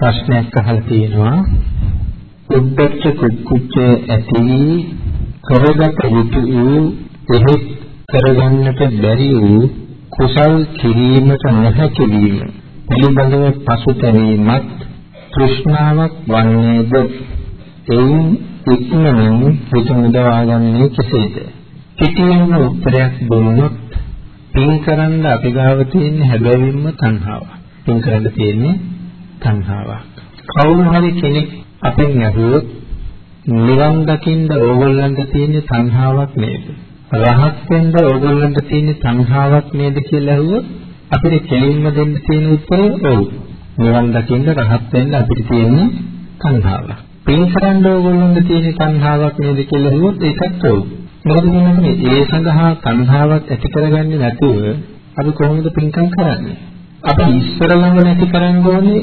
ප්‍රශ්නයක් අහලා තියෙනවා. උද්දච්ච කුක්කුච්ච ඇති කරගත යුතු වූ එහෙ කරගන්නට බැරි වූ කුසල් කිරීමට නොහැකි වීම පිළිබඳව පසුතැවීමත් තෘෂ්ණාවක් වන්නේද? එයින් ඉක්මනින් හිත මුදවාගන්නේ කෙසේද? පිටියෙන්ම උත්තරයක් දුන්නොත් පින් කරන්න අපි ගාව තියෙන හැබැවින්ම තණ්හාව. පින් කරන්න තියෙන්නේ තණ්හාවක්. කවුරු හරි කෙනෙක් අපෙන් අහුවොත් නිවන් දකින්න ඕගොල්ලන්ට තියෙන තණ්හාවක් නේද? රහත් වෙන්න ඕගොල්ලන්ට තියෙන තණ්හාවක් නේද කියලා අහුවොත් අපිට කෙලින්ම දෙන්න තියෙන උත්තරය ඔව්. නිවන් දකින්න රහත් වෙන්න අපිට තියෙන්නේ තණ්හාවක්. පින් කරන්න ඕගොල්ලන්ට තියෙන තණ්හාවක් නේද කියලා අහුවොත් ඒකත් ඔව්. මොකද කියන්නේ ඒ සඳහා තණ්හාවක් ඇති කරගන්නේ නැතුව අපි කොහොමද පින්කම් කරන්නේ? අපි ඉස්සරලම නැති කරන්න ඕනේ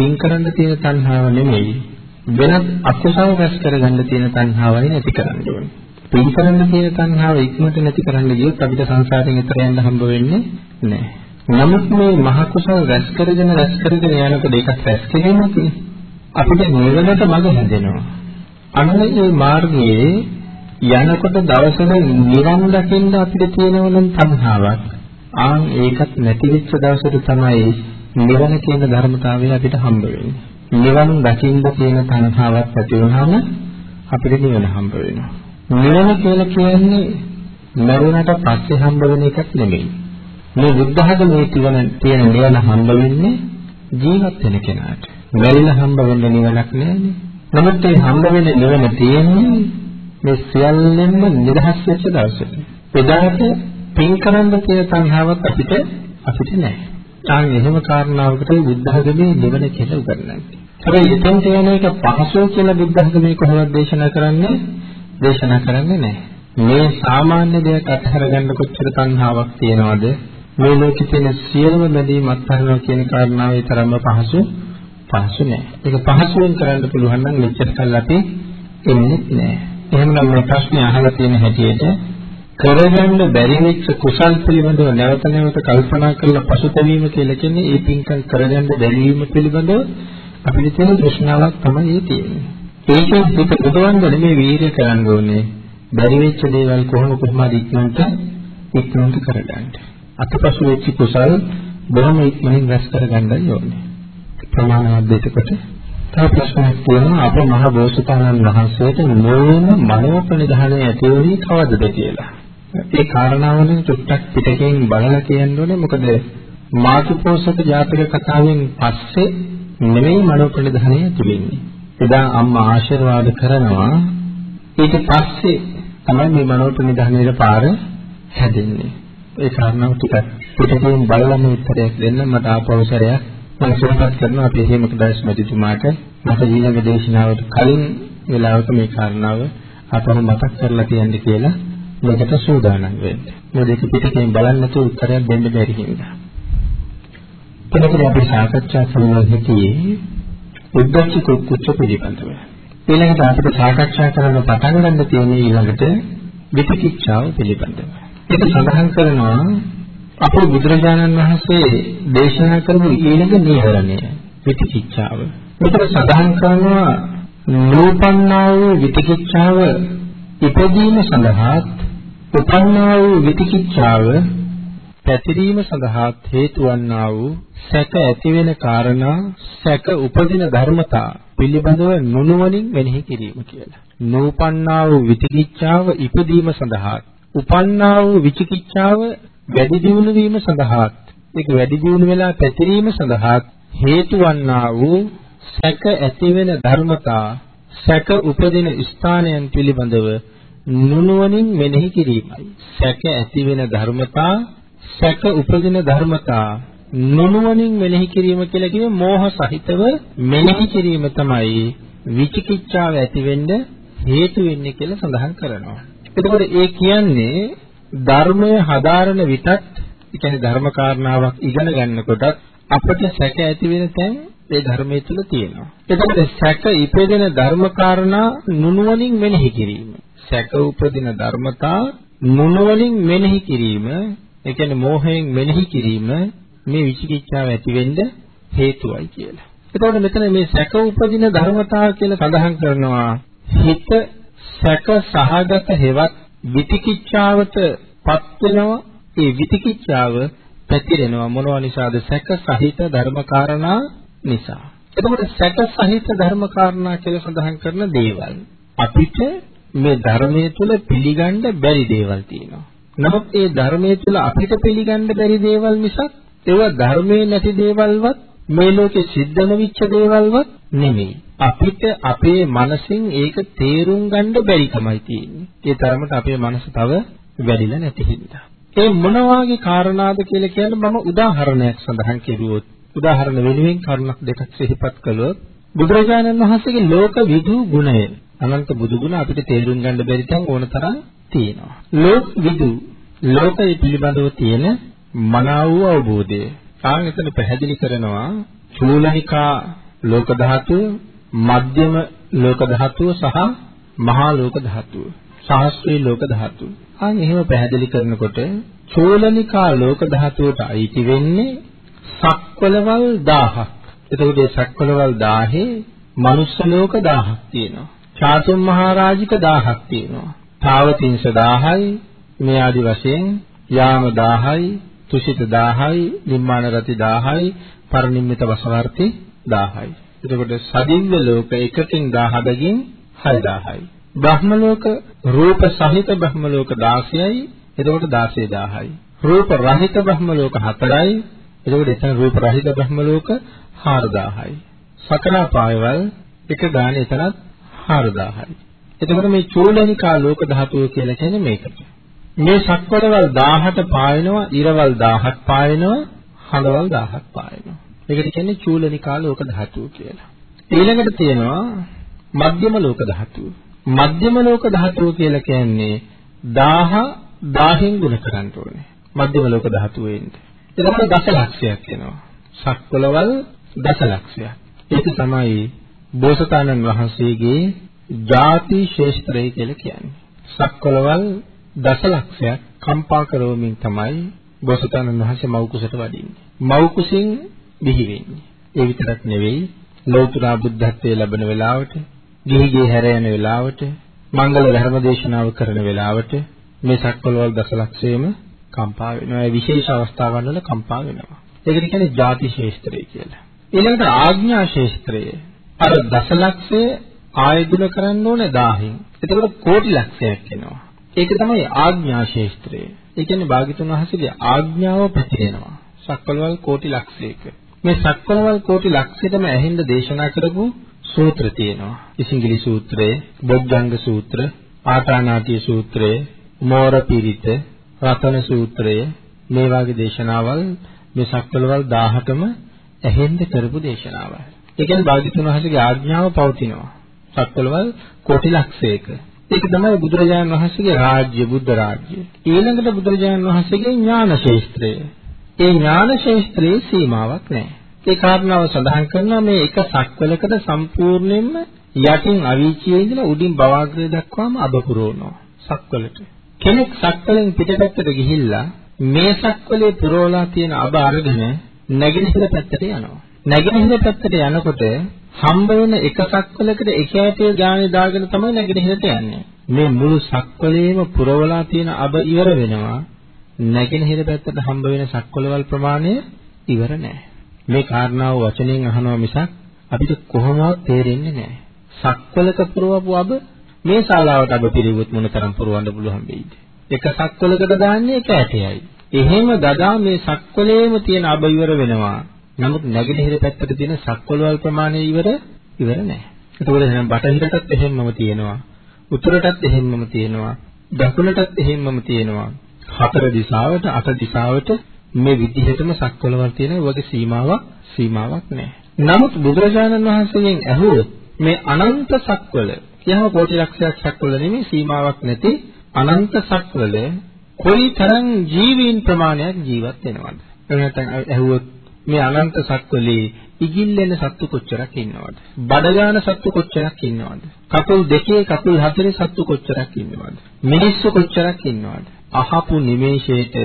පින් කරන්න තියෙන තණ්හාව නෙමෙයි වෙනත් අකුසල රැස් කරගන්න තියෙන තණ්හාවයි නැති කරන්න ඕනේ. පින් කරන්න තියෙන තණ්හාව ඉක්මනට නැති කරන්න ගියොත් අපිට සංසාරයෙන් ඈතර යන්න හම්බ වෙන්නේ නැහැ. නමුත් මේ මහ කුසල රැස් කරගෙන රැස් කරගෙන යනකොට ඒකත් රැස් කිරීමක්නේ. අපිට නිවනට මඟ හැදෙනවා. අන්න ඒ මාර්ගයේ යනකොට දවසක නිවන් දකින්න අපිට තියෙනවනම් තණ්හාවක්. ආන් ඒකත් නැති වෙච්ච දවසට තමයි නිවන කියන ධර්මතාවය අපිට හම්බ වෙන්නේ. නිවන් දකින්න කියන තණ්හාවක් ඇති වුනහම අපිට නිවන හම්බ වෙනවා. නිවන කියලා කියන්නේ මරුණට පස්සේ හම්බ වෙන එකක් නෙමෙයි. මේ බුද්ධ ධර්මයේ තියෙන තියෙන නිවන හම්බ වෙන්නේ ජීවත් වෙන කෙනාට. මැරිලා හම්බ වෙන්න නිවනක් නෑනේ. නමුත් ඒ හම්බ වෙන නිවන තියෙන්නේ මේ සියල්ලෙන්ම නිදහස් වෙච්ච දවසට. එදාට පින් කරන්න තියෙන තණ්හාවක් අපිට අපිට නැහැ. ආන් එහෙම කාරණාවකට බුද්ධ ධර්මයේ නිවන කියලා උගන්වන්නේ. හැබැයි එතෙන්ට යන එක පහසුව කියලා බුද්ධ ධර්මයේ කොහොමද දේශනා කරන්නේ? දේශනා කරන්නේ නැහැ. මේ සාමාන්‍ය දෙයක් අත්හැර ගන්න කොච්චර තණ්හාවක් තියනවද? මේ ලෝකෙ තියෙන සියලුම බැඳීම් අත්හරිනවා කියන කාරණාව ඒ තරම්ම පහසු පහසු නෑ. ඒක පහසුවෙන් කරන්න පුළුවන් නම් මෙච්චර කල් අපි එන්නේ නෑ. එහෙමනම් මේ ප්‍රශ්නේ අහලා තියෙන හැටියට කරගන්න බැරි වෙච්ච කුසල් පිළිබඳව නැවත නැවත කල්පනා කරලා පසුතැවීම කියලා කියන්නේ ඒ පින්කම් කරගන්න බැරි වීම පිළිබඳව අපිට තියෙන තෘෂ්ණාවක් තමයි ඒ තියෙන්නේ. ඒකෙන් හිත බුදවන්න නෙමෙයි වීර්ය කරන්න ඕනේ. බැරි වෙච්ච දේවල් කොහොම කොහොමද ඉක්මනට ඉක්මනට කරගන්න. අතපසු වෙච්ච කුසල් බොහොම ඉක්මනින් රැස් කරගන්නයි ඕනේ. ප්‍රමාණවත් දෙයකට තව ප්‍රශ්නයක් තියෙනවා අපේ මහ බෝසතාණන් වහන්සේට මොන මනෝපනිධානය ඇති වෙන්නේ කවදද කියලා. ඒ කාරණාවලින් චුට්ටක් පිටකෙන් බලලා කියන්න ඕනේ මොකද මාතුපෝසක ජාතක කතාවෙන් පස්සේ නෙමෙයි මනෝපනිධානය ඇති වෙන්නේ. එදා අම්මා ආශිර්වාද කරනවා ඊට පස්සේ තමයි මේ මනෝපනිධානයේ පාර හැදෙන්නේ. ඒ කාරණාව ටිකක් පිටකෙන් බලලා මේ උත්තරයක් දෙන්න මට ආපහු අවසරයක් මම සුවපත් කරනවා අපේ හේමක දාස් මැතිතුමාට මට ඊළඟ දේශනාවට කලින් වෙලාවක මේ කාරණාව අපව මතක් කරලා කියන්න කියලා මේකට සූදානම් වෙන්න. මොකද ඒක පිටකෙන් බලන්න නැතුව උත්තරයක් දෙන්න බැරි හින්දා. එතකොට අපි සාකච්ඡා කරනවා හිතියේ උද්දච්ච කුච්ච පිළිබඳව. ඊළඟට අපිට සාකච්ඡා කරන්න පටන් ගන්න තියෙන ඊළඟට විචිකිච්ඡාව පිළිබඳව. ඒක සඳහන් කරනවා අපේ බුදුරජාණන් වහන්සේ දේශනා කරපු ඊළඟ නීවරණය විචිකිච්ඡාව. මෙතන සඳහන් කරනවා නූපන්නා වූ විචිකිච්ඡාව ඉපදීම සඳහා උපන්නා වූ විචිකිච්ඡාව පැතිරීම සඳහා හේතු වන්නා වූ සැක ඇතිවෙන කාරණා සැක උපදින ධර්මතා පිළිබඳව නුනුවණින් මෙනෙහි කිරීම කියලා. නූපන්නා වූ විචිකිච්ඡාව ඉපදීම සඳහා උපන්නා වූ විචිකිච්ඡාව වැඩි දියුණු වීම සඳහාත් ඒක වැඩි දියුණු වෙලා පැතිරීම සඳහාත් හේතු වන්නා වූ සැක ඇතිවෙන ධර්මතා සැක උපදින ස්ථානයන් පිළිබඳව නුනුවණින් මෙනෙහි කිරීමයි සැක ඇතිවෙන ධර්මතා සැක උපදින ධර්මතා නුනුවණින් මෙනෙහි කිරීම කියලා කියන්නේ මෝහ සහිතව මෙනෙහි කිරීම තමයි විචිකිච්ඡාව ඇති වෙන්න හේතු වෙන්නේ කියලා සඳහන් කරනවා. එතකොට ඒ කියන්නේ ධර්මය හදාරන විටත් ඒ කියන්නේ ධර්ම කාරණාවක් ඉගෙන ගන්නකොටත් අපිට සැක ඇති වෙන තැන් ඒ ධර්මයේ තුල තියෙනවා. එතකොට සැක ඉපදෙන ධර්ම කාරණා නුනුවණින් මෙනෙහි කිරීම. සැක උපදින ධර්මතා නුනුවණින් මෙනෙහි කිරීම, ඒ කියන්නේ මෝහයෙන් මෙනෙහි කිරීම මේ විචිකිච්ඡාව ඇති වෙන්න හේතුවයි කියලා. එතකොට මෙතන මේ සැක උපදින ධර්මතාව කියලා සඳහන් කරනවා හිත සැක සහගත හේවත් විතිකිච්ඡාවට පත් වෙනවා. ඒ විතිකිච්ඡාව පැතිරෙනවා. මොනවා නිසාද? සැක සහිත ධර්මකාරණා නිසා. එතකොට සැක සහිත ධර්මකාරණා කියලා සඳහන් කරන දේවල් අපිට මේ ධර්මයේ තුල පිළිගන්න බැරි දේවල් තියෙනවා නමුත් ඒ ධර්මයේ තුල අපිට පිළිගන්න බැරි දේවල් මිසක් ඒවා ධර්මයේ නැති දේවල්වත් මේ ලෝකේ සිද්ධ නොවිච්ච දේවල්වත් නෙමෙයි. අපිට අපේ මනසින් ඒක තේරුම් ගන්න බැරි කමයි තියෙන්නේ. ඒ තරමට අපේ මනස තව වැඩිලා නැති හින්දා. ඒ මොන වාගේ කාරණාද කියලා කියන්නේ මම උදාහරණයක් සඳහන් කෙරුවොත් උදාහරණ වෙනුවෙන් කරුණක් දෙකක් සිහිපත් කළොත් බුදුරජාණන් වහන්සේගේ ලෝක විදු ගුණය අනන්ත බුදු ගුණ අපිට තේරුම් ගන්න බැරි තරම් ඕන තරම් තියෙනවා. ලෝක විදු ලෝකයේ පිළිබඳව තියෙන මනාව වූ අවබෝධය. ආන් එතන පැහැදිලි කරනවා චූලනිකා ලෝක ධාතුව, මධ්‍යම ලෝක ධාතුව සහ මහා ලෝක ධාතුව. සාස්ත්‍රී ලෝක ධාතුව. ආන් එහෙම පැහැදිලි කරනකොට චූලනිකා ලෝක ධාතුවට අයිති වෙන්නේ සක්වලවල් 1000ක්. එතකොට මේ සක්වලවල් 1000 මනුස්ස ලෝක 1000ක් තියෙනවා. චාතුම් මහරජික 1000ක් තියෙනවා. තාවතිංස 1000යි මේ ආදි වශයෙන් යාම 1000යි තුසිත 1000යි නිම්මාන රති 1000යි පරිනිම්මිත වසවර්ති 1000යි එතකොට සදිව්‍ය ලෝක එකකින් 1000කින් 6000යි බ්‍රහ්ම ලෝක රූප සහිත බ්‍රහ්ම ලෝක 16යි එතකොට 16000යි රූප රහිත බ්‍රහ්ම ලෝක 4යි එතකොට එතන රූප රහිත බ්‍රහ්ම ලෝක 4000යි සකලා පායවල් එක ගානේ එතනත් 4000යි එතකොට මේ චූලනිකා ලෝක ධාතුව කියලා කියන්නේ මේකට මේ සක්වලවල් 1000ට පායනවා, ඉරවල් 1000ක් පායනවා, හඳවල් 1000ක් පායනවා. ඒකට කියන්නේ චූලනිකා ලෝක ධාතුව කියලා. ඊළඟට තියෙනවා මධ්‍යම ලෝක ධාතුව. මධ්‍යම ලෝක ධාතුව කියලා කියන්නේ 1000 1000න් ගුණ කරන්න ඕනේ. මධ්‍යම ලෝක ධාතුවේ ඉන්නේ. එතකොට දසලක්ෂයක් එනවා. සක්වලවල් දසලක්ෂයක්. ඒක තමයි බෝසතාණන් වහන්සේගේ ಜಾති ශේෂ්ත්‍රය කියලා කියන්නේ. සක්වලවල් දසලක්ෂයක් කම්පා කරවමින් තමයි බෝසතාණන් වහන්සේ මව් කුසට වඩින්නේ. මව් කුසින් බිහි වෙන්නේ. ඒ විතරක් නෙවෙයි ලෞතර බුද්ධත්වයේ ලැබෙන වෙලාවට, ගිහිගේ හැර යන වෙලාවට, මංගල ධර්ම දේශනාව කරන වෙලාවට මේ සක්වලවල් දසලක්ෂයේම කම්පා වෙනවා. ඒ විශේෂ අවස්ථාවන් වල කම්පා වෙනවා. ඒකට කියන්නේ ಜಾති ශේෂ්ත්‍රය කියලා. ඊළඟට ආඥා ශේෂ්ත්‍රය. අර දසලක්ෂය ආයුධ කරන්න ඕනේ 1000න්. එතකොට කෝටි ලක්ෂයක් එනවා. ඒක තමයි ආඥා ශේෂ්ත්‍රය. ඒ කියන්නේ භාග්‍යතුන් වහන්සේගේ ආඥාව පැතිරෙනවා. සක්වලවල් කෝටි ලක්ෂයක. මේ සක්වලවල් කෝටි ලක්ෂයටම ඇහෙන්න දේශනා කරපු සූත්‍ර තියෙනවා. ඉසිංගිලි සූත්‍රය, බොද්ධංග සූත්‍ර, ආටානාටිය සූත්‍රය, මෝර පිරිත, රතන සූත්‍රය මේ වගේ දේශනාවල් මේ සක්වලවල් 1000කම ඇහෙන්න කරපු දේශනාවල්. ඒ කියන්නේ භාග්‍යතුන් වහන්සේගේ ආඥාව පවතිනවා. සක්වලවල් කෝටි ලක්ෂයක. ඒක තමයි බුදුරජාණන් වහන්සේගේ රාජ්‍ය බුද්ධ රාජ්‍ය. ඊළඟට බුදුරජාණන් වහන්සේගේ ඥාන ශේස්ත්‍රය. ඒ ඥාන ශේස්ත්‍රයේ සීමාවක් නැහැ. ඒ කාරණාව සඳහන් කරනවා මේ එක සක්වලකට සම්පූර්ණයෙන්ම යටින් අවීචියේ ඉඳලා උඩින් බවාග්‍රය දක්වාම අබ පුරවනවා සක්වලට. කෙනෙක් සක්වලෙන් පිටපැත්තට ගිහිල්ලා මේ සක්වලේ පුරවලා තියෙන අබ අරගෙන නැගෙනහිර පැත්තට යනවා. නැගෙනහිර පැත්තට යනකොට හම්බ වෙන එක සක්වලකට එක ඇටේ ගානේ දාගෙන තමයි නැගෙනහිරට යන්නේ. මේ මුළු සක්වලේම පුරවලා තියෙන අබ ඉවර වෙනවා. නැගෙනහිර පැත්තට හම්බ වෙන සක්වලවල් ප්‍රමාණය ඉවර නැහැ. මේ කාරණාව වචනෙන් අහනවා මිසක් අපිට කොහොමවත් තේරෙන්නේ නැහැ. සක්වලක පුරවපු අබ මේ ශාලාවට අබ පිළිවෙත් මොනතරම් පුරවන්න පුළුවන් වෙයිද? එක සක්වලකට දාන්නේ එක ඇටයයි. එහෙම දදා මේ සක්වලේම තියෙන අබ ඉවර වෙනවා. නමුත් නැගෙනහිර පැත්තට තියෙන සක්වලවල් ප්‍රමාණය ඉවර ඉවර නැහැ. ඒකවල එහෙනම් බටහිරටත් එහෙම්මම තියෙනවා. උතුරටත් එහෙම්මම තියෙනවා. දකුණටත් එහෙම්මම තියෙනවා. හතර දිශාවට අට දිශාවට මේ විදිහටම සක්වලවල් තියෙන වගේ සීමාවක් සීමාවක් නැහැ. නමුත් බුදුරජාණන් වහන්සේගෙන් ඇහුවොත් මේ අනන්ත සක්වල කියහම කෝටි ලක්ෂයක් සක්වල නෙමෙයි සීමාවක් නැති අනන්ත සක්වල කොයිතරම් ජීවීන් ප්‍රමාණයක් ජීවත් වෙනවද? එහෙනම් ඇහුවොත් මේ අනන්ත සක්වලේ ඉගිල්ලෙන සත්තු කොච්චරක් ඉන්නවද? බඩගාන සත්තු කොච්චරක් ඉන්නවද? කකුල් දෙකේ කකුල් හතරේ සත්තු කොච්චරක් ඉන්නවද? මිනිස්සු කොච්චරක් ඉන්නවද? අහපු නිමේෂයට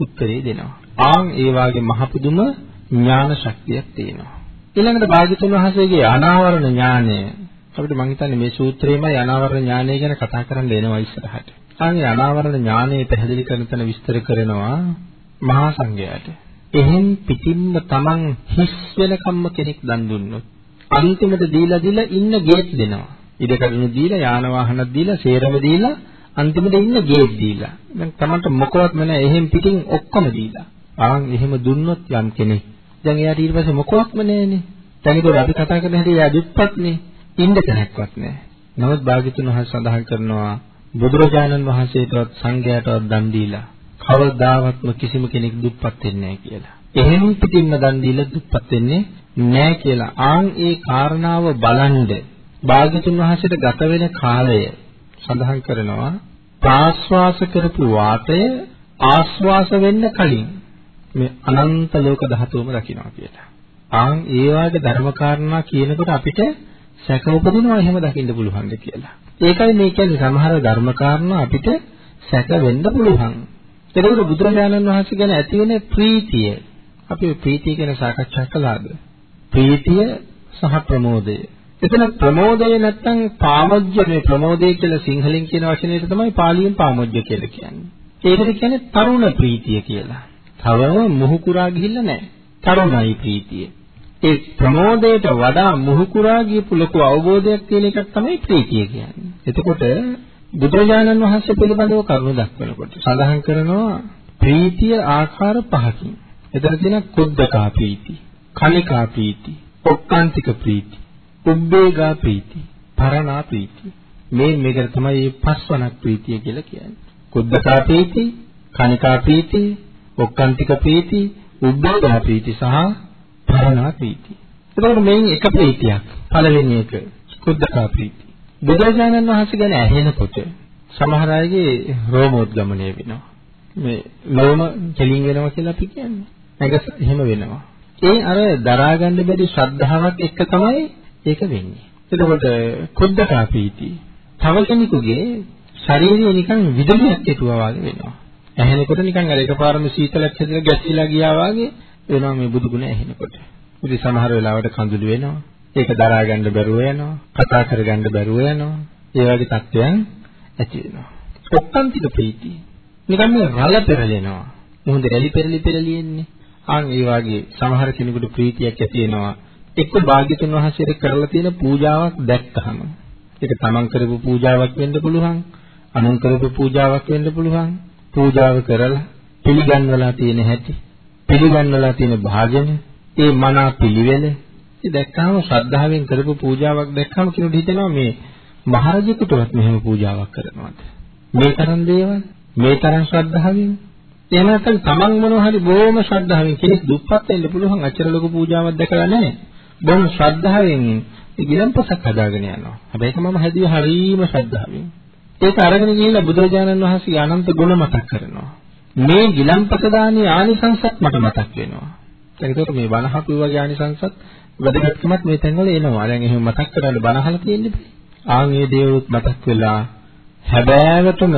උත්තරේ දෙනවා. ආන් ඒ වාගේ මහ පුදුම ඥාන ශක්තියක් තියෙනවා. ඊළඟට භාග්‍යතුන් වහන්සේගේ අනාවරණ ඥානය අපිට මම හිතන්නේ මේ සූත්‍රයේමයි අනාවරණ ඥානය ගැන කතා කරන්න එනවා ඉස්සරහට. අනේ අනාවරණ ඥානය පැහැදිලි කරන තැන විස්තර කරනවා මහා සංඝයාට. එහෙන් පිටින්ම Taman හිස් වෙනකම්ම කෙනෙක් දන් දුන්නොත් අන්තිමට දීලා දීලා ඉන්න ගේට් දෙනවා. ඉඩකඩනු දීලා යාන වාහනක් දීලා සේරම දීලා අන්තිමට ඉන්න ගේට් දීලා. දැන් Tamanට මොකවත් නැහැ එහෙන් පිටින් ඔක්කොම දීලා. ආන් එහෙම දුන්නොත් යම් කෙනෙක් දැන් එයාට ඊට පස්සේ මොකවත්ම නැහැනේ. දැන් ඒක අපි කතා කරන හැටි එයා දුප්පත්නේ. ඉන්න තැනක්වත් නැහැ. නමුත් භාග්‍යතුන් වහන්සේ සඳහන් කරනවා බුදුරජාණන් වහන්සේටවත් සංඝයාටවත් දන් දීලා කවදාවත්ම කිසිම කෙනෙක් දුප්පත් වෙන්නේ නැහැ කියලා. එහෙම පිටින්ම දන් දීලා දුප්පත් වෙන්නේ නැහැ කියලා. ආන් ඒ කාරණාව බලන්ද භාග්‍යතුන් වහන්සේට ගත වෙන කාලය සඳහන් කරනවා ප්‍රාශ්වාස කරපු වාතය ආශ්වාස වෙන්න කලින් මේ අනන්ත ලෝක ධාතුවම දකින්නවා කියලා. ආන් ඒ වාගේ ධර්මකාරණා කියනකොට අපිට සැක උපදිනවා එහෙම දකින්න පුළුවන්ද කියලා. ඒකයි මේ කියන්නේ සමහර ධර්මකාරණා අපිට සැක වෙන්න පුළුවන්. එතකොට බුදුරජාණන් වහන්සේ ගැන ඇති වෙන ප්‍රීතිය අපි ප්‍රීතිය ගැන සාකච්ඡා කළාද? ප්‍රීතිය සහ ප්‍රමෝදය. එතන ප්‍රමෝදය නැත්තම් පාමොජ්ජ මේ ප්‍රමෝදය කියලා සිංහලෙන් කියන වචනයට තමයි පාලියෙන් පාමොජ්ජ කියලා කියන්නේ. ඒකට කියන්නේ තරුණ ප්‍රීතිය කියලා. තවම මුහුකුරා ගිහිල්ලා නැහැ. තරුණයි ප්‍රීතිය. ඒ ප්‍රමෝදයට වඩා මුහුකුරා ගියපු ලොකු අවබෝධයක් තියෙන එකක් තමයි ප්‍රීතිය කියන්නේ. එතකොට බුදුරජාණන් වහන්සේ පිළිබඳව කරුණු දක්වනකොට සඳහන් කරනවා ප්‍රීතිය ආකාර පහකින්. එතන තියෙන කුද්දකා ප්‍රීති, කනිකා ප්‍රීති, ඔක්කාන්තික ප්‍රීති, උබ්බේගා ප්‍රීති, පරණා ප්‍රීති. මේ මේකට තමයි මේ පස්වනක් ප්‍රීතිය කියලා කියන්නේ. කුද්දකා ප්‍රීති, කනිකා ප්‍රීති, ඔක්කාන්තික ප්‍රීති, උබ්බේගා ප්‍රීති සහ පරණා ප්‍රීති. එතකොට මේන් එක ප්‍රීතියක්. පළවෙනි එක කුද්දකා ප්‍රීති. බුදුරජාණන් වහන්සේ ගැන ඇහෙනකොට සමහර අයගේ රෝමෝද්ගමණය වෙනවා. මේ ලෝම කෙලින් වෙනවා කියලා අපි කියන්නේ. ඒක එහෙම වෙනවා. ඒ අර දරා ගන්න බැරි ශ්‍රද්ධාවක් එක්ක තමයි ඒක වෙන්නේ. එතකොට කුද්දකා ප්‍රීති. තව කෙනෙකුගේ ශරීරය නිකන් විදුලියක් කෙටුවා වගේ වෙනවා. ඇහෙනකොට නිකන් අර එකපාරම සීතලක් හැදලා ගැසිලා ගියා වගේ වෙනවා මේ බුදු ගුණ ඇහෙනකොට. ඉතින් සමහර වෙලාවට කඳුළු වෙනවා. ඒක දරා ගන්න බැරුව යනවා. කතා කර ගන්න බැරුව යනවා. ඒ වගේ තත්ත්වයන් ඇති වෙනවා. ඔක්කාන්තික ප්‍රීතිය. නිකන් මේ රළ පෙරලෙනවා. මොහොත රැලි පෙරලි පෙරලි එන්නේ. ආන් ඒ වගේ සමහර කෙනෙකුට ප්‍රීතියක් ඇති වෙනවා. එක්ක භාග්‍යතුන් වහන්සේට කරලා තියෙන පූජාවක් දැක්කහම ඒක තමන් කරපු පූජාවක් වෙන්න පුළුවන් අනුන් කරපු පූජාවක් වෙන්න පුළුවන් පූජාව කරලා පිළිගන්වලා තියෙන හැටි පිළිගන්නලා තියෙන භාජන, ඒ මනා පිළිවෙල, ඒ දැක්කම ශ්‍රද්ධාවෙන් කරපු පූජාවක් දැක්කම කෙනෙකුට හිතෙනවා මේ මහරජෙකුටවත් මෙහෙම පූජාවක් කරනවාද? මේ තරම් දේවල්, මේ තරම් ශ්‍රද්ධාවෙන් එහෙම නැත්නම් තමන් මොනවා හරි බොහොම ශ්‍රද්ධාවෙන් කෙනෙක් දුප්පත් වෙන්න පුළුවන් අචර ලොකු පූජාවක් දැකලා නැහැ. බොහොම ශ්‍රද්ධාවෙන් ඒ ගිලම්පසක් හදාගෙන යනවා. හැබැයි ඒක මම හැදුවේ හරීම ශ්‍රද්ධාවෙන්. ඒක අරගෙන ගිහිල්ලා බුදුරජාණන් වහන්සේගේ අනන්ත ගුණ මතක් කරනවා. මේ ගිලම්පස දානයේ ආනිසංසත් මට මතක් වෙනවා. දැන් ඒකට මේ බණහපු වගේ ආනිසංසත් වැදගත්කමත් මේ තැන්වල එනවා. දැන් එහෙම මතක් කරලා බණහලා තියෙන්නේ. ආන් මේ දේවලුත් මතක් වෙලා හැබෑවටම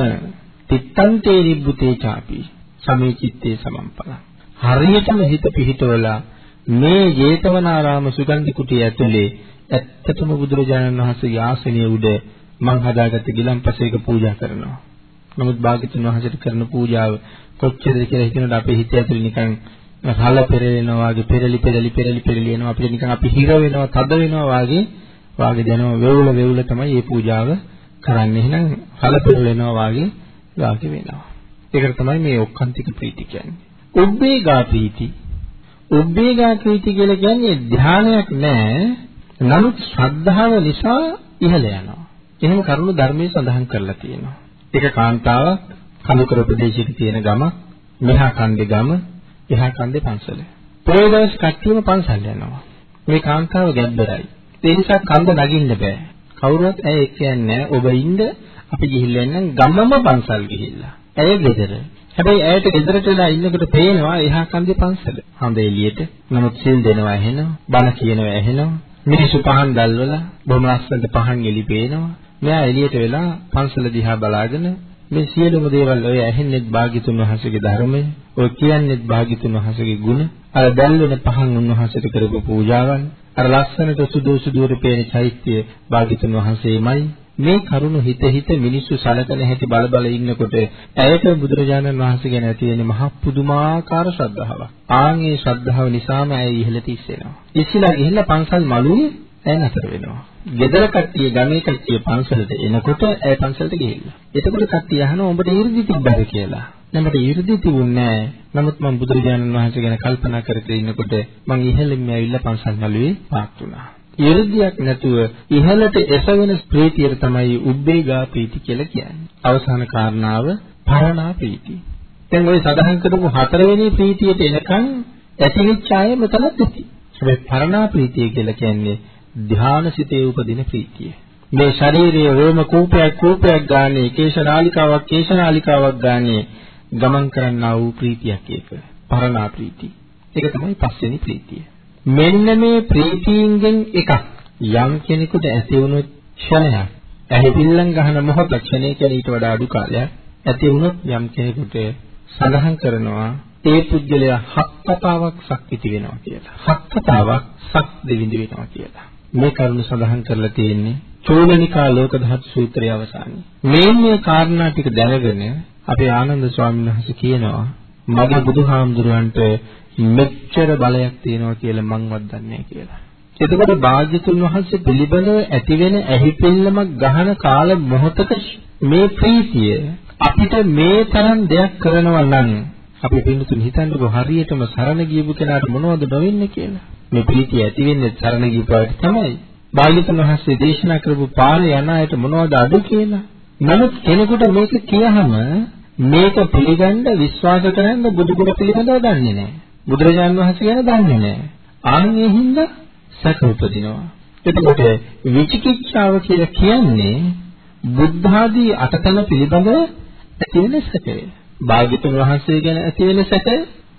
තිත්තන්තේ නිබ්බුතේ ചാපි සමීචිත්තේ සමම්පල. හරියටම හිත පිහිටවලා මේ ජේතවනාරාම සුගන්ධි කුටිය ඇතුලේ ඇත්තටම බුදුරජාණන් වහන්සේගේ ආසනයේ උඩ මං හදාගත්ත ගිලම්පසේක පූජා කරනවා. නමුත් භාග්‍යතුන් වහන්සේට කරන පූජාව කොච්චරද කියලා හිතනකොට අපේ හිත ඇතුලේ නිකන් රළ පෙරලෙනවා වගේ පෙරලි පෙරලි පෙරලි පෙරලි එනවා. අපිට නිකන් අපි හිර වෙනවා තද වෙනවා වගේ වාගේ දැනෙනවා වේවුල වේවුල තමයි මේ පූජාව කරන්නේ. එහෙනම් රළ පෙරලෙනවා වගේ වාගේ වෙනවා. ඒකට තමයි මේ ඔක්කාන්තික ප්‍රීති කියන්නේ. උබ්බේගා ප්‍රීති. උබ්බේගා ප්‍රීති කියලා කියන්නේ ධානයක් නෑ. නමුත් ශ්‍රද්ධාව නිසා ඉහළ යනවා. එහෙම කරුණු ධර්මයේ සඳහන් කරලා තියෙනවා. ඒක කාන්තාවක් කඳුකර ප්‍රදේශයක තියෙන ගම, මෙහා කන්දේ ගම, එහා කන්දේ පන්සල. පොය දවස් කට්ටියම පන්සල් යනවා. මේ කාන්තාව ගැබ්බරයි. ඒ නිසා කන්ද නගින්න බෑ. කවුරුවත් ඇය එක්ක යන්නේ ඔබ ඉන්න අපි ගිහිල්ලා එන්නම් ගමම පන්සල් ගිහිල්ලා. ඇය ගෙදර. හැබැයි ඇයට ගෙදරට වෙලා ඉන්නකොට පේනවා එහා කන්දේ පන්සල. හඳ එළියට. නමුත් සිල් දෙනවා ඇහෙනවා. බණ කියනවා ඇහෙනවා. මිනිස්සු පහන් දැල්වලා බොහොම ලස්සනට පහන් එලි පේනවා. මෙයා එළියට වෙලා පන්සල දිහා බලාගෙන මේ සියලුම දේවල් ඔය ඇහෙන්නේත් භාග්‍යතුන් වහන්සේගේ ධර්මය, ඔය කියන්නේත් භාග්‍යතුන් වහන්සේගේ ගුණ, අර දැල් වෙන පහන් උන්වහන්සේට කරපු පූජාවන්, අර ලස්සනට සුදු සුදුර පේන චෛත්‍ය භාග්‍යතුන් වහන්සේමයි මේ කරුණ හිත හිත මිනිස්සු සලකන හැටි බල බල ඉන්නකොට ඇයට බුදුරජාණන් වහන්සේ ගැන ඇති වෙන මහ පුදුමාකාර ශ්‍රද්ධාවක්. ආන් ඒ ශ්‍රද්ධාව නිසාම ඇය ඉහළට ඉස්සෙනවා. ඉස්සලා ගිහිල්ලා පන්සල් මළුවේ ඇය නතර වෙනවා. ගෙදර කට්ටිය ගමේ කට්ටිය පන්සලට එනකොට ඇය පන්සලට ගිහිල්ලා. එතකොට කට්ටිය අහනවා උඹට ඊර්දි තිබ්බද කියලා. නෑ මට ඊර්දි තිබුණේ නෑ. නමුත් මම බුදුරජාණන් වහන්සේ ගැන කල්පනා කරගෙන ඉන්නකොට මං ඉහළින්ම ඇවිල්ලා පන්සල් නළුවේ පාත් වුණා. ඊර්දියක් නැතුව ඉහළට එසවෙන ප්‍රීතිය තමයි උබ්බේගා ප්‍රීති කියලා කියන්නේ. අවසාන කාරණාව පරණා ප්‍රීති. දැන් ওই සඳහන් කරපු හතරවෙනි ප්‍රීතියට එනකන් ඇතිවිච්ඡාය මෙතනත් ඇති. හැබැයි පරණා ප්‍රීතිය කියලා කියන්නේ ධානසිතේ උපදින ප්‍රීතිය. මේ ශරීරයේ රෝම කූපයක් කූපයක් ගානේ කේශනාලිකාවක් කේශනාලිකාවක් ගානේ ගමන් කරන්නා වූ ප්‍රීතියක් ඒක. පරණා ප්‍රීති. ඒක තමයි පස්වෙනි ප්‍රීතිය. මෙන්න මේ ප්‍රීතියින්ගෙන් එකක් යම් කෙනෙකුට ඇති වුණොත් ක්ෂණයක් ඇහි පිල්ලම් ගහන මොහොත ක්ෂණය කියලා ඊට වඩා අඩු කාලයක් ඇති වුණොත් යම් කෙනෙකුට සඳහන් කරනවා ඒ පුද්ගලයා හත්පතාවක් සක්විති වෙනවා කියලා. හත්පතාවක් සක් දෙවිඳ වෙනවා කියලා. මේ කරුණ සඳහන් කරලා තියෙන්නේ චෝලනිකා ලෝක ධාතු සූත්‍රයේ අවසානයේ. මේ මේ කාරණා ටික දැනගෙන අපේ ආනන්ද ස්වාමීන් වහන්සේ කියනවා මගේ බුදුහාමුදුරන්ට මෙච්චර බලයක් තියෙනවා කියලා මංවත් දන්නේ කියලා. එතකොට භාග්‍යතුන් වහන්සේ පිළිබඳව ඇතිවෙන ඇහිපෙල්ලමක් ගහන කාල මොහොතක මේ ප්‍රීතිය අපිට මේ තරම් දෙයක් කරනවා නම් අපි පින්තුන් හිතන්නකො හරියටම සරණ ගියපු කෙනාට මොනවද නොවෙන්නේ කියලා. මේ ප්‍රීතිය ඇති වෙන්නේ සරණ ගියපාට තමයි. භාග්‍යතුන් වහන්සේ දේශනා කරපු පාරේ යන අයට මොනවද අඩු කියලා. නමුත් කෙනෙකුට මේක කියහම මේක පිළිගන්න විශ්වාස කරන්න බුදුගුණ පිළිබඳව දන්නේ නැහැ. බුදුරජාණන් වහන්සේ ගැන දන්නේ නැහැ. ආන්ගේ හින්දා සැක උපදිනවා. එතකොට විචිකිච්ඡාව කියලා කියන්නේ බුද්ධ ආදී අටතන පිළිබඳව ඇති වෙන සැකය. භාග්‍යතුන් වහන්සේ ගැන ඇති වෙන සැකය,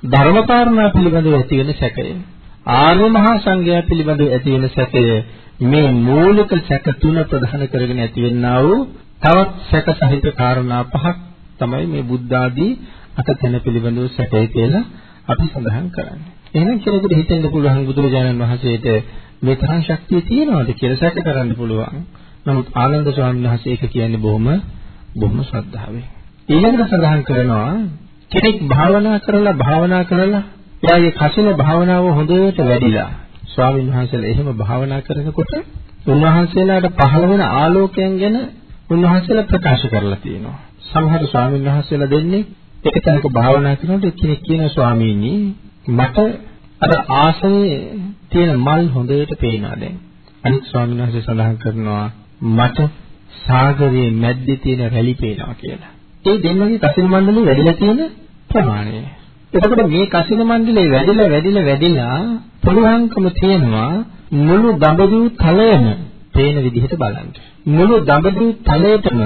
ධර්මකාරණා පිළිබඳව ඇති වෙන සැකය, ආර්ය මහා සංඝයා පිළිබඳව ඇති වෙන සැකය මේ මූලික සැක තුන ප්‍රධාන කරගෙන ඇතිවෙනා වූ තවත් සැක සහිත කාරණා පහක් තමයි මේ බුද්ධ ආදී අටතන පිළිබඳව සැකය කියලා අපි සඳහන් කරන්නේ. එහෙනම් කෙනෙකුට හිතෙන්න පුළුවන් බුදුරජාණන් වහන්සේට මේ තරම් ශක්තිය තියෙනවද කියලා සැක කරන්න පුළුවන්. නමුත් ආනන්ද ස්වාමීන් වහන්සේ ඒක කියන්නේ බොහොම බොහොම ශ්‍රද්ධාවෙන්. ඊළඟට සඳහන් කරනවා කෙනෙක් භාවනා කරලා භාවනා කරලා එයාගේ කසින භාවනාව හොඳට වැඩිලා ස්වාමීන් වහන්සේලා එහෙම භාවනා කරනකොට උන්වහන්සේලාට පහළ වෙන ආලෝකයන් ගැන උන්වහන්සේලා ප්‍රකාශ කරලා තියෙනවා. සමහර ස්වාමීන් වහන්සේලා දෙන්නේ එක තැනක භාවනා කරනකොට එක්කෙනෙක් කියන ස්වාමීනි මට අර ආසනේ තියෙන මල් හොඳට පේනවා දැන්. අනිත් ස්වාමීන් වහන්සේ සඳහන් කරනවා මට සාගරයේ මැද්දේ තියෙන රැලි පේනවා කියලා. ඒ දෙන්නගේ කසින මණ්ඩලේ වැඩිලා තියෙන ප්‍රමාණය. එතකොට මේ කසින මණ්ඩලේ වැඩිලා වැඩිලා වැඩිලා පුළුවන්කම තියෙනවා මුළු දඹදිව් තලයම පේන විදිහට බලන්න. මුළු දඹදිව් තලයටම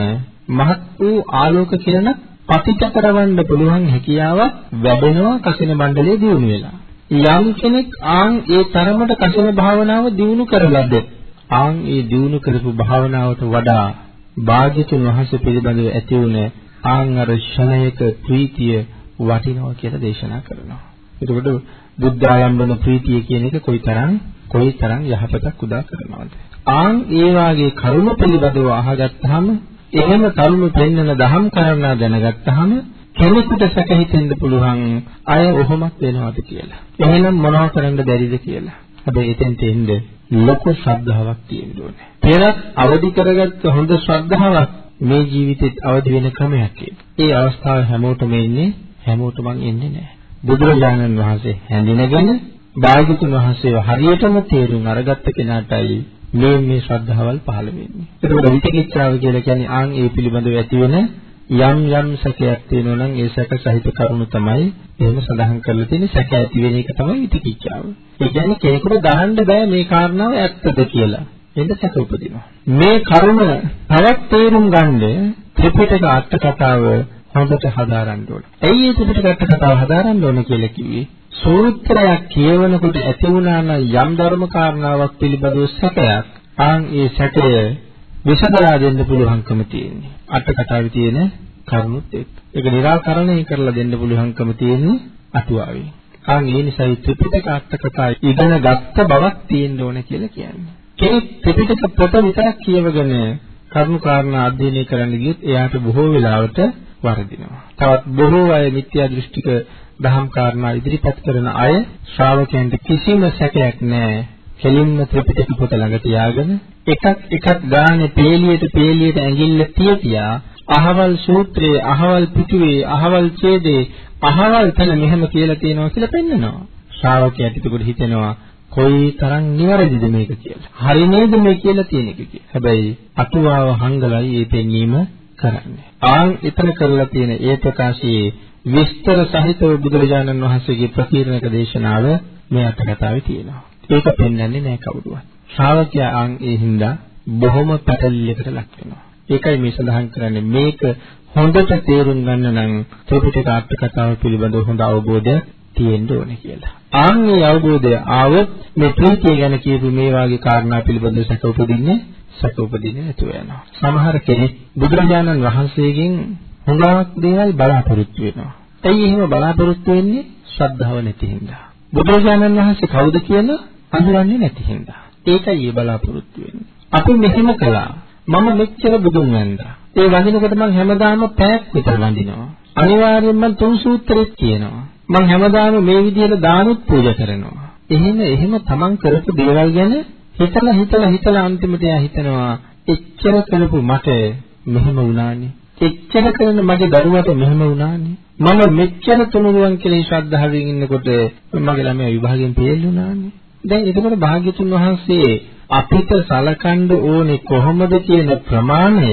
මහත් වූ ආලෝක කිරණක් පතිත කරවන්න පුළුවන් හැකියාවක් වැඩෙනවා කසින මණ්ඩලයේ දියුණු වෙලා. යම් කෙනෙක් ආන් ඒ තරමට කසින භාවනාව දියුණු කරලද ආන් ඒ දියුණු කරපු භාවනාවට වඩා භාග්‍යතුන් වහන්සේ පිළිබඳව ඇති වුණ ආන් අර ශනයක ප්‍රීතිය වටිනවා කියලා දේශනා කරනවා. එතකොට බුද්ධ ආලම්බන ප්‍රීතිය කියන එක කොයිතරම් කොයිතරම් යහපතක් උදා කරනවද? ආන් ඒ වාගේ කරුණ පිළිබඳව අහගත්තාම එහෙම කරුණු පෙන්වන දහම් කාරණා දැනගත්තාම කෙනෙකුට සැක හිතෙන්න පුළුවන් අය ඔහොමත් වෙනවද කියලා. එහෙනම් මොනව කරන්න බැරිද කියලා. හැබැයි එතෙන්ට එන්න ලොකු ශ්‍රද්ධාවක් තියෙන්න ඕනේ. පෙරත් අවදි කරගත්ත හොඳ ශ්‍රද්ධාවක් මේ ජීවිතෙත් අවදි වෙන ක්‍රමයක් ඒ අවස්ථාව හැමෝටම ඉන්නේ හැමෝටම ඉන්නේ නැහැ. බුදුරජාණන් වහන්සේ හැඳිනගෙන භාග්‍යතුන් වහන්සේව හරියටම තේරුම් අරගත්ත කෙනාටයි මේ මේ ශ්‍රද්ධාවල් පහළ වෙන්නේ. එතකොට විචිකිච්ඡාව කියලා කියන්නේ ආන් ඒ පිළිබඳව ඇතිවෙන යම් යම් සැකයක් තියෙනවා නම් ඒ සැක සහිත කරුණු තමයි එහෙම සඳහන් කරලා තියෙන්නේ සැක ඇති වෙන එක තමයි විචිකිච්ඡාව. ඒ කියන්නේ කෙනෙකුට ගහන්න බෑ මේ කාරණාව ඇත්තද කියලා. එන්න සැක උපදිනවා. මේ කරුණ තවත් තේරුම් ගන්න ත්‍රිපිටක අට කතාව හොඳට හදාරන්න ඕනේ. ඇයි මේ ත්‍රිපිටක අට කතාව හදාරන්න ඕනේ කියලා කිව්වේ? සූත්‍රයක් කියවනකොට ඇති වුණා නම් යම් ධර්ම කාරණාවක් පිළිබඳව සැකයක් ආන් ඒ සැකය විසඳලා දෙන්න පුළුවන්කම තියෙන්නේ අට කතාවේ තියෙන කරුණුත් එක්ක ඒක निराකරණය කරලා දෙන්න පුළුවන්කම තියෙන්නේ අටුවාවේ ආන් ඒ නිසා ත්‍රිපිටක අර්ථ කතා ඉගෙන ගත්ත බවක් තියෙන්න ඕන කියලා කියන්නේ. කෙනෙක් ත්‍රිපිටක පොත විතරක් කියවගෙන කරුණු කාරණා අධ්‍යයනය කරන්න ගියොත් එයාට බොහෝ වෙලාවට වරදිනවා. තවත් බොහෝ අය මිත්‍යා දෘෂ්ටික දහම් කාරණා ඉදිරිපත් කරන අය ශ්‍රාවකයන්ට කිසිම සැකයක් නැහැ. කෙලින්ම ත්‍රිපිටක පොත ළඟ තියාගෙන එකක් එකක් ගානේ පේලියට පේලියට ඇඟිල්ල තියතියා අහවල් සූත්‍රයේ අහවල් පිටුවේ අහවල් ඡේදේ අහවල් තැන මෙහෙම කියලා තියෙනවා කියලා පෙන්නනවා. ශ්‍රාවකයාට එතකොට හිතෙනවා කොයි තරම් නිවැරදිද මේක කියලා. හරි නේද මේ කියලා තියෙන එක කියලා. හැබැයි අටුවාව හංගලයි මේ පෙන්වීම කරන්නේ. ආන් ඊතර කරලා තියෙන ඒ ප්‍රකාශයේ විස්තර සහිතව බුදුරජාණන් වහන්සේගේ ප්‍රකීර්ණක දේශනාව මේ අටකතාවේ තියෙනවා. ඒක පෙන්වන්නේ නැහැ කවුරුවත්. ශ්‍රාවකයා ආන් ඒ හින්දා බොහොම පැටලියකට ලක් වෙනවා. ඒකයි මේ සඳහන් කරන්නේ මේක හොඳට තේරුම් ගන්න නම් ත්‍රිපිටක අර්ථ කතාව පිළිබඳව හොඳ අවබෝධයක් තියෙන්න ඕනේ කියලා. ආන් මේ අවබෝධය ආවොත් මේ ප්‍රීතිය ගැන කියපු මේ වාගේ කාරණා පිළිබඳව සැක උපදින්නේ සැක උපදින්නේ නැතුව යනවා. සමහර කෙනෙක් බුදුරජාණන් වහන්සේගෙන් හොඟක් දේවල් බලාපොරොත්තු වෙනවා. ඇයි එහෙම බලාපොරොත්තු වෙන්නේ? ශ්‍රද්ධාව නැති හින්දා. බුදුරජාණන් වහන්සේ කවුද කියලා අඳුරන්නේ නැති හින්දා. ඒකයි ඒ බලාපොරොත්තු වෙන්නේ. අපි මෙහෙම කළා. මම මෙච්චර බුදුන් වැන්දා. ඒ වඳිනකොට මම හැමදාම පැයක් විතර වඳිනවා. අනිවාර්යෙන්ම මම තුන් සූත්‍රෙත් කියනවා. මම හැමදාම මේ විදිහට දානුත් පූජා කරනවා. එහෙම එහෙම තමන් කරපු දේවල් ගැන හිතලා හිතලා හිතලා අන්තිමට එයා හිතනවා එච්චර කළපු මට මෙහෙම වුණානේ. එච්චර කරන මගේ දරුවට මෙහෙම වුණානේ. මම මෙච්චර තුනුරුවන් කියලා ශ්‍රද්ධාවෙන් ඉන්නකොට මගේ ළමයා විභාගයෙන් ෆේල් වුණානේ. දැන් එතකොට භාග්‍යතුන් වහන්සේ අපිට සලකන්න ඕනේ කොහොමද කියන ප්‍රමාණය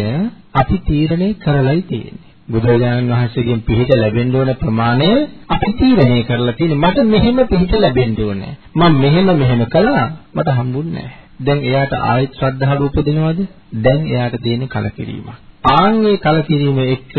අපි තීරණය කරලයි තියෙන්නේ. බුදුරජාණන් වහන්සේගෙන් පිහිට ලැබෙන්න ඕන ප්‍රමාණය අපි තීරණය කරලා තියෙන්නේ. මට මෙහෙම පිහිට ලැබෙන්න ඕනේ. මම මෙහෙම මෙහෙම කළා මට හම්බුන්නේ නැහැ. දැන් එයාට ආයෙත් ශ්‍රද්ධාව උපදිනවද? දැන් එයාට තියෙන කලකිරීමක්. ආන්ගේ කලකිරීම එක්ක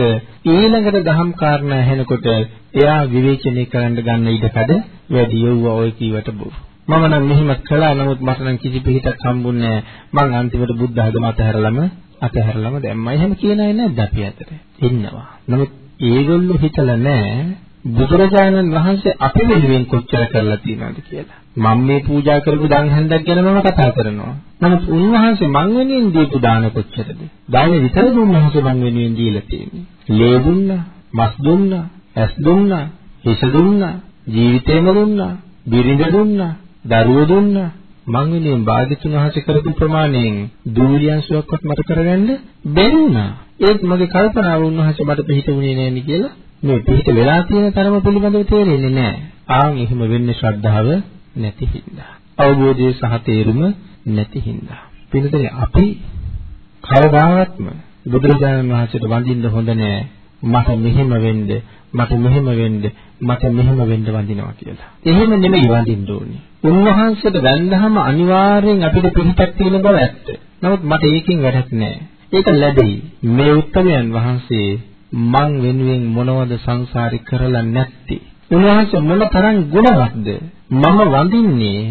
ඊළඟට දහම් කාරණා ඇහෙනකොට එයා විවේචනය කරන්න ගන්න ඉඩකඩ වැඩි යවුවා ඔය කීවට බොරු. මම නම් මෙහෙම කළා නමුත් මට නම් කිසි පිහිටක් හම්බුන්නේ නැහැ. මං අන්තිමට බුද්ධ ආගම අතහැරලම අතහැරලම දැම්මා. එහෙම කියන අය නැද්ද අපි අතර? ඉන්නවා. නමුත් ඒගොල්ලෝ හිතලා නැහැ බුදුරජාණන් වහන්සේ අපි වෙනුවෙන් කොච්චර කරලා තියෙනවද කියලා. මම මේ පූජා කරපු දන් හැන්දක් ගැන මම කතා කරනවා. නමුත් උන්වහන්සේ මං වෙනුවෙන් දීපු දාන කොච්චරද? දාන විතරද උන්වහන්සේ මං වෙනුවෙන් දීලා තියෙන්නේ. ලේ දුන්නා, මස් දුන්නා, ඇස් දුන්නා, හිස දුන්නා, ජීවිතේම දුන්නා, බිරිඳ දුන්නා, දරුවෝ දුන්නා. මං වෙනුවෙන් භාග්‍යතුන් වහන්සේ කරපු ප්‍රමාණයෙන් දූලියන්සුවක්වත් මට කරගන්න බැරි වුණා. ඒත් මගේ කල්පනාව උන්වහන්සේ මට පිළිහිටුනේ නෑනේ කියලා මේ පිළිහිට වෙලා තියෙන තරම පිළිබඳව තේරෙන්නේ නෑ. ආන් එහෙම වෙන්නේ ශ්‍රද්ධාව නැති හින්දා. අවබෝධය සහ තේරුම නැති හින්දා. පිළිදෙන අපි කවදාවත්ම බුදුරජාණන් වහන්සේට වඳින්න හොඳ නෑ. මට මෙහෙම වෙන්න, මට මෙහෙම වෙන්න, මට මෙහෙම වෙන්න වඳිනවා කියලා. එහෙම නෙමෙයි වඳින්න ඕනේ. උන්වහන්සේට වැඳහම අනිවාර්යෙන් අපිට පිළිපැක් තියෙන බව ඇත්ත. නමුත් මට ඒකෙන් වැඩක් නෑ. ඒක ලැබෙයි. මේ උත්තරයන් වහන්සේ මං වෙනුවෙන් මොනවද සංසාරේ කරලා නැත්තේ? උන්වහන්සේ මොන තරම් ගුණවත්ද? මම වඳින්නේ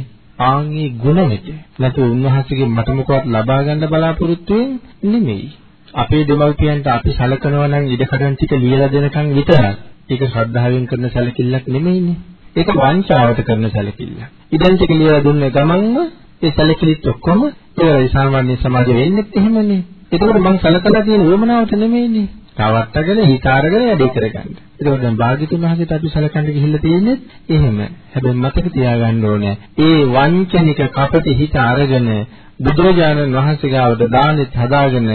ආන්ගේ ගුණෙට. නැත්නම් උන්වහන්සේගේ මට මොකවත් ලබා ගන්න බලාපොරොත්තු නෙමෙයි. අපේ දෙමව්පියන්ට අපි සලකනවා නම් ඉඩකඩම් ටික ලියලා දෙනකන් විතරක්. ඒක ශ්‍රද්ධාවෙන් කරන සැලකිල්ලක් නෙමෙයිනේ. ඒක වංචාවට කරන සැලකිල්ල. ඉඩම් ටික ලියලා දුන්න ගමන්ම ඒ සැලකිලිත් ඔක්කොම ඒ සාමාන්‍ය සමාජෙ වෙන්නේ එහෙමනේ. ඒකවල මං සලකලා තියෙන උවමනාවට නෙමෙයිනේ. රවට්ටගෙන හිත අරගෙන වැඩේ කරගන්න. ඒකෝ දැන් භාග්‍යතුන් වහන්සේට අපි සලකන්න ගිහිල්ලා තියෙන්නේ එහෙම. හැබැයි මතක තියාගන්න ඕනේ. ඒ වංචනික කපටි හිත අරගෙන බුදුරජාණන් වහන්සේ ගාවට දානෙත් හදාගෙන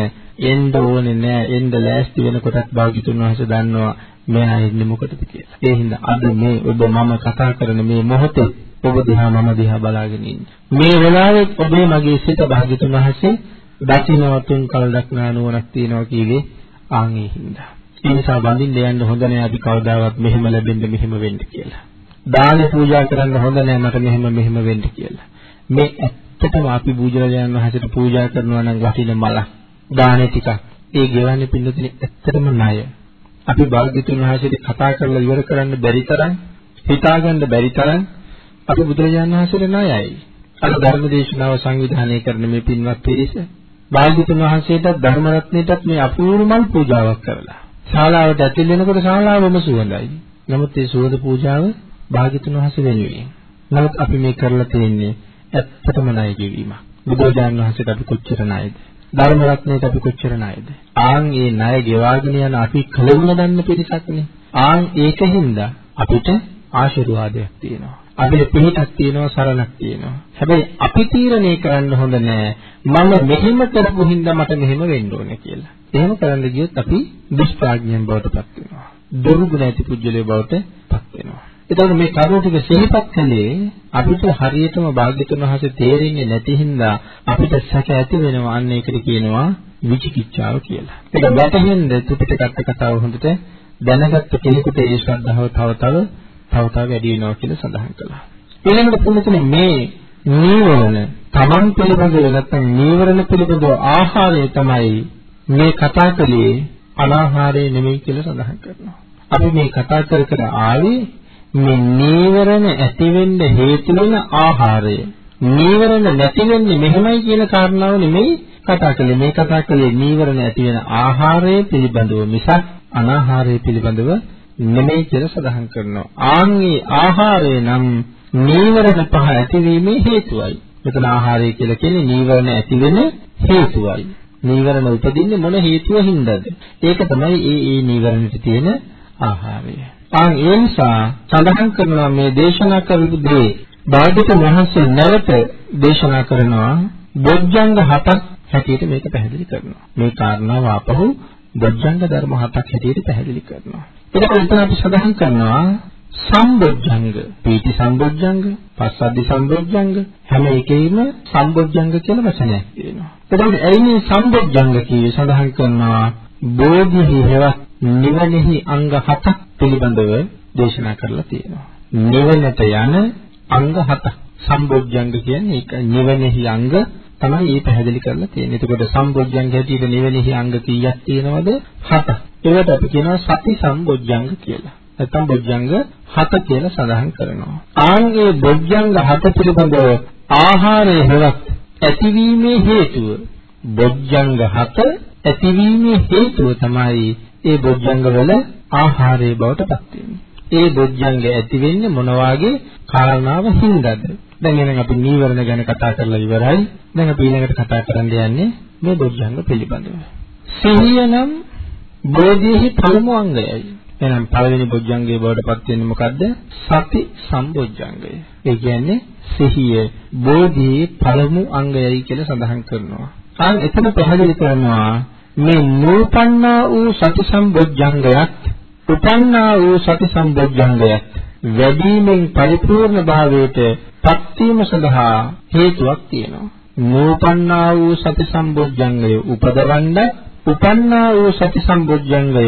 එන්න ඕනේ නෑ. එන්න ලෑස්ති වෙනකොටත් භාග්‍යතුන් වහන්සේ දන්නවා මෙයා ඉන්නේ මොකටද කියලා. ඒ හින්දා අද මේ ඔබ මම කතා කරන මේ මොහොතේ ඔබ දිහා මම දිහා බලාගෙන ඉන්නේ. මේ වෙලාවේ ඔබේ මගේ සිත භාග්‍යතුන් වහන්සේ දකින්නවතුන් කල දක්නා නුවණක් තියනවා කීවේ ආන් ඒ හින්දා. ඒ නිසා වඳින්න යන්න හොඳ නෑ අපි කවදාවත් මෙහෙම ලැබෙන්න මෙහෙම වෙන්න කියලා. දාන පූජා කරන්න හොඳ නෑ මට මෙහෙම මෙහෙම වෙන්න කියලා. මේ ඇත්තටම අපි බුදුරජාණන් වහන්සේට පූජා කරනවා නම් වටින මල දාන ටිකක්. ඒ ගෙවන්නේ පින්නතුනේ ඇත්තටම ණය. අපි භාග්‍යතුන් වහන්සේට කතා කරලා ඉවර කරන්න බැරි තරම් හිතාගන්න බැරි තරම් අපි බුදුරජාණන් වහන්සේට ණයයි. අර ධර්ම දේශනාව සංවිධානය කරන මේ පින්වත් පිරිස භාග්‍යතුන් වහන්සේටත් ධර්ම රත්නයටත් මේ අපූර්ව මල් පූජාවක් කරලා ශාලාවට ඇතුල් වෙනකොට ශාලාවම සුවඳයි. නමුත් මේ සුවඳ පූජාව භාග්‍යතුන් වහන්සේ වෙනුවෙන්. නමුත් අපි මේ කරලා තියෙන්නේ ඇත්තටම ණය ගෙවීමක්. බුදුරජාණන් වහන්සේට අපි කොච්චර ණයද? ධර්ම රත්නයට අපි කොච්චර ණයද? ආන් ඒ ණය ගෙවාගෙන යන අපි කලුණ දන්න පිරිසක්නේ. ආන් ඒකින්ද අපිට ආශිර්වාදයක් තියෙනවා. අපිට පිහිටක් තියෙනවා සරණක් තියෙනවා. හැබැයි අපි තීරණය කරන්න හොඳ නෑ මම මෙහෙම කරපු හින්දා මට මෙහෙම වෙන්න ඕනේ කියලා. එහෙම කරන්න ගියොත් අපි දුෂ්ප්‍රඥයන් බවට පත් වෙනවා. දොරුගුණ ඇති පුජ්‍යලේ බවට පත් වෙනවා. එතකොට මේ කරුණු ටික සිහිපත් කළේ අපිට හරියටම භාග්‍යතුන් වහන්සේ තේරෙන්නේ නැති හින්දා අපිට සැක ඇති වෙනවා අන්න ඒකට කියනවා විචිකිච්ඡාව කියලා. ඒක වැටහෙන්න ත්‍රිපිටකත් කතාව හොඳට දැනගත්ත කෙනෙකුට ඒ ශ්‍රද්ධාව තව තව තව තව වැඩි වෙනවා කියලා සඳහන් කළා. ඊළඟට පුණතුනේ මේ නීවරණ Taman පිළිබඳව නැත්නම් නීවරණ පිළිබඳව ආහාරය තමයි මේ කතා කළේ අනාහාරය නෙමෙයි කියලා සඳහන් කරනවා. අපි මේ කතා කර කර ආවේ මේ නීවරණ ඇති වෙන්න හේතු වෙන ආහාරය. නීවරණ නැති වෙන්නේ මෙහෙමයි කියන කාරණාව නෙමෙයි කතා කළේ. මේ කතා කළේ නීවරණ ඇති වෙන ආහාරය පිළිබඳව මිසක් අනාහාරය පිළිබඳව නෙමෙයි කියලා සඳහන් කරනවා. ආන්ගේ ආහාරය නම් නීවරණ පහ ඇතිවීමේ හේතුවයි. මෙතන ආහාරය කියලා කියන්නේ නීවරණ ඇති වෙන හේතුවයි. නීවරණ උපදින්නේ මොන හේතුව හින්දාද? ඒක තමයි ඒ ඒ නීවරණට තියෙන ආහාරය. ආන් ඒ නිසා සඳහන් කරනවා මේ දේශනා කරපු දේ බාධිත මහසෙ නැවත දේශනා කරනවා බොජ්ජංග හතක් හැටියට මේක පැහැදිලි කරනවා. මේ කාරණාව ආපහු බොජ්ජංග ධර්ම හතක් හැටියට පැහැදිලි කරනවා. එතකොට එතන අපි සඳහන් කරනවා සම්බොජ්ජංග, පීති සම්බොජ්ජංග, පස්සද්ධි සම්බොජ්ජංග හැම එකෙම සම්බොජ්ජංග කියලා වචනයක් තියෙනවා. එතකොට ඇයි මේ සම්බොජ්ජංග කියේ සඳහන් කරනවා බෝධිහි හෙවත් නිවනෙහි අංග හතක් පිළිබඳව දේශනා කරලා තියෙනවා. නිවනට යන අංග හතක්. සම්බොජ්ජංග කියන්නේ ඒක නිවනෙහි අංග තමයි මේ පැහැදිලි කරලා තියෙන්නේ. එතකොට සම්බොජ්ජංග හැටියට නිවනෙහි අංග කීයක් තියෙනවද? හතක්. ඒකට අපි කියනවා සති සම්බොජ්ජංග කියලා. නැත්නම් බොජ්ජංග හත කියලා සඳහන් කරනවා. ආන්ගේ බොජ්ජංග හත පිළිබඳව ආහාරයේ හෙවත් ඇතිවීමේ හේතුව බොජ්ජංග හත ඇතිවීමේ හේතුව තමයි ඒ බොජ්ජංග වල ආහාරයේ බවට පත් වෙන්නේ. ඒ බොජ්ජංග ඇති වෙන්නේ මොන වාගේ කාරණාව හින්දාද? දැන් එහෙනම් අපි නීවරණ ගැන කතා කරලා ඉවරයි. දැන් අපි ඊළඟට කතා කරන්න යන්නේ මේ බොජ්ජංග පිළිබඳව. සිහිය නම් බෝධිෙහි පළමු අංගයයි. එහෙනම් පළවෙනි බොජ්ජංගයේ බවට පත් වෙන්නේ මොකද්ද? සති සම්බොජ්ජංගය. ඒ කියන්නේ සිහිය බෝධියේ පළමු අංගයයි කියලා සඳහන් කරනවා. ආන් එතන පැහැදිලි කරනවා මේ නූපන්නා වූ සති සම්බොජ්ජංගයත් උපන්නා වූ සති සම්බොජ්ජංගයත් වැඩිමෙන් පරිපූර්ණ භාවයට පත්වීම සඳහා හේතුවක් තියෙනවා. නූපන්නා වූ සති සම්බොජ්ජංගය උපදවන්න උපන්නා වූ සති සම්බොජ්ජංගය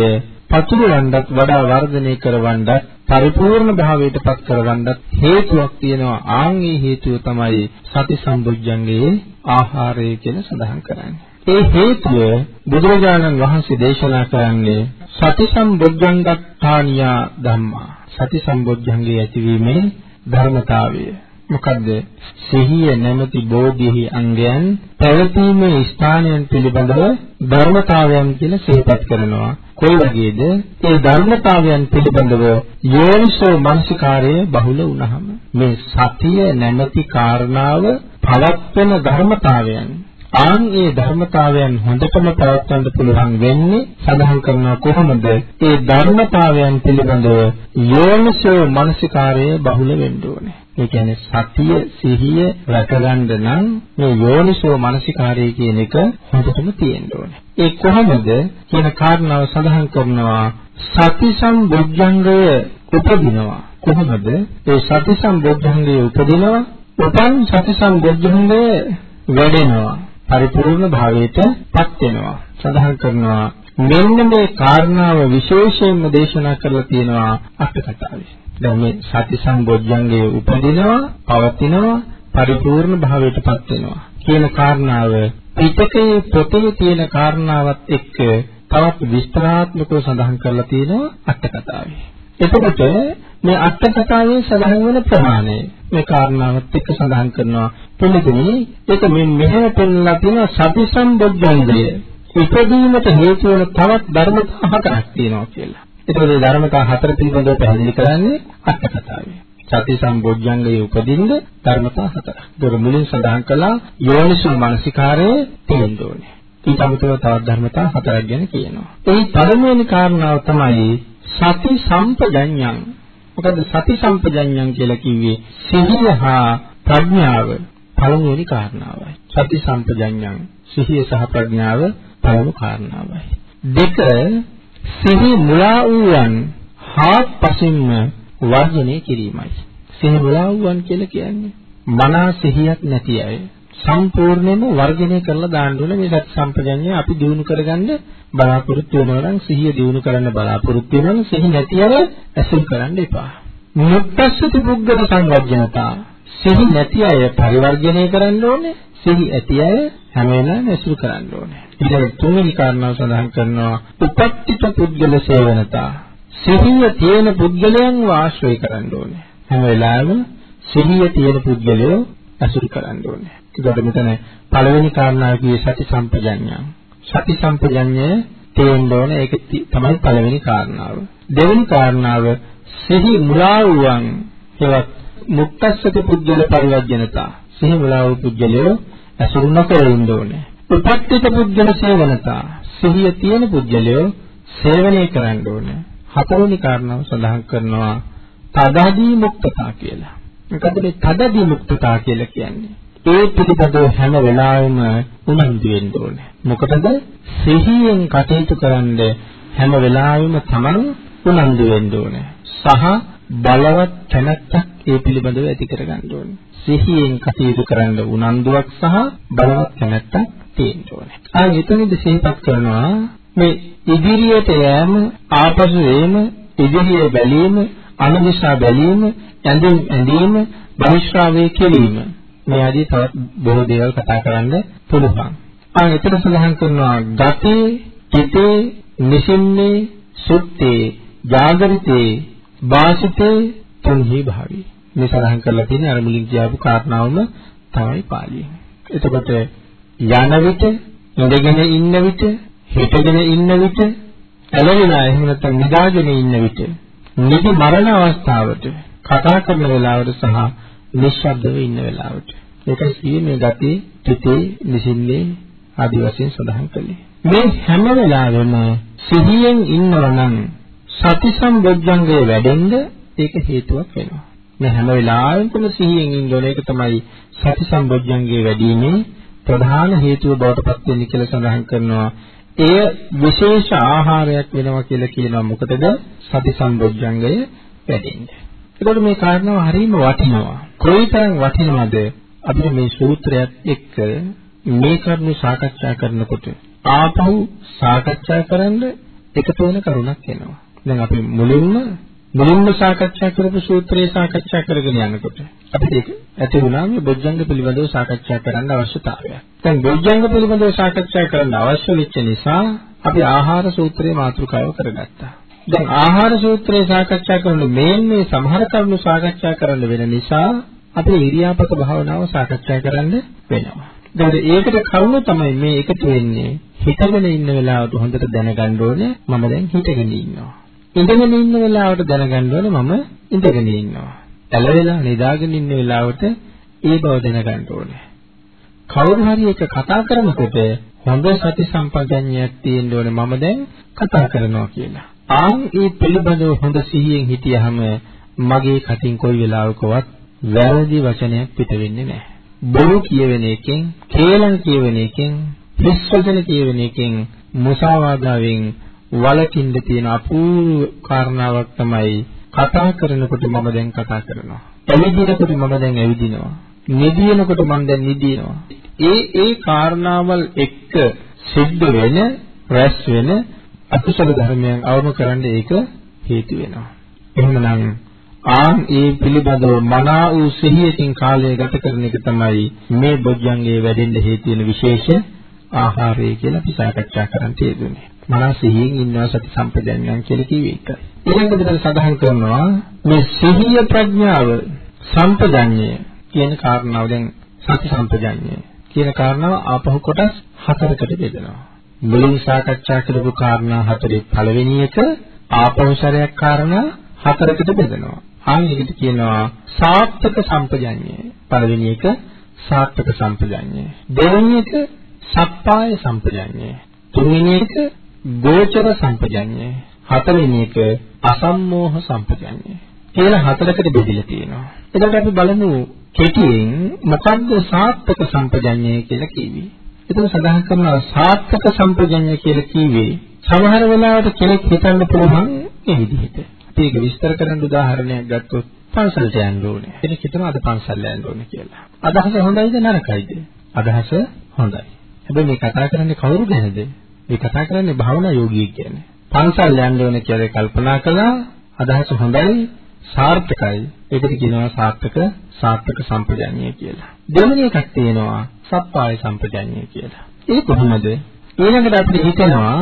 පතුරවන්නත් වඩා වර්ධනය කරවන්නත් පරිපූර්ණ භාවයට පත් කරගන්නත් හේතුවක් තියෙනවා ආන්ගේ හේතුව තමයි සති සම්බොජ්ජංගයේ ආහාරය කියලා සඳහන් කරන්නේ ඒ හේතුව බුදුරජාණන් වහන්සේ දේශනා කරන්නේ සති සම්බොජ්ජංගත්තානියා ධම්මා. සති සම්බොජ්ජංගේ ඇතිවීමේ ධර්මතාවය. මොකද්ද? සිහිය නැමැති බෝධිහි අංගයන් පැවතීමේ ස්ථානයන් පිළිබඳව ධර්මතාවයන් කියලා සිහිපත් කරනවා. කොයි වගේද? ඒ ධර්මතාවයන් පිළිබඳව යෝනිසෝ මනසිකාරය බහුල වුණහම මේ සතිය නැමැති කාරණාව පවත්වන ධර්මතාවයන් ආන් ඒ ධර්මතාවයන් හොඳටම පවත්වන්න පුළුවන් වෙන්නේ සඳහන් කරනවා කොහොමද? ඒ ධර්මතාවයන් පිළිබඳව යෝනිසෝ මනසිකාරය බහුල වෙන්න ඕනේ. ඒ කියන්නේ සතිය සිහිය රැකගන්න නම් මේ යෝනිසෝ මනසිකාරය කියන එක හොඳටම තියෙන්න ඕනේ. ඒ කොහොමද කියන කාරණාව සඳහන් කරනවා සති සම්බොජ්ජංගය උපදිනවා. කොහොමද? ඒ සති සම්බොජ්ජංගය උපදිනවා. උපන් සති සම්බොජ්ජංගය වැඩෙනවා. පරිපූර්ණ භාවයට පත් වෙනවා. සඳහන් කරනවා මෙන්න මේ කාරණාව විශේෂයෙන්ම දේශනා කරලා තියෙනවා අටකතාවේ. දැන් මේ සති සම්බොජ්ජංගයේ උපදිනවා, පවතිනවා, පරිපූර්ණ භාවයට පත් වෙනවා කියන කාරණාව පිටකයේ පොතේ තියෙන කාරණාවත් එක්ක තවත් විස්තරාත්මකව සඳහන් කරලා තියෙනවා අටකතාවේ. එතකොට මේ අට කතාවේ සඳහන් වෙන ප්‍රමාණය මේ කාරණාවත් එක්ක සඳහන් කරනවා පිළිතුරේ ඒක මේ මෙහෙම පෙන්නලා තියෙන සති සම්බොජ්ජංගය ඉපදීමට හේතු වන තවත් ධර්මතා හතරක් තියෙනවා කියලා. ඒකෝද ධර්මතා හතර පිළිබඳව පැහැදිලි කරන්නේ අට කතාවේ. සති සම්බොජ්ජංගයේ උපදින්න ධර්මතා හතරක්. ඒක මුලින් සඳහන් කළා යෝනිසෝ මනසිකාරයේ තියෙන්න ඕනේ. ඊට අමතරව තවත් ධර්මතා හතරක් ගැන කියනවා. ඒ පළමුවෙනි කාරණාව තමයි සති සම්පජඤ්ඤං. මොකද සති සම්පජඤ්ඤං කියලා කිව්වේ සිහිය හා ප්‍රඥාව පළමුවෙනි කාරණාවයි. සති සම්පජඤ්ඤං සිහිය සහ ප්‍රඥාව පළමු කාරණාවයි. දෙක සිහි මුලා වූවන් හාත්පසින්ම වර්ජනය කිරීමයි. සිහි මුලා වූවන් කියලා කියන්නේ මනා සිහියක් නැති අය සම්පූර්ණයෙන්ම වර්ජනය කරලා දාන්න ඕනේ මේ සති සම්පජඤ්ඤය අපි දිනු කරගන්න බලාපොරොත්තු වෙනවා නම් සිහිය දිනු කරන්න බලාපොරොත්තු වෙනවා නම් සිහි නැති අය ඇසුරු කරන්න එපා. මුත්තස්සති පුද්ගල සංවර්ජනතා සිහි නැති අය පරිවර්ජනය කරන්න ඕනේ. සිහි ඇති අය හැම වෙලාවෙම ඇසුරු කරන්න ඕනේ. ඊළඟ තුන්වෙනි කාරණාව සඳහන් කරනවා උපත්තිත පුද්ගල සේවනතා. සිහිය තියෙන පුද්ගලයන්ව ආශ්‍රය කරන්න ඕනේ. හැම වෙලාවෙම සිහිය තියෙන පුද්ගලයෝ ඇසුරු කරන්න ඕනේ. ඒකට මෙතන පළවෙනි කාරණාව කියේ සති සම්පජඤ්ඤය. සති සම්පජඤ්ඤය තේන්න ඕනේ ඒක තමයි පළවෙනි කාරණාව. දෙවෙනි කාරණාව සිහි මුලා වූවන් ඒවත් මුක්තස්සක පුද්ගල පරිවර්ජනතා. සිහි මුලා වූ පුද්ගලයෝ ඇසුරු නොකර ඉන්න ඕනේ. උපත්ිත පුද්ගල සේවනතා. සිහිය තියෙන පුද්ගලයෝ සේවනය කරන්න ඕනේ. හතරවෙනි කාරණාව සඳහන් කරනවා තදදී මුක්තතා කියලා. මොකද මේ තදදී මුක්තතා කියලා කියන්නේ? ඒ පිළිබඳව හැම වෙලාවෙම උනන්දු වෙන්න ඕනේ. මොකටද? සිහියෙන් කටයුතු කරන්න හැම වෙලාවෙම Taman උනන්දු වෙන්න ඕනේ. සහ බලවත් තැනක් ඒ පිළිබඳව ඇති කරගන්න ඕනේ. සිහියෙන් කටයුතු කරන්න උනන්දුවක් සහ බලවත් තැනක් තියෙන්න ඕනේ. ආ එතනදි සිහිපත් කරනවා මේ ඉදිරියට යෑම ආපසු එීම ඉදිරිය බැලීම අනුදිශා බැලීම ඇඳින් ඇඳීම බහිශ්‍රාවය කෙලීම මේ ආදී තවත් බොහෝ දේවල් කතා කරන්න පුළුවන්. ආ එතන සඳහන් කරනවා ගතේ, චිතේ, නිසින්නේ, සුත්තේ, ජාගරිතේ, වාසිතේ තුන්හි භාවි. මේ සඳහන් කරලා තියෙන්නේ අර මුලින් කියපු කාරණාවම තමයි පාළියෙන්. එතකොට යන විට, ඉඳගෙන ඉන්න විට, හිටගෙන ඉන්න විට, ඇලවිලා එහෙම නැත්නම් නිදාගෙන ඉන්න විට, නිදි මරණ අවස්ථාවට, කතා කරන වෙලාවට සහ නිශ්ශබ්දව ඉන්න වෙලාවට. ඒකයි සිහියේ මේ ගතිය පිටේ නිසින්නේ ආදි වශයෙන් සඳහන් කළේ. මේ හැම වෙලාවෙම සිහියෙන් ඉන්නවනම් සති සම්බොජ්ජංගයේ වැඩෙන්න ඒක හේතුවක් වෙනවා. මේ හැම වෙලාවෙම සිහියෙන් ඉන්න ඕන ඒක තමයි සති සම්බොජ්ජංගයේ වැඩිීමේ ප්‍රධාන හේතුව බවට පත් වෙන්නේ කියලා සඳහන් කරනවා. එය විශේෂ ආහාරයක් වෙනවා කියලා කියනවා. මොකටද? සති සම්බොජ්ජංගය වැඩෙන්නේ. ඒකට මේ කාරණාව හරියම වටිනවා. කොයිතරම් වටිනවද අපිට මේ සූත්‍රයත් එක්ක මේ කරුණු සාකච්ඡා කරනකොට ආපහු සාකච්ඡා කරන්න එකතු වෙන කරුණක් එනවා. දැන් අපි මුලින්ම මුලින්ම සාකච්ඡා කරපු සූත්‍රය සාකච්ඡා කරගෙන යනකොට අපිට ඒක ඇති වුණා මේ බොජ්ජංග පිළිබඳව සාකච්ඡා කරන්න අවශ්‍යතාවය. දැන් බොජ්ජංග පිළිබඳව සාකච්ඡා කරන්න අවශ්‍ය වෙච්ච නිසා අපි ආහාර සූත්‍රයේ මාතෘකාව කරගත්තා. දැන් ආහාර සූත්‍රය සාකච්ඡා කරන මේ මේ සමහර කරුණු සාකච්ඡා කරන්න වෙන නිසා අපේ ඉරියාපත භාවනාව සාකච්ඡා කරන්න වෙනවා. දැන් ඒකට කරුණු තමයි මේ එකතු වෙන්නේ. හිතගෙන ඉන්න වෙලාවට හොඳට දැනගන්න ඕනේ මම දැන් හිතගෙන ඉන්නවා. ඉඳගෙන ඉන්න වෙලාවට දැනගන්න ඕනේ මම ඉඳගෙන ඉන්නවා. ඇලවෙලා නිදාගෙන ඉන්න වෙලාවට ඒ බව දැනගන්න ඕනේ. කවුරු හරි එක කතා කරනකොට හොඳ සති සම්පජඤ්ඤයක් තියෙන්න ඕනේ මම දැන් කතා කරනවා කියලා. ආන් ඒ පිළිබඳව හොඳ සිහියෙන් හිටියහම මගේ කටින් කොයි වෙලාවකවත් වැරදි වචනයක් පිට වෙන්නේ නැහැ. බොරු කියවෙන එකෙන්, කේලම් කියවෙන එකෙන්, හිස් වචන කියවෙන එකෙන්, මුසාවාදාවෙන් වලකින්න තියෙන අපූර්ව කාරණාවක් තමයි කතා කරනකොට මම දැන් කතා කරනවා. ඇවිදිනකොට මම දැන් ඇවිදිනවා. නිදිනකොට මම දැන් නිදිනවා. ඒ ඒ කාරණාවල් එක්ක සිද්ධ වෙන රැස් වෙන අකුසල ධර්මයන් අවම කරන්න ඒක හේතු වෙනවා. එහෙමනම් ආන් ඒ පිළිබඳව මනා වූ සිහියකින් කාලය ගත කරන එක තමයි මේ බොජ්ජංගේ වැඩෙන්න හේතු වෙන විශේෂ ආහාරය කියලා අපි සාකච්ඡා කරන්න තියෙන්නේ. මනස සිහියෙන් ඉන්නවා සති සම්පජඤ්ඤයන් කියලා කිව්වේ ඒකයි. ඊළඟට මෙතන සඳහන් කරනවා මේ සිහිය ප්‍රඥාව සම්පජඤ්ඤය කියන කාරණාව දැන් සති සම්පජඤ්ඤය කියන කාරණාව ආපහු කොටස් හතරකට බෙදෙනවා. මුලින් සාකච්ඡා කරපු කාරණා හතරේ පළවෙනි එක ආපෞසරයක් කාරණා හතරකට බෙදෙනවා. ආයෙකට කියනවා සාර්ථක සම්පජඤ්ඤය. පළවෙනි එක සාර්ථක සම්පජඤ්ඤය. දෙවෙනි එක සප්පාය සම්පජඤ්ඤය. තුන්වෙනි එක ගෝචර සම්පජඤ්ඤය. හතරවෙනි එක අසම්මෝහ සම්පජඤ්ඤය. කියලා හතරකට බෙදලා තියෙනවා. එතකොට අපි බලමු කෙටියෙන් මොකද්ද සාර්ථක සම්පජඤ්ඤය කියලා කිව්වේ. එතන සඳහන් කරනවා සාර්ථක සම්පජඤ්ඤය කියලා කිව්වේ සමහර වෙලාවට කෙනෙක් හිතන්න පුළුවන් මේ විදිහට. අපි ඒක විස්තර කරන්න උදාහරණයක් ගත්තොත් පන්සලට යන්න ඕනේ. කෙනෙක් හිතනවා අද පන්සල් යන්න ඕනේ කියලා. අදහස හොඳයිද නරකයිද? අදහස හොඳයි. හැබැයි මේ කතා කරන්නේ කවුරු ගැනද? මේ කතා කරන්නේ භාවනා යෝගියෙක් ගැන. පන්සල් යන්න ඕනේ කියලා කල්පනා කළා අදහස හොඳයි සාර්ථකයි. ඒකට කියනවා සාර්ථක සාර්ථක සම්පජඤ්ඤය කියලා. දෙවෙනි එකක් තියෙනවා සප්පාය සම්පජඤ්ඤය කියලා. ඒ කොහොමද? ඊළඟට අපිට හිතෙනවා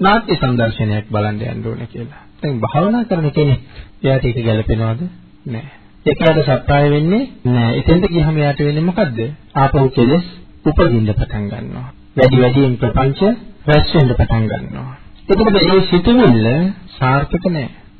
නාට්‍ය සංදර්ශනයක් බලන්න යන්න ඕනේ කියලා. දැන් භාවනා කරන කෙනෙක් එයාට ඒක ගැලපෙනවද? නැහැ. ඒකට සප්පාය වෙන්නේ නැහැ. එතෙන්ට ගියහම එයාට වෙන්නේ මොකද්ද? ආපහු කෙලස් උපදින්න පටන් ගන්නවා. වැඩි වැඩියෙන් ප්‍රපංච රැස් වෙන්න පටන් ගන්නවා. එතකොට මේ සිතුවිල්ල සාර්ථක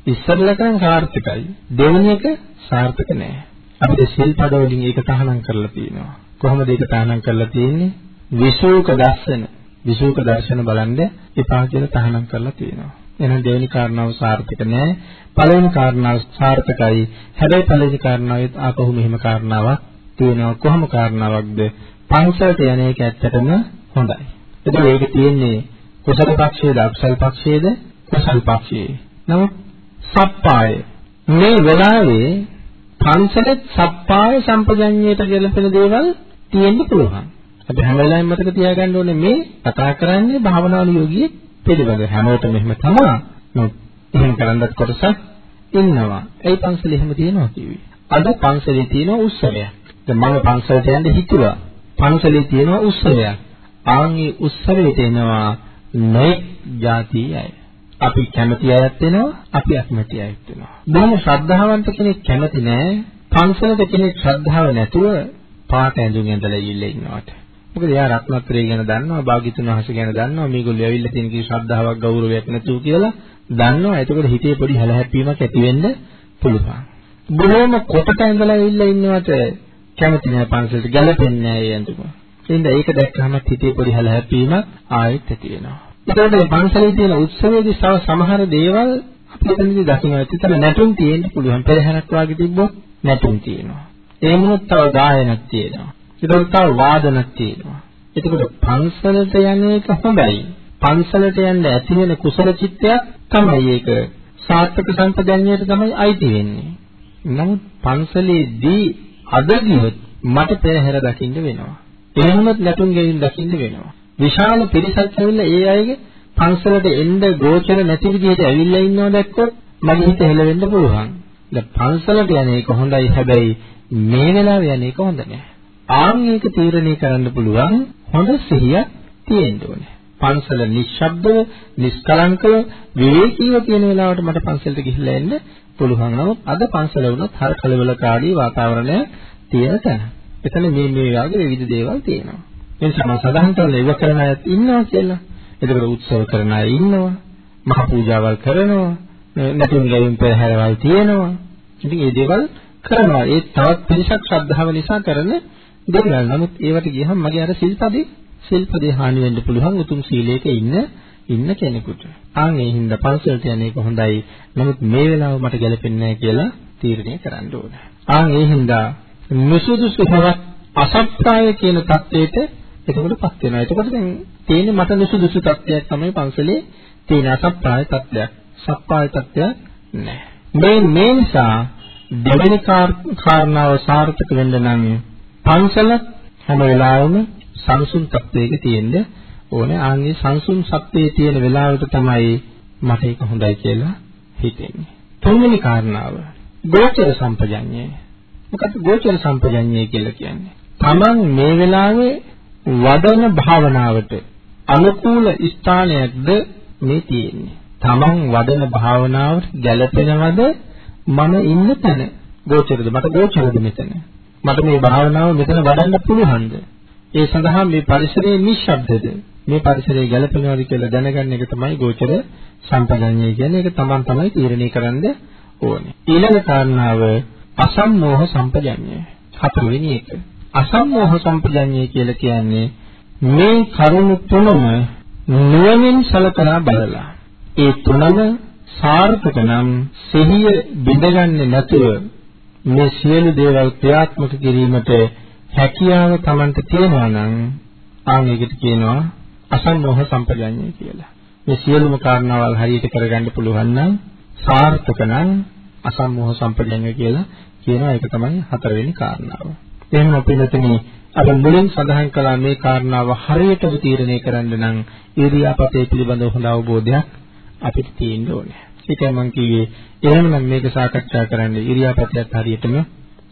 නැහැ. ඉස්සරලකන් සාර්ථකයි. දෙවෙනි එක සාර්ථක නෑ. අපිට සිල්පද වලින් ඒක තහනම් කරලා තියෙනවා. කොහොමද ඒක තහනම් කරලා තියෙන්නේ? විසූක දර්ශන. විසූක දර්ශන බලන්න එපා කියලා තහනම් කරලා තියෙනවා. එහෙනම් දෙවෙනි කාරණාව සාර්ථක නෑ. පළවෙනි කාරණාව සාර්ථකයි. හැබැයි පළවෙනි කාරණාවෙත් ආපහු මෙහෙම කාරණාවක් තියෙනවා. කොහොම කාරණාවක්ද? පංචලට යන එක ඇත්තටම හොඳයි. එතකොට ඒක තියෙන්නේ කුසල පක්ෂයේද අකුසල පක්ෂයේද? කුසල පක්ෂයේ. නමුත් සප්පාය. මේ වෙලාවේ පංචලත් සප්පාය සම්පජඤ්ඤයට ගැලපෙන දේවල් තියෙන්න පුළුවන්. අපි හැම වෙලාවෙම මතක තියාගන්න ඕනේ මේ කතා කරන්නේ භාවනාවල යෝගී පිළිබඳ හැමෝටම එහෙම තමයි. නමුත් එහෙම කරන්නත් කොටසක් ඉන්නවා. ඒ පන්සල එහෙම තියෙනවා කිව්වේ. අද පන්සලේ තියෙන උත්සවයක්. දැන් මම පන්සලට යන්න හිතුවා. පන්සලේ තියෙන උත්සවයක්. ආන්ගේ උත්සවයට එනවා නොඑක් ಜಾති අය. අපි කැමති අයත් වෙනවා අපි අකමැති අයත් වෙනවා. බොහොම ශ්‍රද්ධාවන්ත කෙනෙක් කැමති නෑ පන්සලක කෙනෙක් ශ්‍රද්ධාව නැතුව පාට ඇඳුම් ඇඳලා ඉල්ල ඉන්නවට. මොකද එයා රත්නත්‍රය ගැන දන්නවා, භාග්‍යතුන් වහන්සේ ගැන දන්නවා, මේගොල්ලෝ ඇවිල්ලා තියෙන කී ශ්‍රද්ධාවක් ගෞරවයක් නැතුව කියලා දන්නවා. එතකොට හිතේ පොඩි හැලහැප්පීමක් ඇති වෙන්න පුළුවන්. බොහොම කොටට ඇඳලා ඉල්ල ඉන්නවට කැමති නෑ පන්සලට ගැලපෙන්නේ නෑ ඒ ඇඳුම. එහෙනම් ඒක දැක්කම හිතේ පොඩි හැලහැප්පීමක් ආයෙත් ඇති වෙනවා. එතකොට මේ පන්සලේ තියෙන උත්සවයේදී තව සමහර දේවල් අපි එතනදී දකින්න ඇති. එතන නැටුම් තියෙන්න පුළුවන්. පෙරහැරක් වාගේ තිබ්බොත් නැටුම් තියෙනවා. ඒ මොනොත් තව ගායනක් තියෙනවා. ඒතකොට තව වාදනක් තියෙනවා. එතකොට පන්සලට යන එක හොඳයි. පන්සලට යන්න ඇති වෙන කුසල චිත්තයක් තමයි ඒක. සාර්ථක සම්පදන්නයට තමයි අයිති වෙන්නේ. නමුත් පන්සලේදී අද ගියොත් මට පෙරහැර දකින්න වෙනවා. එහෙමත් නැටුම් ගෙයින් දකින්න වෙනවා. විශාල පිරිසක් ඇවිල්ලා ඒ අයගේ පන්සලට එන්න ගෝචර නැති විදිහට ඇවිල්ලා ඉන්නවා දැක්කොත් මගේ හිත හෙලවෙන්න පුළුවන්. දැන් පන්සලට යන එක හොඳයි හැබැයි මේ වෙලාවේ යන එක හොඳ නෑ. ආන් මේක තීරණය කරන්න පුළුවන් හොඳ සිහියක් තියෙන්න ඕනේ. පන්සල නිශ්ශබ්දව, නිස්කලංකව, විවේකීව තියෙන වෙලාවට මට පන්සලට ගිහිල්ලා එන්න පුළුවන්. නමුත් අද පන්සල වුණත් හර කලබලකාරී වාතාවරණයක් තියෙන තැන. එතන මේ මේ වගේ විවිධ දේවල් තියෙනවා. මේ සමා සදාහන් කරන ඉව කරන අය ඉන්නවා කියලා. එතකොට උත්සව කරන අය ඉන්නවා. මහ පූජාවල් කරනවා. නැතුන් ගැයීම් පෙරහැරවල් තියෙනවා. ඉතින් මේ දේවල් කරනවා. ඒ තවත් පිරිසක් ශ්‍රද්ධාව නිසා කරන දේවල්. නමුත් ඒවට ගියහම මගේ අර සිල්පදේ සිල්පදේ හානි වෙන්න පුළුවන් උතුම් සීලයක ඉන්න ඉන්න කෙනෙකුට. ආන් ඒ හින්දා පන්සලට යන්නේ කොහොඳයි. නමුත් මේ වෙලාව මට ගැලපෙන්නේ නැහැ කියලා තීරණය කරන්න ඕනේ. ආන් ඒ හින්දා නුසුදුසු හරක් අසත්‍යය කියන தത്വෙට එතකොටපත් වෙනවා. එතකොට දැන් තියෙන්නේ මට නුසුදුසු තත්ත්වයක් තමයි පන්සලේ තියෙන අසප්පාය තත්ත්වයක්. සප්පාය තත්ත්වයක් නැහැ. මේ මේ නිසා දෙවෙනි කාරණාව සාර්ථක වෙන්න නම් පන්සල හැම වෙලාවෙම සංසුන් තත්ත්වයක තියෙන්න ඕනේ. ආන්ගේ සංසුන් සත්‍යයේ තියෙන වෙලාවට තමයි මට ඒක හොඳයි කියලා හිතෙන්නේ. තුන්වෙනි කාරණාව ගෝචර සම්පජඤ්ඤය. මොකද ගෝචර සම්පජඤ්ඤය කියලා කියන්නේ? Taman මේ වෙලාවේ වඩන භාවනාවට අනුකූල ස්ථානයක්ද මේ තියෙන්නේ. තමන් වඩන භාවනාවට ගැළපෙනවද මම ඉන්න තැන? ගෝචරද මට ගෝචරද මෙතන? මට මේ භාවනාව මෙතන වඩන්න පුළුවන්ද? ඒ සඳහා මේ පරිසරයේ නිශ්ශබ්දද? මේ පරිසරයේ ගැළපෙනවද කියලා දැනගන්න එක තමයි ගෝචර සම්පජඤ්ඤය කියන්නේ. ඒක තමන් තමයි තීරණය කරන්න ඕනේ. ඊළඟ කාරණාව අසම්මෝහ සම්පජඤ්ඤය. හතරවෙනි එක. අසම්මෝහ සම්පජඤ්ඤය කියලා කියන්නේ මේ කරුණු තුනම නුවණින් සලකලා බලලා ඒ තුනම සාර්ථක නම් සිහිය බිඳගන්නේ නැතුව මේ සියලු දේවල් ක්‍රියාත්මක කිරීමට හැකියාව Tamanට තියෙනවා නම් ආන් ඒකට කියනවා අසම්මෝහ සම්පජඤ්ඤය කියලා. මේ සියලුම කාරණාවල් හරියට කරගන්න පුළුවන් නම් සාර්ථක නම් අසම්මෝහ සම්පජඤ්ඤය කියලා කියනවා ඒක තමයි හතරවෙනි කාරණාව. එහෙනම් අපි මෙතන අර මුලින් සඳහන් කළා මේ කාරණාව හරියටම තීරණය කරන්න නම් ඉරියාපතේ පිළිබඳව හොඳ අවබෝධයක් අපිට තියෙන්න ඕනේ. ඒකයි මම කිව්වේ එහෙමනම් මේක සාකච්ඡා කරන්න ඉරියාපතයත් හරියටම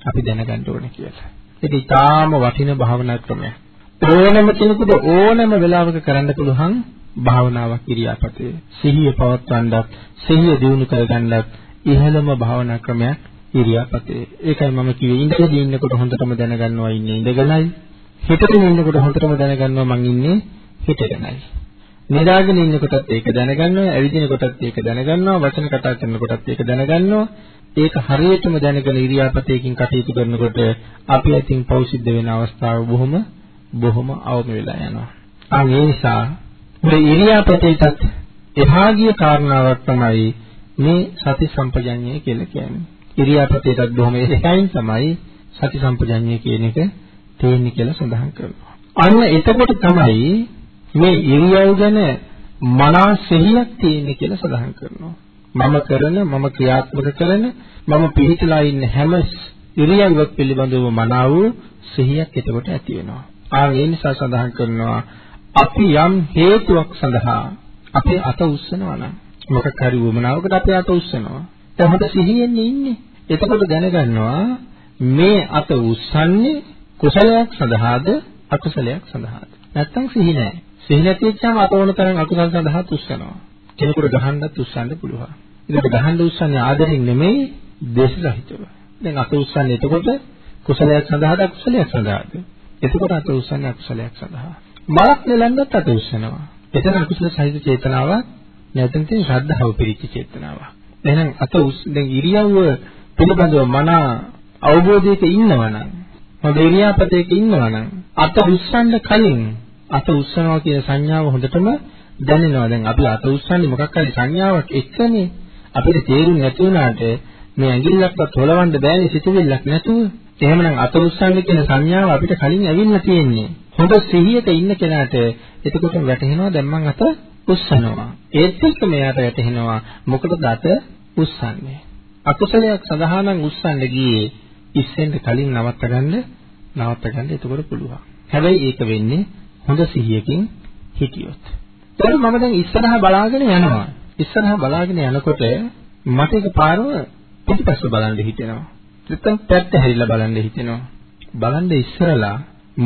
අපි දැනගන්න ඕනේ කියලා. ඒක ඊටාම වටින භාවනා ක්‍රමයක්. ඕනම කෙනෙකුට ඕනම වෙලාවක කරන්න පුළුවන් භාවනාවක් ඉරියාපතේ. සිහිය පවත්වන්නත්, සිහිය දියුණු කරගන්නත් ඉහළම භාවනා ක්‍රමයක් ඉරියාපතේ. ඒකයි මම කිව්වේ ඉඳගෙන ඉන්නකොට හොඳටම දැනගන්නවා ඉන්නේ ඉඳගෙනයි. හිටගෙන ඉන්නකොට හොඳටම දැනගන්නවා මං ඉන්නේ හිටගෙනයි. නිදාගෙන ඉන්නකොටත් ඒක දැනගන්නවා, ඇවිදිනකොටත් ඒක දැනගන්නවා, වචන කතා කරනකොටත් ඒක දැනගන්නවා. ඒක හරියටම දැනගෙන ඉරියාපතේකින් කටයුතු කරනකොට අපි අතින් පෞසිද්ධ වෙන අවස්ථාව බොහොම බොහොම අවම වෙලා යනවා. අන් ඒ නිසා මේ ඉරියාපතේටත් එහා ගිය කාරණාවක් තමයි මේ සති සම්පජඤ්ඤය කියලා කියන්නේ. ඉරියාපතේටත් බොහොම එහයින් තමයි සති සම්පජඤ්ඤය කියන එක තියෙන්නේ කියලා සඳහන් කරනවා. අන්න එතකොට තමයි මේ ඉරියව් ගැන මනා සිහියක් තියෙන්නේ කියලා සඳහන් කරනවා. මම කරන මම ක්‍රියාත්මක කරන මම පිළිතලා ඉන්න හැම ඉරියව්වක් පිළිබඳව මනාව සිහියක් එතකොට ඇති වෙනවා. ආ ඒ නිසා සඳහන් කරනවා අපි යම් හේතුවක් සඳහා අපේ අත උස්සනවා නම් මොකක් හරි වමනාවකට අපේ අත උස්සනවා. දැන් හොඳ සිහියෙන් ඉන්නේ. එතකොට දැනගන්නවා මේ අත උස්සන්නේ කුසලයක් සඳහාද අකුසලයක් සඳහාද? නැත්තම් සිහි නැහැ. සිහි නැති වෙච්චාම අත ඕන තරම් අකුසල සඳහා උස්සනවා. කෙනෙකුට ගහන්නත් උස්සන්න පුළුවන්. ඒකට ගහන්න උස්සන්නේ ආදරෙන් නෙමෙයි දේශ සහිතව. දැන් අත උස්සන්නේ එතකොට කුසලයක් සඳහාද අකුසලයක් සඳහාද? එතකොට අත උස්සන්නේ අකුසලයක් සඳහා. මලක් නෙලන්නත් අත උස්සනවා. එතන අකුසල සහිත චේතනාවක් නැත්නම් තියෙන ශ්‍රද්ධාව පිරිච්ච චේතනාවක්. එහෙනම් අත උස් දැන් ඉරියව්ව පිළිබඳව මනා අවබෝධයක ඉන්නවනම් හොඳ ඉරියාපතයක ඉන්නවනම් අත උස්සන්න කලින් අත උස්සනවා කියන සංඥාව හොඳටම දැනෙනවා. දැන් අපි අත උස්සන්නේ මොකක් හරි සංඥාවක් එක්කනේ. අපිට තේරුම් නැති වුණාට මේ ඇඟිල්ලක්වත් හොලවන්න බෑනේ සිතුවිල්ලක් නැතුව. එහෙමනම් අත උස්සන්න කියන සංඥාව අපිට කලින් ඇවිල්ලා තියෙන්නේ. හොඳ සිහියක ඉන්න කෙනාට එතකොට වැටහෙනවා දැන් මං අත උස්සනවා. ඒත් එක්ක මෙයාට වැටහෙනවා මොකටද අත උස්සන්නේ. අකුසලයක් සඳහා නම් උස්සන්න ගියේ ඉස්සෙන්ද කලින් නවත්ත ගන්න නවත්ත ගන්න එතකොට පුළුවන්. හැබැයි ඒක වෙන්නේ හොඳ සිහියකින් හිටියොත්. ඒත් මම දැන් ඉස්සරහා බලාගෙන යනවා. ඉස්සරහා බලාගෙන යනකොට මට එකපාරම පිටිපස්ස බලන්න හිතෙනවා. නැත්නම් පැත්ත හැරිලා බලන්න හිතෙනවා. බලන්න ඉස්සරලා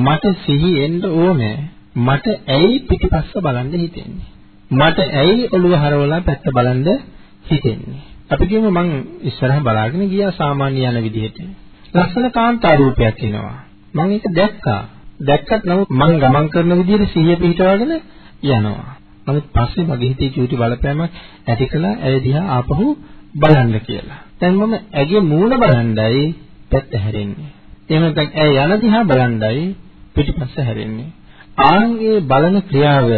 මට සිහි එන්න ඕනේ. මට ඇයි පිටිපස්ස බලන්න හිතෙන්නේ? මට ඇයි ඔළුව හරවලා පැත්ත බලන්න හිතෙන්නේ? අපි කියමු මං ඉස්සරහ බලාගෙන ගියා සාමාන්‍ය යන විදිහට. ලස්සන කාන්තා රූපයක් එනවා. මං ඒක දැක්කා. දැක්කත් නමුත් මං ගමන් කරන විදිහට සිහිය පිහිටවගෙන යනවා. නමුත් පස්සේ මගේ හිතේ චූටි බලපෑමක් ඇති කළා ඇය දිහා ආපහු බලන්න කියලා. දැන් මම ඇගේ මූණ බලන්ඩයි පැත්ත හැරෙන්නේ. එහෙම නැත්නම් ඇය යන දිහා බලන්ඩයි පිටිපස්ස හැරෙන්නේ. ආන්ගේ බලන ක්‍රියාව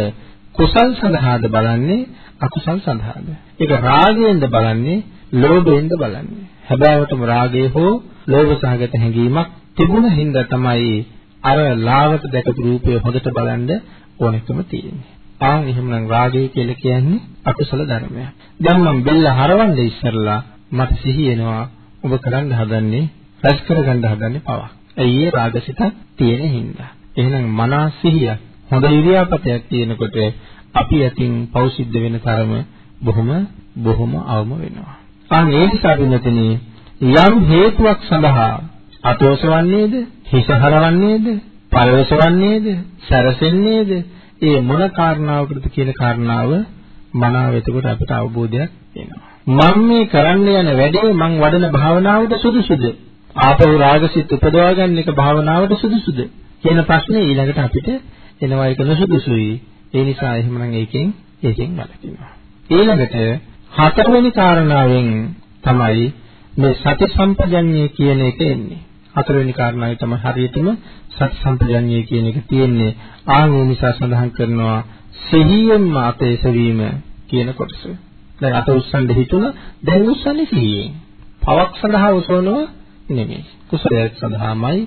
කුසල් සඳහාද බලන්නේ අකුසල් සඳහාද? ඒක රාගයෙන්ද බලන්නේ, ලෝභයෙන්ද බලන්නේ. හැබෑවටම රාගය හෝ ලෝභ සහගත හැඟීමක් තිබුණ හින්දා තමයි අර ලාවට දැකපු රූපය හොදට බලන්න ඕනෙකම තියෙන්නේ. ආන් එහෙමනම් රාගය කියලා කියන්නේ අකුසල ධර්මයක්. දැන් මම බෙල්ල හරවන්නේ ඉස්සරලා මට සිහි එනවා ඔබ කරන්න හදන්නේ රැස් කරගන්න හදන්නේ පවක්. ඇයි ඒ රාගසිත තියෙන හින්දා. එහෙනම් මනස සිහිය හොඳ ඉරියාපතයක් තියෙනකොට අපි අතින් පෞසිද්ධ වෙන තරම බොහොම බොහොම අවම වෙනවා. අන්න ඒ නිසා වෙනතනේ යම් හේතුවක් සඳහා අතෝසවන්නේද, හිස හරවන්නේද, පරවසවන්නේද, සැරසෙන්නේද, ඒ මොන කාරණාවකටද කියන කාරණාව මනාව එතකොට අපිට අවබෝධයක් එනවා. මම මේ කරන්න යන වැඩේ මං වඩන භාවනාවට සුදුසුද? ආපහු රාගසිත උපදවා ගන්න එක භාවනාවට සුදුසුද? කියන ප්‍රශ්නේ ඊළඟට අපිට එනවා ඒක නුසුදුසුයි. ඒ නිසා එහෙමනම් ඒකෙන් ඒකෙන් වළකිනවා. ඊළඟට හතරවෙනි කාරණාවෙන් තමයි මේ සති සම්පජඤ්ඤය කියන එක එන්නේ. හතරවෙනි කාරණාවයි තමයි හරියටම සති සම්පජඤ්ඤය කියන එක තියෙන්නේ. ආන් ඒ නිසා සඳහන් කරනවා සිහියෙන්ම අපේසවීම කියන කොටස. දැන් අත උස්සන්න හිතුණ දැන් උස්සන්නේ සිහියෙන්. පවක් සඳහා උසවනවා නෙමෙයි. කුසලයක් සඳහාමයි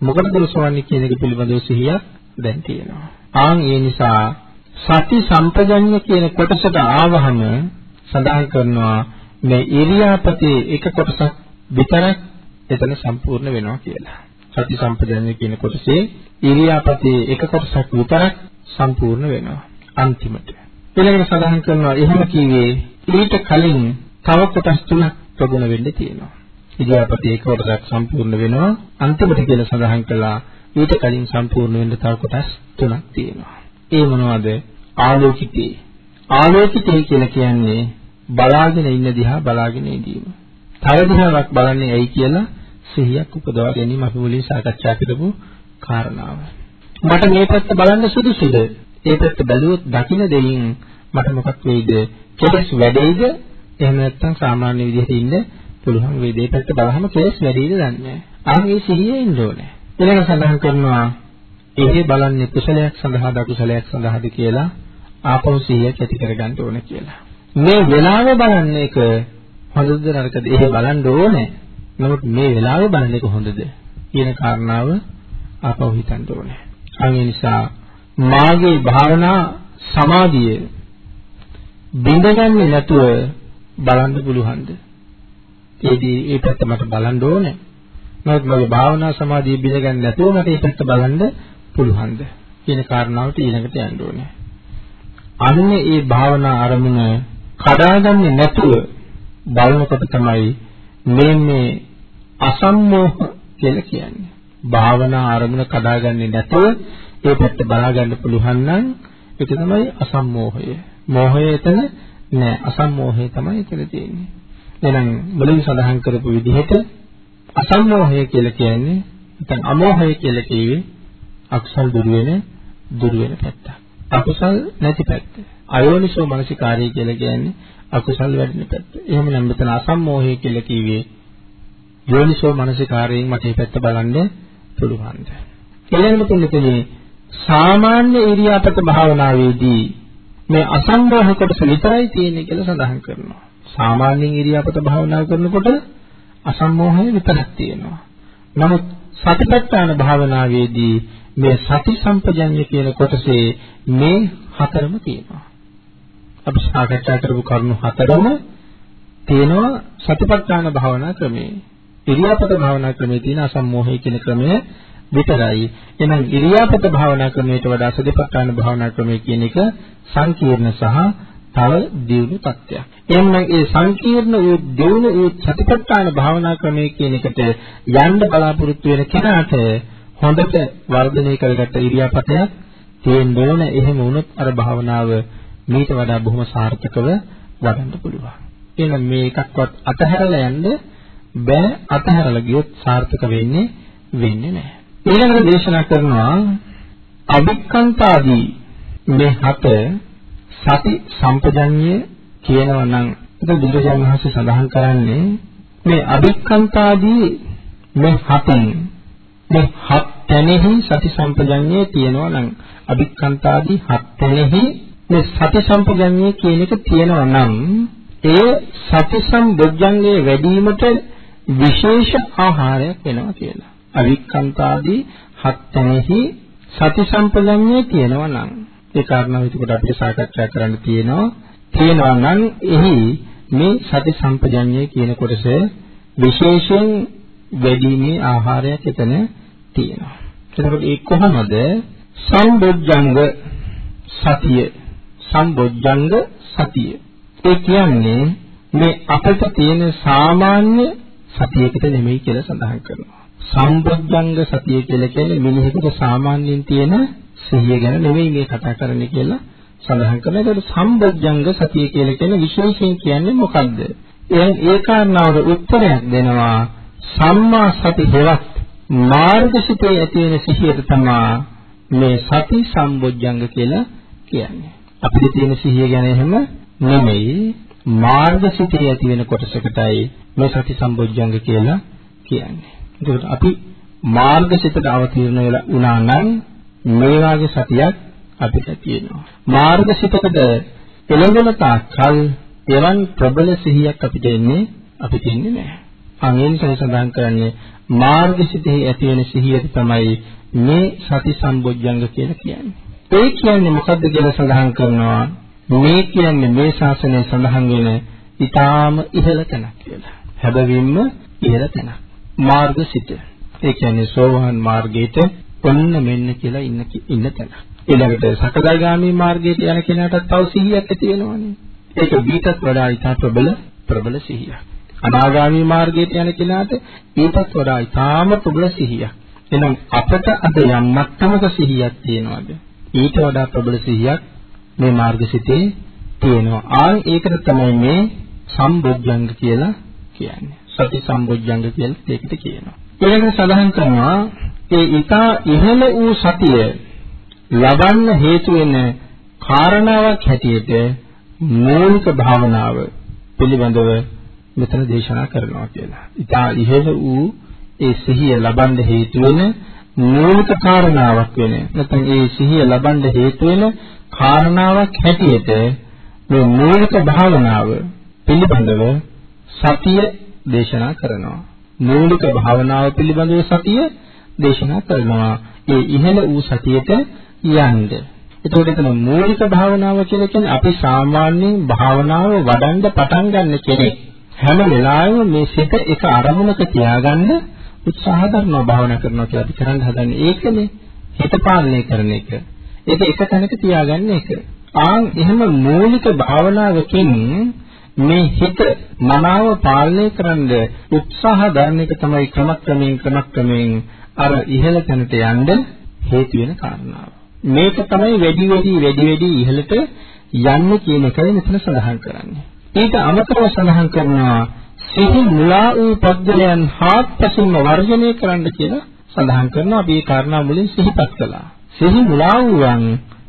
මොකටද උසවන්නේ කියන එක පිළිබඳව සිහියක් දැන් තියෙනවා. ආන් ඒ නිසා සති සම්පජඤ්ඤ කියන කොටසට ආවහම සඳහන් කරනවා මේ ඉරියාපතේ එක කොටසක් විතරක් එතන සම්පූර්ණ වෙනවා කියලා. සති සම්පජඤ්ඤ කියන කොටසේ ඉරියාපතේ එක කොටසක් විතරක් සම්පූර්ණ වෙනවා. අන්තිමට. ඊළඟට සඳහන් කරනවා එහෙම කිව්වේ ඊට කලින් තව කොටස් තුනක් ප්‍රගුණ වෙන්න තියෙනවා. ඉරියාපතේ එක කොටසක් සම්පූර්ණ වෙනවා. අන්තිමට කියලා සඳහන් කළා ඊට කලින් සම්පූර්ණ වෙන්න තව කොටස් තුනක් තියෙනවා. ඒ මොනවද? ආලෝකිතේ. ආලෝකිතේ කියලා කියන්නේ බලාගෙන ඉන්න දිහා බලාගෙන ඉඳීම. තව දිහාවක් බලන්නේ ඇයි කියලා සිහියක් උපදවා ගැනීම අපි මුලින් සාකච්ඡා කරපු කාරණාව. මට මේ පැත්ත බලන්න සුදුසුද? ඒ පැත්ත බැලුවොත් දකින්න දෙයින් මට මොකක් වෙයිද? කෙලස් වැඩෙයිද? එහෙම නැත්නම් සාමාන්‍ය විදිහට ඉන්න පුළුවන් වේද? ඒ පැත්ත බලහම කෙලස් වැඩෙයිද දන්නේ නැහැ. ආන් ඒ සිහියේ ඉන්න ඕනේ. ඊළඟ සඳහන් කරනවා එහි බලන්නේ කුසලයක් සඳහාද අකුසලයක් සඳහාද කියලා ආපහු සිහියක් ඇති කරගන්න ඕනේ කියලා. මේ වෙලාව බලන්න එක හොඳද නරකද? එහෙ බලන්න ඕනේ. නමුත් මේ වෙලාවේ බලන එක හොඳද කියන කාරණාව ආපහු හිතන්න ඕනේ. අන් නිසා මාගේ භාවනා සමාධිය බිඳගන්නේ නැතුව බලන්න පුළුවන්ද? ඒදී ඒ පැත්ත මට බලන්න ඕනේ. නමුත් මගේ භාවනා සමාධිය බිඳගන්නේ නැතුව මට ඒ පැත්ත බලන්න පුළුවන්ද? කියන කාරණාවට ඊළඟට යන්න ඕනේ. අන්නේ ඒ භාවනා අරමුණ කඩාගන්නේ නැතුව බලනකොට තමයි මේ මේ අසම්මෝහ කියලා කියන්නේ. භාවනා අරමුණ කඩාගන්නේ නැතුව ඒ පැත්ත බලා ගන්න පුළුවන් නම් ඒක තමයි අසම්මෝහය. මෝහය එතන නෑ අසම්මෝහය තමයි එතන තියෙන්නේ. එහෙනම් මුලින් සඳහන් කරපු විදිහට අසම්මෝහය කියලා කියන්නේ නැත්නම් අමෝහය කියලා කිව්වේ අකුසල් දුරු වෙන දුරු වෙන පැත්ත. අකුසල් නැති පැත්ත. අයෝනිසෝ මනසිකාරය කියලා කියන්නේ අකුසල් වැඩින පැත්ත. එහෙමනම් මෙතන අසම්මෝහය කියලා කිව්වේ යෝනිසෝ මනසිකාරයෙන් මට මේ පැත්ත බලන්න පුළුවන්ද? ඊළඟට තුන්වෙනි සාමාන්‍ය ඉරියාපත භාවනාවේදී මේ අසම්මෝහ කොටස විතරයි තියෙන්නේ කියලා සඳහන් කරනවා. සාමාන්‍යයෙන් ඉරියාපත භාවනා කරනකොට අසම්මෝහය විතරක් තියෙනවා. නමුත් සතිපට්ඨාන භාවනාවේදී මේ සති සම්පජඤ්ඤ කියන කොටසේ මේ හතරම තියෙනවා. අපි සාකච්ඡා කරපු කරුණු හතරම තියෙනවා සතිපට්ඨාන භාවනා ක්‍රමයේ. ඉරියාපත භාවනා ක්‍රමයේ තියෙන අසම්මෝහය කියන ක්‍රමය විතරයි. එහෙනම් ඉරියාපත භාවනා ක්‍රමයට වඩා සතිපට්ඨාන භාවනා ක්‍රමය කියන එක සංකීර්ණ සහ තව දියුණු තත්ත්වයක්. එහෙනම් ඒ සංකීර්ණ වූ දියුණු වූ සතිපට්ඨාන භාවනා ක්‍රමය කියන එකට යන්න බලාපොරොත්තු වෙන කෙනාට හොඳට වර්ධනය කරගත්ත ඉරියාපතයක් තියෙන්න ඕන. එහෙම වුණොත් අර භාවනාව මීට වඩා බොහොම සාර්ථකව වඩන්න පුළුවන්. එහෙනම් මේ එකක්වත් අතහැරලා යන්න බෑ අතහැරලා ගියොත් සාර්ථක වෙන්නේ වෙන්නේ නැහැ. ඊළඟට දේශනා කරනවා අවික්කන්තාදී මේ හත සති සම්පජඤ්ඤය කියනවා නම් ඒක බුදුරජාණන් වහන්සේ සඳහන් කරන්නේ මේ අවික්කන්තාදී මේ හතෙන් මේ හත් තැනෙහි සති සම්පජඤ්ඤය තියෙනවා නම් අවික්කන්තාදී හත් තැනෙහි මේ සති සම්පජඤ්ඤය කියන එක තියෙනවා නම් ඒ සති සම්බොජ්ජංගයේ වැඩිවීමට විශේෂ ආහාරයක් වෙනවා කියලා. අවික්කන්තාදී හත් තැනෙහි සති සම්පජඤ්ඤය තියෙනවා නම් ඒ කාරණාව එතකොට අපිට සාකච්ඡා කරන්න තියෙනවා. තියෙනවා නම් එහි මේ සති සම්පජඤ්ඤය කියන කොටස විශේෂයෙන් වැඩිමේ ආහාරයක් එතන තියෙනවා. එතකොට ඒ කොහොමද සම්බොජ්ජංග සතිය සම්බොජ්ජංග සතිය ඒ කියන්නේ මේ අපිට තියෙන සාමාන්‍ය සතියකට නෙමෙයි කියලා සඳහන් කරනවා. සම්බොජ්ජංග සතිය කියලා කියන්නේ මිනිහෙකුට සාමාන්‍යයෙන් තියෙන සිහිය ගැන නෙමෙයි මේ කතා කරන්නේ කියලා සඳහන් කරනවා. ඒකට සම්බොජ්ජංග සතිය කියලා කියන්නේ විශේෂයෙන් කියන්නේ මොකද්ද? එහෙනම් ඒ කාරණාවට උත්තරයක් දෙනවා සම්මා සති හෙවත් මාර්ගසිතේ ඇති වෙන සිහියට තමයි මේ සති සම්බොජ්ජංග කියලා කියන්නේ. අපිට තියෙන සිහිය ගැන එහෙම නෙමෙයි මාර්ගසිතේ ඇති වෙන කොටසකටයි මේ සති සම්බොජ්ජංග කියලා කියන්නේ. ඒකට අපි මාර්ගසිතට අවතීර්ණ වෙලා වුණා නම් මේ වාගේ සතියක් අපිට තියෙනවා. මාර්ගසිතකට එළඹෙන තාක්කල් එවන් ප්‍රබල සිහියක් අපිට එන්නේ අපිට ඉන්නේ නැහැ. අංගෙන් සඳහන් කරන්නේ මාර්ගසිතෙහි ඇති වෙන සිහියට තමයි මේ සති සම්බොජ්ජංග කියලා කියන්නේ. ඒ කියන්නේ මොකද්ද කියලා සඳහන් කරනවා මේ කියන්නේ මේ ශාසනයේ සඳහන් වෙන ඊටාම ඉහළ තැනක් කියලා. හැබැවින්ම ඉහළ තැනක්. මාර්ගසිත. ඒ කියන්නේ සෝවාන් මාර්ගයට ඔන්න මෙන්න කියලා ඉන්න ඉන්න තැන. ඊළඟට සකදාගාමී මාර්ගයට යන කෙනාටත් තව සිහියක් ඇති වෙනවනේ. ඒක බීටත් වඩා ඉතා ප්‍රබල ප්‍රබල සිහියක්. අනාගාමී මාර්ගයට යන කෙනාට ඊටත් වඩා ඉතාම ප්‍රබල සිහියක්. එහෙනම් අපට අද යම් මට්ටමක සිහියක් තියෙනවද? ඊට වඩා ප්‍රබල සිහියක් මේ මාර්ගසිතේ තියෙනවා. ආන් ඒකට තමයි මේ සම්බොජ්ජංග කියලා කියන්නේ. සති සම්බොජ්ජංග කියලා ඒකට කියනවා. ඊළඟට සඳහන් කරනවා ඒ ඊතා ඉහළ වූ සතිය ලබන්න හේතු වෙන කාරණාවක් හැටියට මූලික භාවනාව පිළිබඳව මෙතන දේශනා කරනවා කියලා. ඊතා ඉහළ වූ ඒ සිහිය ලබන්න හේතු වෙන මූලික කාරණාවක් වෙන නැත්නම් ඒ සිහිය ලබන්න හේතු වෙන කාරණාවක් හැටියට මේ මූලික භාවනාව පිළිබඳව සතිය දේශනා කරනවා. මූලික භාවනාව පිළිබඳව සතිය දේශනා කරනවා. ඒ ඉහළ වූ සතියට යන්න. එතකොට එතන මූලික භාවනාව කියලා කියන්නේ අපි සාමාන්‍යයෙන් භාවනාව වඩන්න පටන් ගන්න කෙනෙක්. හැම වෙලාවෙම මේ සිත එක අරමුණක තියාගන්න උත්සාහ කරනවා භාවනා කරනවා කියලා අපි කරන්න හදන්නේ ඒකනේ. හිත පාලනය කරන එක. ඒක එක තැනක තියාගන්න එක. ආන් එහෙම මූලික භාවනාවකින් මේ හිත මනාව පාලනය කරන්න උත්සාහ දරන එක තමයි ක්‍රමක්‍රමයෙන් ක්‍රමක්‍රමයෙන් අර ඉහළ තැනට යන්න හේතු වෙන කාරණාව. මේක තමයි වැඩි වැඩි වැඩි වැඩි ඉහළට යන්න කියන එකයි මෙතන සඳහන් කරන්නේ. ඊට අමතරව සඳහන් කරනවා සිහි මුලා වූ පද්දලයන් හාත්පසින්ම වර්ජනය කරන්න කියලා සඳහන් කරනවා. අපි මේ කාරණා මුලින් සිහිපත් කළා. සිහි මුලා වූවන්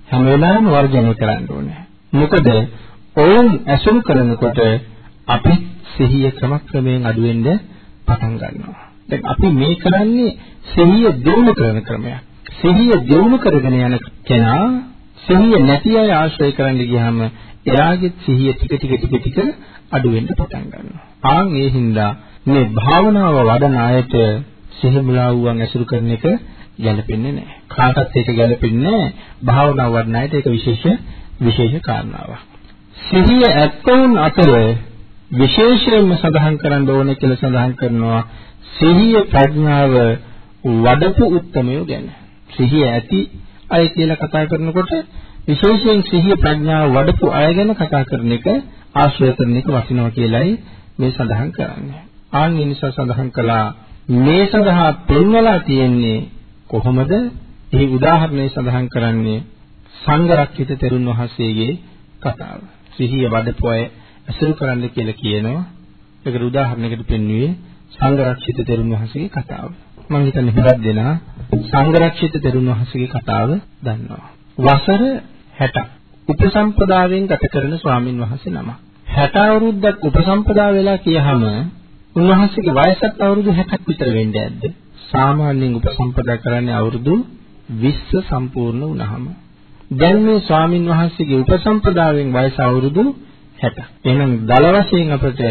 හැම වෙලාවෙම වර්ජනය කරන්න ඕනේ. මොකද ඔවුන් ඇසුරු කරනකොට අපි සිහිය ක්‍රමක්‍රමයෙන් අඩු වෙන්න පටන් ගන්නවා. දැන් අපි මේ කරන්නේ සිහිය දියුණු කරන ක්‍රමයක්. සිහිය දියුණු කරගෙන යන කෙනා සිහිය නැති අය ආශ්‍රය කරන්න ගියාම එයාගේ සිහිය ටික ටික ටික ටික අඩු වෙන්න පටන් ගන්නවා. ආන් ඒ හින්දා මේ භාවනාව වඩන අයට සිහි මුලාවුවන් ඇසුරු කරන එක ගැලපෙන්නේ නැහැ. කාටත් ඒක ගැලපෙන්නේ නැහැ. භාවනාව වඩන අයට ඒක විශේෂ විශේෂ කාරණාවක්. සිහිය ඇත්තවුන් අතර විශේෂයෙන්ම සඳහන් කරන්න ඕනේ කියලා සඳහන් කරනවා සිහිය ප්‍රඥාව වඩපු උත්මයෝ ගැන. සිහිය ඇති අය කියලා කතා කරනකොට විශේෂයෙන් සිහිය ප්‍රඥාව වඩපු අය ගැන කතා කරන එක ආශ්‍රය කරන එක වටිනවා කියලයි මේ සඳහන් කරන්නේ. ආන් නිසා සඳහන් කළා මේ සඳහා පෙන්වලා තියෙන්නේ කොහොමද? ඒ උදාහරණය සඳහන් කරන්නේ සංඝරක්කිත තෙරුන් වහන්සේගේ කතාව. සිහිය වඩපු අය අසුරු කරන්න කියලා කියනවා. ඒකට උදාහරණයකට පෙන්වුවේ සංඝරක්ෂිත තෙරුන් වහන්සේගේ කතාව. මම හිතන්නේ හුඟක් දෙනා සංඝරක්ෂිත තෙරුන් වහන්සේගේ කතාව දන්නවා. වසර 60ක් උපසම්පදාවෙන් ගත කරන ස්වාමින් වහන්සේ නම. 60 අවුරුද්දක් උපසම්පදා වෙලා කියහම උන්වහන්සේගේ වයසත් අවුරුදු 60ක් විතර වෙන්නේ ඇද්ද? සාමාන්‍යයෙන් උපසම්පදා කරන්නේ අවුරුදු 20 සම්පූර්ණ වුණාම. දැන් මේ ස්වාමින් වහන්සේගේ උපසම්පදාවෙන් වයස අවුරුදු 60. එහෙනම් දල වශයෙන් අපිට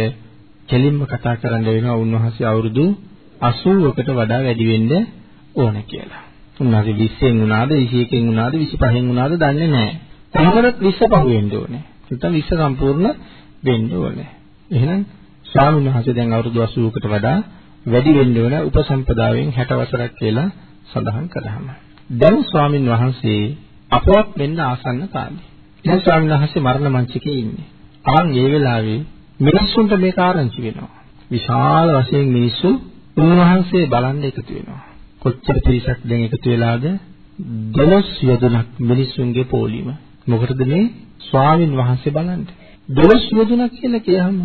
කෙලින්ම කතා කරන්න වෙනවා උන්වහන්සේ අවුරුදු 80කට වඩා වැඩි වෙන්න ඕන කියලා. උන්වහන්සේ 20න් වුණාද 21න් වුණාද 25න් වුණාද දන්නේ නැහැ. කොහොමද 20 පහු වෙන්න ඕනේ. නැත්නම් 20 සම්පූර්ණ වෙන්න ඕනේ. එහෙනම් ස්වාමීන් වහන්සේ දැන් අවුරුදු 80කට වඩා වැඩි වෙන්න ඕන උපසම්පදාවෙන් 60 වසරක් කියලා සඳහන් කළාම. දැන් ස්වාමින් වහන්සේ අපවත් වෙන්න ආසන්න කාලේ. දැන් ස්වාමීන් වහන්සේ මරණ මංචකේ ඉන්නේ. ආන් ඒ වෙලාවේ මිනිස්සුන්ට මේක ආරංචි වෙනවා. විශාල වශයෙන් මිනිස්සු උන්වහන්සේ බලන්න එකතු වෙනවා. කොච්චර පිරිසක් දැන් එකතු වෙලාද? 12 යදුනක් මිනිස්සුන්ගේ පොලිම. මොකටද මේ ස්වාමින් වහන්සේ බලන්න? 12 යදුනක් කියලා කියහම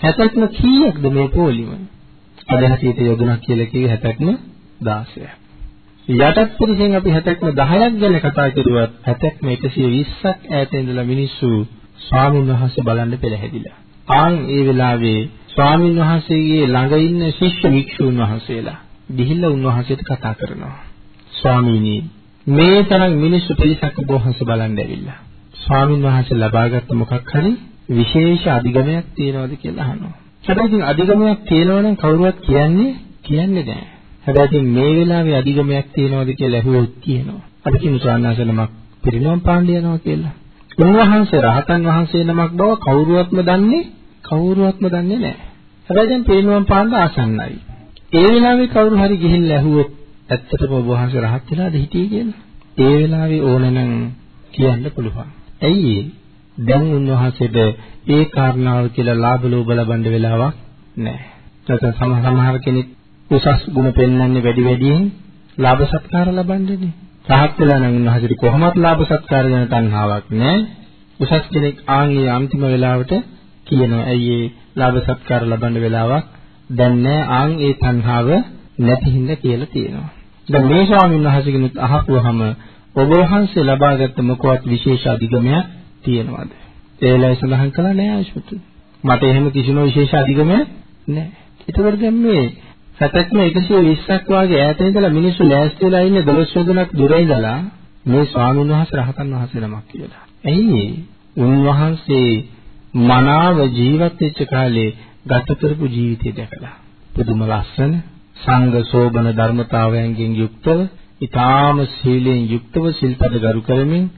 60ක්ම කීයක්ද මේ පොලිම? අද හැටියට යදුනක් කියලා කිව්වේ 60ක්ම 16ක්. යටත් පිරිසෙන් අපි 60ක්ම 10ක් ගැන කතා කරුවත් 60ක්ම 120ක් ඈත ඉඳලා මිනිස්සු ස්වාමීන් වහන්සේ බලන්න පෙළහැදිලා. ආන් ඒ වෙලාවේ ස්වාමීන් වහන්සේගේ ළඟ ඉන්න ශිෂ්‍ය වික්ෂුන් වහන්සේලා ගිහිල්ලා උන්වහන්සේට කතා කරනවා. ස්වාමීනි මේ තරම් මිනිස්සු පිරිසක් ඔබ වහන්සේ බලන්න ඇවිල්ලා. ස්වාමීන් වහන්සේ ලබාගත් මොකක් හරි විශේෂ අධිගමයක් තියනවාද කියලා අහනවා. හැබැයි ඉතින් අධිගමයක් තියෙනවා නම් කවුරුවත් කියන්නේ කියන්නේ නැහැ. හැබැයි ඉතින් මේ වෙලාවේ අධිගමයක් තියනවාද කියලා ඇහුවොත් කියනවා. අපි කියමු ස්වාමීන් නමක් පිරිනොම් පාණ්ඩ යනවා කියලා. උන්වහන්සේ රහතන් වහන්සේ නමක් බව කවුරුවත්ම දන්නේ කවුරුවත්ම දන්නේ නැහැ. හැබැයි දැන් පිරිනොම් පාණ්ඩ ආසන්නයි. ඒ වෙලාවේ කවුරු හරි ගිහිල්ලා ඇහුවොත් ඇත්තටම ඔබ වහන්සේ රහත් වෙලාද හිටියේ කියලා. ඒ වෙලාවේ ඕනනම් කියන්න පුළුවන්. ඇයි දැන් උන්වහන්සේට ඒ කාරණාව කියලා ලාභ ලෝභ ලබන්න වෙලාවක් නැහැ. නැත්නම් සමහර කෙනෙක් උසස් ගුණ පෙන්වන්නේ වැඩි වැඩියෙන් ලාභ සත්කාර ලබන්නේනේ. රහත් වෙලා නම් උන්වහන්සේට කොහොමවත් ලාභ සත්කාර ගැන තණ්හාවක් නැහැ. උසස් කෙනෙක් ආන්ගේ අන්තිම වෙලාවට කියනවා ඇයි ඒ ලාභ සත්කාර ලබන්න වෙලාවක් දැන් නැහැ ආන් ඒ තණ්හාව නැති හින්දා කියලා තියෙනවා. දැන් මේ ස්වාමීන් වහන්සේගෙනුත් අහපුවාම ඔබ වහන්සේ ලබාගත් මොකවත් විශේෂ අධිගමයක් තියෙනවද? ඒලයි සඳහන් කළා නෑ ආශුතු. මට එහෙම කිසිම විශේෂ අධිගමයක් නෑ. ඒකවල දැන් මේ සතක්ම 120ක් වාගේ ඈත ඉඳලා මිනිස්සු ලෑස්ති වෙලා ඉන්නේ දොළොස් යොදුනක් දුර ඉඳලා මේ ස්වාමීන් වහන්සේ රහතන් වහන්සේ නමක් කියලා. ඇයි උන්වහන්සේ මනාව ජීවත් වෙච්ච කාලේ ගත කරපු ජීවිතය දැකලා පුදුම ලස්සන සංඝ සෝබන ධර්මතාවයන්ගෙන් යුක්තව ඊ타ම සීලෙන් යුක්තව සිල්පද ගරු කරමින්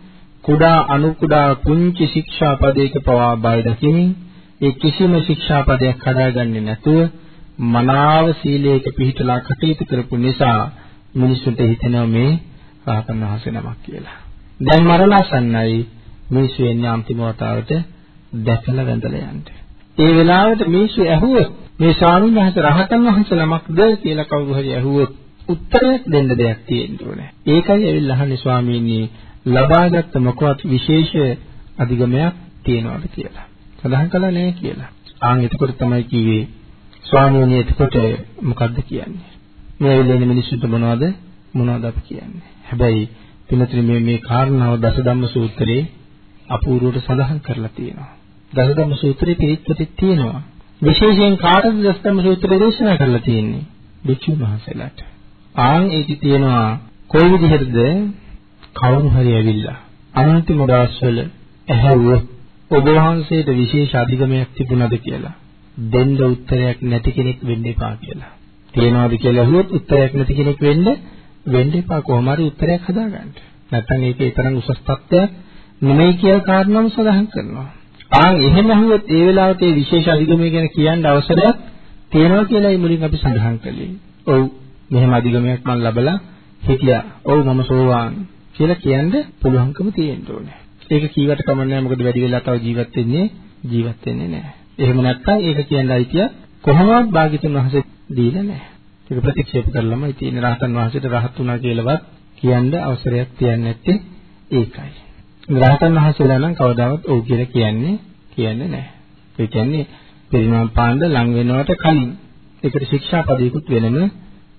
කුඩා අනු කුඩා කුංචි ශික්ෂා පදයක පවා බය දකිමින් ඒ කිසිම ශික්ෂා පදයක් හදාගන්නේ නැතුව මනාව සීලයක පිහිටලා කටයුතු කරපු නිසා මිනිසුන්ට හිතෙනවා මේ රහතන් වහන්සේ නමක් කියලා. දැන් මරණසන්නයි මිනිස්සු එන්නේ අන්තිම වතාවට දැකලා වැඳලා යන්න. ඒ වෙලාවට මිනිස්සු ඇහුවොත් මේ ස්වාමීන් වහන්සේ රහතන් වහන්සේ නමක්ද කියලා කවුරු හරි ඇහුවොත් උත්තරයක් දෙන්න දෙයක් තියෙන්න ඕනේ. ඒකයි ඇවිල්ලා අහන්නේ ස්වාමීනි ලබාගත් මොකවත් විශේෂ අධිගමයක් තියනවාද කියලා. සඳහන් කළා නෑ කියලා. ආන් එතකොට තමයි කිව්වේ ස්වාමීනි එතකොට මොකද්ද කියන්නේ? මේ ඇවිල්ලා ඉන්න මිනිස්සුන්ට මොනවද මොනවද අපි කියන්නේ? හැබැයි පිනතුනි මේ මේ කාරණාව දසධම්ම සූත්‍රයේ අපූර්වවට සඳහන් කරලා තියෙනවා. දසධම්ම සූත්‍රයේ පිළිත්පතේ තියෙනවා. විශේෂයෙන් කාටද දසධම්ම සූත්‍රය දේශනා කරලා තියෙන්නේ? භික්ෂුන් වහන්සේලාට. ආන් ඒකේ තියෙනවා කොයි විදිහටද කවුරු හරි ඇවිල්ලා අන්තිම දවස්වල ඇහැව්වොත් ඔබ වහන්සේට විශේෂ අධිගමයක් තිබුණද කියලා දෙන්න උත්තරයක් නැති කෙනෙක් වෙන්න එපා කියලා. තියනවාද කියලා අහුවොත් උත්තරයක් නැති කෙනෙක් වෙන්න වෙන්න එපා කොහොම හරි උත්තරයක් හදාගන්න. නැත්නම් ඒකේ තරම් උසස් තත්ත්වයක් නෙමෙයි කියලා කාරණාව සඳහන් කරනවා. ආන් එහෙම අහුවොත් ඒ වෙලාවට ඒ විශේෂ අධිගමය ගැන කියන්න අවසරයක් තියෙනවා කියලායි මුලින් අපි සඳහන් කළේ. ඔව් මෙහෙම අධිගමයක් මම ලබලා හිටියා. ඔව් මම සෝවාන් කියලා කියන්න පුළුවන්කම තියෙන්න ඕනේ. ඒක කීවට කමන්නේ මොකද වැඩි වෙලා තව ජීවත් වෙන්නේ ජීවත් වෙන්නේ නැහැ. එහෙම නැත්නම් ඒක කියන්න අයිතිය කොහොමවත් භාග්‍යතුන් වහන්සේ දීලා නැහැ. ඒක ප්‍රතික්ෂේප කරලමයි තියෙන රහතන් වහන්සේට රහත් වුණා කියලාවත් කියන්න අවසරයක් තියන්නේ නැත්තේ ඒකයි. රහතන් වහන්සේලා නම් කවදාවත් ඔව් කියලා කියන්නේ කියන්නේ නැහැ. ඒ කියන්නේ පිරිනමන පාණ්ඩ ලං වෙනවට කලින් ඒකට ශික්ෂා පදයකුත් වෙනම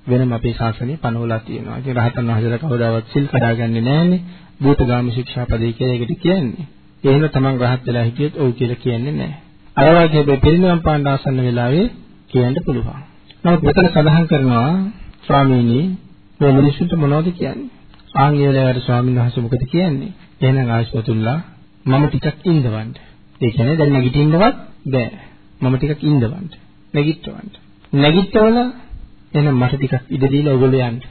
වෙනම අපේ ශාසනය පනවලා තියෙනවා. ඉතින් රහතන් වහන්සේලා කවදාවත් සිල් කඩාගන්නේ නැහනේ. භූතගාමී ශික්ෂාපදේ කියලා ඒකට කියන්නේ. එහෙම තමන් රහත් වෙලා හිටියොත් ඔව් කියලා කියන්නේ නැහැ. අර වගේ මේ පිරිනිවන් පාන්න ආසන්න වෙලාවේ කියන්න පුළුවන්. නමුත් මෙතන සඳහන් කරනවා ස්වාමීනි මේ මිනිස්සුන්ට මොනවද කියන්නේ? ආන්ගේ වෙලාවට ස්වාමීන් වහන්සේ මොකද කියන්නේ? එහෙනම් ආශ්වතුල්ලා මම ටිකක් ඉඳවන්න. ඒ කියන්නේ දැන් නැගිටින්නවත් බෑ. මම ටිකක් ඉඳවන්න. නැගිටවන්න. නැගිටවලා එහෙනම් මට ටිකක් ඉඩ දීලා ඔයගොල්ලෝ යන්න.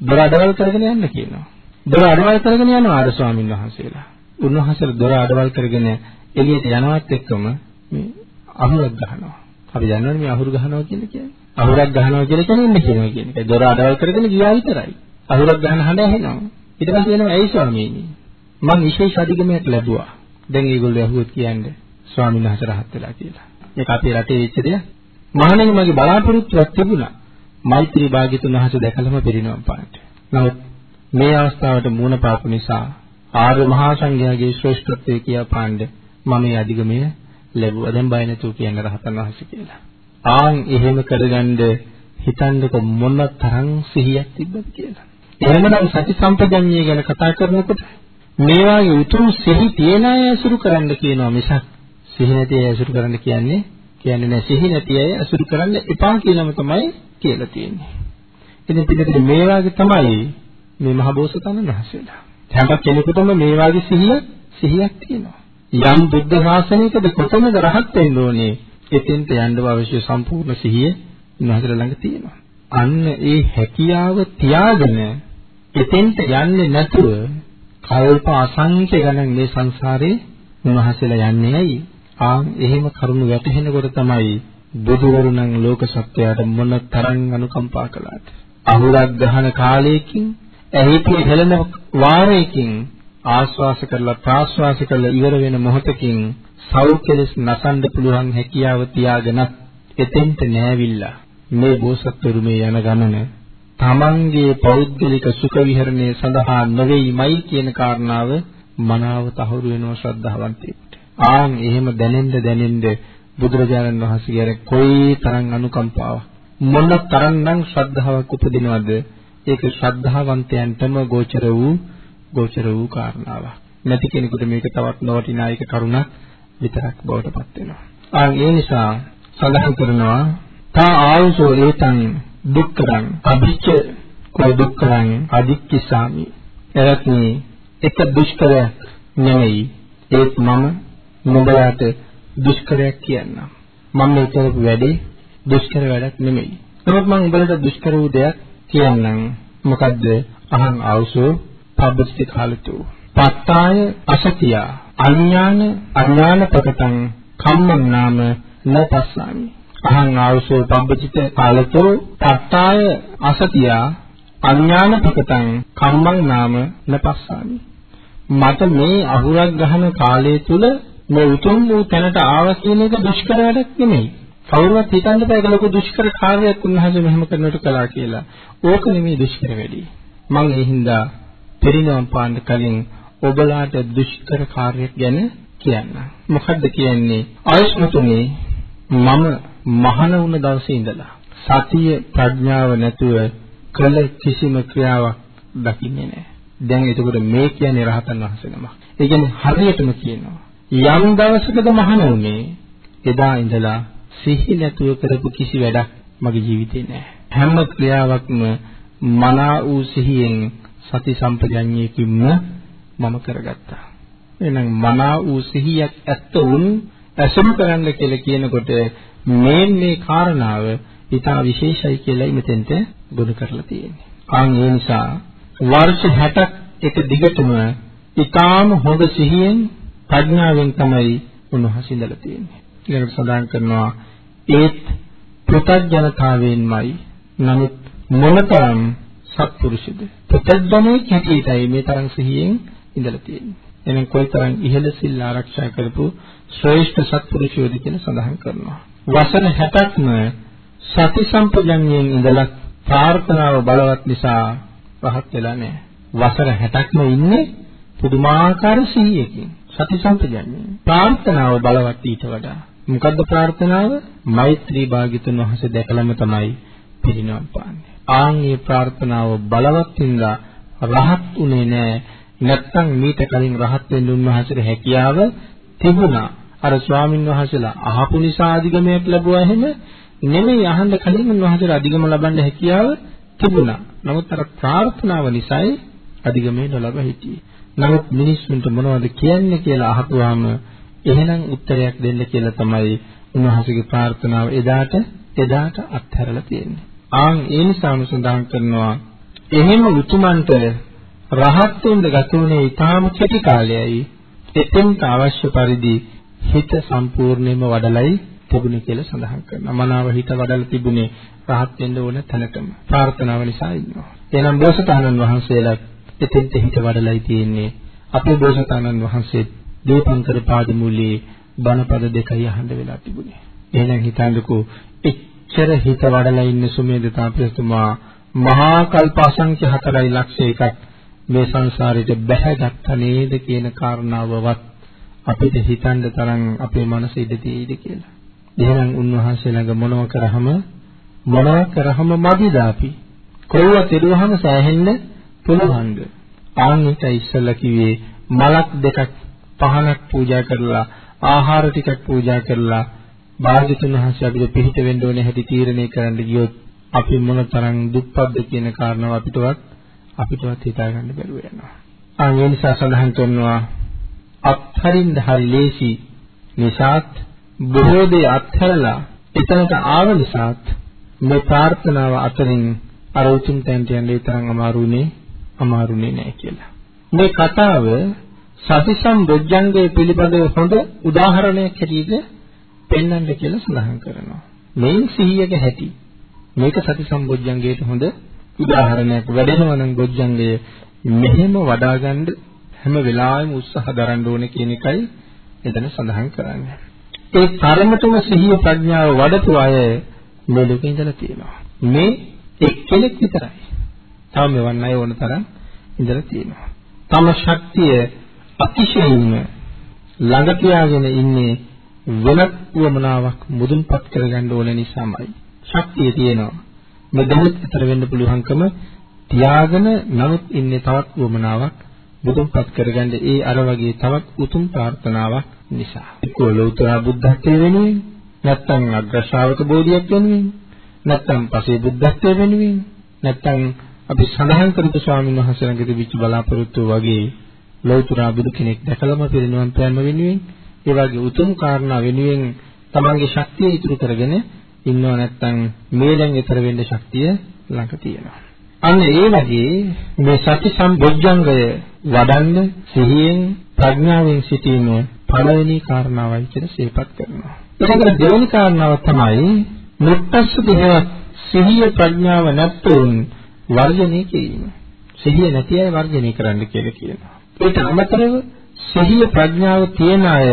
දොර අඩවල් කරගෙන යන්න කියනවා. දොර අඩවල් කරගෙන යනවා ආර ස්වාමීන් වහන්සේලා. උන්වහන්සේලා දොර අඩවල් කරගෙන එළියට යනවත් එක්කම මේ අහුරක් ගහනවා. අපි දන්නවනේ මේ අහුරු ගහනවා කියලා කියන්නේ. අහුරක් ගහනවා කියලා කියන්නේ ඉන්න කියනවා කියන එක. දොර අඩවල් කරගෙන ගියා විතරයි. අහුරක් ගහන හඬ ඇහෙනවා. ඊට පස්සේ එනවා ඇයි ස්වාමීනි? මං විශේෂ අධිගමයක් ලැබුවා. දැන් ඒගොල්ලෝ ඇහුවොත් කියන්නේ ස්වාමීන් වහන්සේ රහත් වෙලා කියලා. මේක අපේ රටේ වෙච්ච දෙයක්. මහණෙනි මගේ බලාපොරොත්තුවක් තිබුණා. මෛත්‍රී භාග්‍යතුන් වහන්සේ දැකලම පිරිනවම් පාන්නට. නමුත් මේ අවස්ථාවට මූණ පාපු නිසා ආර්ය මහා සංඝයාගේ ශ්‍රේෂ්ඨත්වයේ කියා පාණ්ඩ මම මේ අධිගමය ලැබුවා. දැන් බය නැතුව කියන රහතන් වහන්සේ කියලා. ආන් එහෙම කරගන්න හිතන්නකො මොන තරම් සිහියක් තිබ්බද කියලා. එහෙමනම් සති සම්පජඤ්ඤය ගැන කතා කරනකොට මේ වාගේ උතුම් සිහි තියන අය අසුරු කරන්න කියනවා මිසක් සිහි නැති අය අසුරු කරන්න කියන්නේ කියන්නේ නැහැ සිහි නැති අය අසුරු කරන්න එපා කියලාම තමයි කියලා තියෙන්නේ. ඉතින් පිළිතුරු මේ වාගේ තමයි මේ මහ බෝසතාණන් වහන්සේලා. හැම කෙනෙකුටම මේ වාගේ සිහිය සිහියක් තියෙනවා. යම් බුද්ධ ශාසනයකද කොතනද රහත් වෙන්න ඕනේ? එතෙන්ට යන්න අවශ්‍ය සම්පූර්ණ සිහිය උන්වහන්සේලා ළඟ තියෙනවා. අන්න ඒ හැකියාව තියාගෙන එතෙන්ට යන්නේ නැතුව කල්ප අසංඛ්‍ය ගණන් මේ සංසාරේ උන්වහන්සේලා යන්නේ ඇයි? ආ එහෙම කරුණු වැටහෙනකොට තමයි බුදුවරු නම් ලෝක සත්‍යයට මොන තරම් අනුකම්පා කළාද? අහුරක් ගහන කාලයකින් ඇහිපිය හෙළන වාරයකින් ආශ්වාස කරලා ප්‍රාශ්වාස කරලා ඉවර වෙන මොහොතකින් සෞඛ්‍යලස් නසන්න පුළුවන් හැකියාව තියාගෙනත් එතෙන්ට නෑවිල්ලා. මේ බෝසත්වරු මේ යන ගමන තමන්ගේ පෞද්ගලික සුඛ විහරණය සඳහා නොවේයිමයි කියන කාරණාව මනාව තහවුරු වෙනවා ශ්‍රද්ධාවන්තයෙකුට. ආන් එහෙම දැනෙන්න දැනෙන්න බුදුරජාණන් වහන්සේගේ කොයි තරම් අනුකම්පාවක්. මොන තරම්නම් ශ්‍රද්ධාවක් උපදිනවද? ඒක ශ්‍රද්ධාවන්තයන්ටම ගෝචර වූ ගෝචර වූ කාරණාවක්. නැති කෙනෙකුට මේක තවත් නොවටිනා එක කරුණක් විතරක් බවට පත් වෙනවා. ආන් ඒ නිසා සඳහන් කරනවා තා ආයසෝ ඒතං දුක්ඛං අභිච්ච කෝ දුක්ඛං අදික්ඛිසාමි. එරත්නි එක දුෂ්කරයක් නෙවෙයි ඒත් මම නුඹලාට දුෂ්කරයක් කියන්නම්. මම මේ කරපු වැඩේ දුෂ්කර වැඩක් නෙමෙයි. නමුත් මම උඹලට දුෂ්කර වූ දෙයක් කියන්නම්. මොකද්ද? අහං ආවසෝ පබ්බස්ති කාලතු. පත්තාය අසතියා අඥාන අඥාන ප්‍රකටං කම්මං නාම නපස්සාමි. අහං ආවසෝ පබ්බචිත කාලතෝ පත්තාය අසතියා අඥාන ප්‍රකටං කම්මං නාම නපස්සාමි. මට මේ අහුරක් ගහන කාලය තුල මේ උතුම් වූ තැනට ආවා කියන එක දුෂ්කර වැඩක් නෙමෙයි. කවුරුවත් හිතන්න බෑ ඒක ලොකු දුෂ්කර කාර්යයක් උන්වහන්සේ මෙහෙම කරනට කළා කියලා. ඕක නෙමෙයි දුෂ්කර වැඩි. මම ඒ හින්දා පිරිනවම් පාන්න කලින් ඔබලාට දුෂ්කර කාර්යයක් ගැන කියන්න. මොකද්ද කියන්නේ? ආයස්මතුනේ මම මහාන වුණ දවසේ ඉඳලා සතිය ප්‍රඥාව නැතුව කළ කිසිම ක්‍රියාවක් දකින්නේ නැහැ. දැන් එතකොට මේ කියන්නේ රහතන් වහන්සේ නමක්. ඒ කියන්නේ හරියටම කියනවා. යම් දවසකද මහාන වුණේ එදා ඉඳලා සිහි නැතුව කරපු කිසි වැඩක් මගේ ජීවිතේ නැහැ. හැම ක්‍රියාවක්ම මනා වූ සිහියෙන් සති සම්පජඤ්ඤයකින්ම මම කරගත්තා. එහෙනම් මනා වූ සිහියක් ඇත්ත වුන් ඇසුරු කරන්න කියලා කියනකොට මේ මේ කාරණාව ඉතා විශේෂයි කියලායි මෙතෙන්ට ගොනු කරලා තියෙන්නේ. ආන් ඒ නිසා වර්ෂ 60ක් එක දිගටම ඊටාම හොඳ සිහියෙන් ප්‍රඥාවෙන් තමයි උන්වහන්සේ ඉඳලා තියෙන්නේ. ඊළඟට සඳහන් කරනවා ඒත් පෘථග්ජනතාවෙන්මයි නමුත් මොනතරම් සත්පුරුෂද පෘථග්ජනෙක් හැටියටයි මේ තරම් සිහියෙන් ඉඳලා තියෙන්නේ. එහෙනම් කොයිතරම් ඉහළ සිල් ආරක්ෂා කරපු ශ්‍රේෂ්ඨ සත්පුරුෂයෝද කියලා සඳහන් කරනවා. වසර 60ක්ම සති සම්පජන්යෙන් ඉඳලා ප්‍රාර්ථනාව බලවත් නිසා පහත් වෙලා නැහැ. වසර 60ක්ම ඉන්නේ පුදුමාකාර සිහියකින්. සති සම්පජන්යෙන්. ප්‍රාර්ථනාව බලවත් ඊට වඩා. මොකද්ද ප්‍රාර්ථනාව? මෛත්‍රී භාග්‍යතුන් වහන්සේ දැකලම තමයි පිරිනවම් පාන්නේ. ආන් මේ ප්‍රාර්ථනාව බලවත් හින්දා රහත් උනේ නෑ. නැත්තම් මීට කලින් රහත් වෙන්න උන්වහන්සේට හැකියාව තිබුණා. අර ස්වාමින් වහන්සේලා අහපු නිසා අධිගමයක් ලැබුවා එහෙම නෙමෙයි අහන්න කලින් උන්වහන්සේට අධිගම ලබන්න හැකියාව තිබුණා. නමුත් අර ප්‍රාර්ථනාව නිසායි අධිගමේ නොලබ හිටියේ. නමුත් මිනිස්සුන්ට මොනවද කියන්නේ කියලා අහපුවාම එහෙනම් උත්තරයක් දෙන්න කියලා තමයි උන්වහන්සේගේ ප්‍රාර්ථනාව එදාට එදාට අත්හැරලා තියෙන්නේ. ආන් ඒ නිසාම සඳහන් කරනවා එහෙම උතුමන්ට රහත් වෙන්න ගතුනේ ඊටාම කෙටි කාලයයි එතෙන්ට අවශ්‍ය පරිදි හිත සම්පූර්ණයෙන්ම වඩලයි තිබුණේ කියලා සඳහන් කරනවා. මනාව හිත වඩලා තිබුණේ රහත් වෙන්න ඕන තැනටම. ප්‍රාර්ථනාව නිසා ඉන්නවා. එහෙනම් බෝසතාණන් වහන්සේලා එතෙන්ට හිත වඩලයි තියෙන්නේ. අපේ බෝසතාණන් වහන්සේ දීපංකර පාදමූලයේ බණපද දෙකයි අහන්න වෙලා තිබුණේ. එහෙනම් හිතන්නකෝ එච්චර හිත වඩලා ඉන්න සුමේද තාපසතුමා මහා කල්ප අසංඛ්‍ය 4 ලක්ෂ එකක් මේ සංසාරෙට බැහැගත්ත නේද කියන කාරණාවවත් අපිට හිතන්න තරම් අපේ මනස ඉඳ තියෙයිද කියලා. එහෙනම් උන්වහන්සේ ළඟ මොනව කරාම මොනව කරාම මදිද අපි? කොල්ල තිරුවහම සෑහෙන්න පුළුවන්ද? ආන් එක ඉස්සලා කිව්වේ මලක් දෙකක් පහනක් පූජා කරලා ආහාර ටිකක් පූජා කරලා භාග්‍යතුන් වහන්සේ අපිට පිළිහිට වෙන්න ඕනේ හැටි තීරණය කරන්න ගියොත් අපි මොනතරම් දුක්පත්ද කියන කාරණාව අපිටවත් අපිටවත් හිතා ගන්න බැරුව යනවා. ආ ඒ නිසා සඳහන් කරනවා අත්හරින්න හරි ලේසි නිසාත් බොහෝ දේ අත්හැරලා එතනට ආව නිසාත් මේ ප්‍රාර්ථනාව අතරින් අර උතුම් තැනට යන්නේ තරම් අමාරුනේ අමාරුනේ නෑ කියලා. මේ කතාව සතිසම් බොජ්ජංගයේ පිළිබඳව හොඳ උදාහරණයක් හැටියට පෙන්වන්න කියලා සඳහන් කරනවා. මේන් සිහියක හැටි. මේක සතිසම් බොජ්ජංගයට හොඳ උදාහරණයක්. වැඩෙනවා නම් බොජ්ජංගය මෙහෙම වඩාගන්න හැම වෙලාවෙම උත්සාහ දරන්න ඕනේ කියන එකයි එතන සඳහන් කරන්නේ. ඒ තරමටම සිහිය ප්‍රඥාව වඩපු අය මේ ලෝකේ ඉඳලා තියෙනවා. මේ එක්කෙනෙක් විතරයි. තව මෙවන් අය ඕන තරම් ඉඳලා තියෙනවා. තම ශක්තිය අතිශයින්ම ළඟ තියාගෙන ඉන්නේ වෙනත් වමනාවක් මුදුන්පත් කරගන්න ඕන නිසාමයි. ශක්තිය තියෙනවා. මේ දෙමුත් අතර වෙන්න පුළුවන්කම තියාගෙන නමුත් ඉන්නේ තවත් වමනාවක් මුදුන්පත් කරගන්න ඒ අර වගේ තවත් උතුම් ප්‍රාර්ථනාවක් නිසා. ඒකෝ ලෞතර බුද්ධත්වයේ වෙනුවෙන් නැත්නම් අග්‍ර ශ්‍රාවක බෝධියක් වෙනුවෙන් නැත්නම් පසේ බුද්ධත්වයේ වෙනුවෙන් නැත්නම් අපි සඳහන් කරපු ස්වාමීන් වහන්සේලාගේ තිබිච්ච බලාපොරොත්තු වගේ ලෞතර බුදු කෙනෙක් දැකලම පිරිනවන් පෑම වෙනුවෙන් ඒ වගේ උතුම් කාරණා වෙනුවෙන් තමන්ගේ ශක්තිය ඉතුරු කරගෙන ඉන්නව නැත්නම් මේ දැන් ඊතර වෙන්න ශක්තිය ළඟ තියෙනවා. අන්න ඒ වගේ මේ සති සම්බොජ්ජංගය වඩන්න සිහියෙන් ප්‍රඥාවෙන් සිටීම පළවෙනි කාරණාවයි කියලා සිහිපත් කරනවා. ඊළඟට දෙවෙනි කාරණාව තමයි මුත්තස්ස දෙහවත් සිහිය ප්‍රඥාව නැත්තුන් වර්ජනය කිරීම. සිහිය නැති අය වර්ජනය කරන්න කියලා කියනවා. ඒට අමතරව සිහිය ප්‍රඥාව තියෙන අය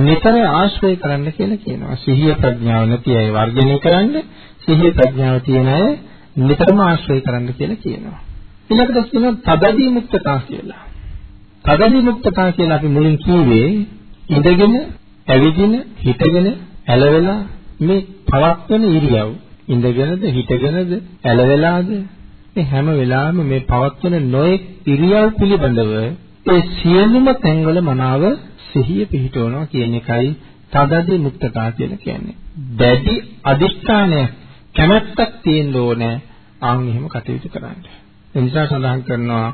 නිතර ආශ්‍රය කරන්න කියලා කියනවා. සිහිය ප්‍රඥාව නැති අය වර්ජනය කරන්න, සිහිය ප්‍රඥාව තියෙන අය නිතරම ආශ්‍රය කරන්න කියලා කියනවා. ඊළඟට කියනවා තදදී මුක්තතා කියලා. තදදී මුක්තතා කියලා අපි මුලින් කිව්වේ ඉඳගෙන, ඇවිදින, හිටගෙන, ඇලවෙලා මේ පවත්වන ඉරියව්. ඉඳගෙනද, හිටගෙනද, ඇලවෙලාද මේ හැම වෙලාවෙම මේ පවත්වන නොයෙක් ඉරියව් පිළිබඳව ඒ සියලුම තැන්වල මනාව සිහිය පිහිටවනවා කියන එකයි තදදි මුක්තතා කියලා කියන්නේ. දැඩි අදිෂ්ඨානය කැමැත්තක් තියෙන්න ඕනේ ආන් එහෙම කටයුතු කරන්න. ඒ නිසා සඳහන් කරනවා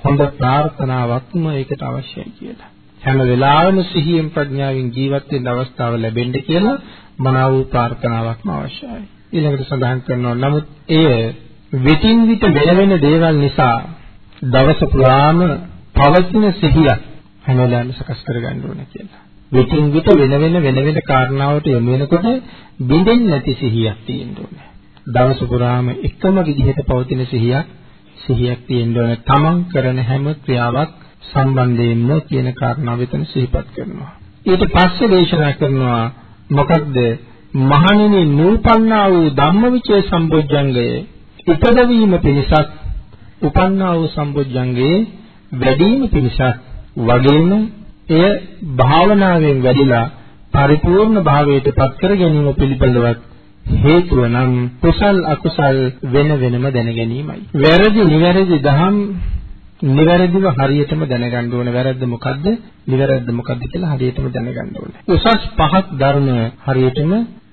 හොඳ ප්‍රාර්ථනාවක්ම ඒකට අවශ්‍යයි කියලා. හැම වෙලාවෙම සිහියෙන් ප්‍රඥාවෙන් ජීවත් වෙන්න අවස්ථාව ලැබෙන්න කියලා මනාව ප්‍රාර්ථනාවක්ම අවශ්‍යයි. ඊළඟට සඳහන් කරනවා නමුත් එය විටින් විට වෙන වෙන දේවල් නිසා දවස පුරාම පවතින සිහියක් හැම වෙලාවෙම සකස් කරගන්න ඕනේ කියලා. විටින් විට වෙන වෙන වෙන වෙන කාරණාවට යොමු වෙනකොට බිඳෙන්නේ නැති සිහියක් තියෙන්න ඕනේ. දවස පුරාම එකම විදිහට පවතින සිහියක් සිහියක් තියෙන්න ඕනේ. තමන් කරන හැම ක්‍රියාවක් සම්බන්ධයෙන්ම කියන කාරණාව වෙන සිහිපත් කරනවා. ඊට පස්සේ දේශනා කරනවා මොකක්ද මහණෙනි නූපන්නා වූ ධම්මවිචේ සම්බොජ්ජංගයේ උපදවීම පිණිසත් උපන්නා වූ සම්බොජ්ජංගයේ වැඩිම පිණිසත් වගේම එය භාවනාවෙන් වැඩිලා පරිපූර්ණ භාවයට පත් කර ගැනීම පිළිබඳවත් හේතුව නම් කුසල් අකුසල් වෙන වෙනම දැන ගැනීමයි. වැරදි නිවැරදි දහම් නිවැරදිව හරියටම දැනගන්න ඕනේ. වැරද්ද මොකද්ද? නිවැරද්ද මොකද්ද කියලා හරියටම දැනගන්න ඕනේ. උසස් පහක් ධර්ම හරියටම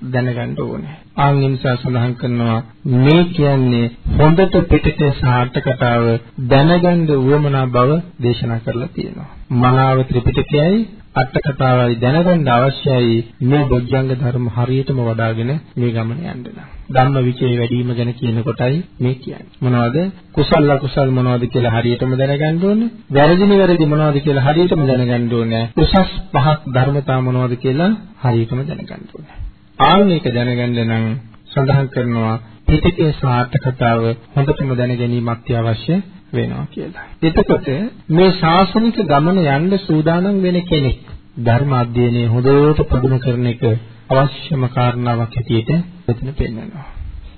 දැනගන්න ඕනේ. ආන් නිසා සඳහන් කරනවා මේ කියන්නේ හොඳට පිටකේ සාර්ථක කතාව දැනගන්න උවමනා බව දේශනා කරලා තියෙනවා. මනාව ත්‍රිපිටකයයි අට කතාවයි දැනගන්න අවශ්‍යයි මේ බොජ්ජංග ධර්ම හරියටම වඩ아가න මේ ගමන යන්න නම්. ධම්ම විචේ වැඩිම ගැන කියන කොටයි මේ කියන්නේ. මොනවද? කුසල අකුසල මොනවද කියලා හරියටම දැනගන්න ඕනේ. වැරදි නිවැරදි මොනවද කියලා හරියටම දැනගන්න ඕනේ. උසස් පහක් ධර්මතා මොනවද කියලා හරියටම දැනගන්න ඕනේ. ආන් මේක දැනගන්න නම් සඳහන් කරනවා පිටකේ සාර්ථකතාව හොඳටම දැන ගැනීම අත්‍යවශ්‍ය වෙනවා කියලා. එතකොට මේ ශාසනික ගමන යන්න සූදානම් වෙන කෙනෙක් ධර්ම අධ්‍යයනයේ හොඳට ප්‍රගුණ කරන එක අවශ්‍යම කාරණාවක් හැටියට මෙතන පෙන්වනවා.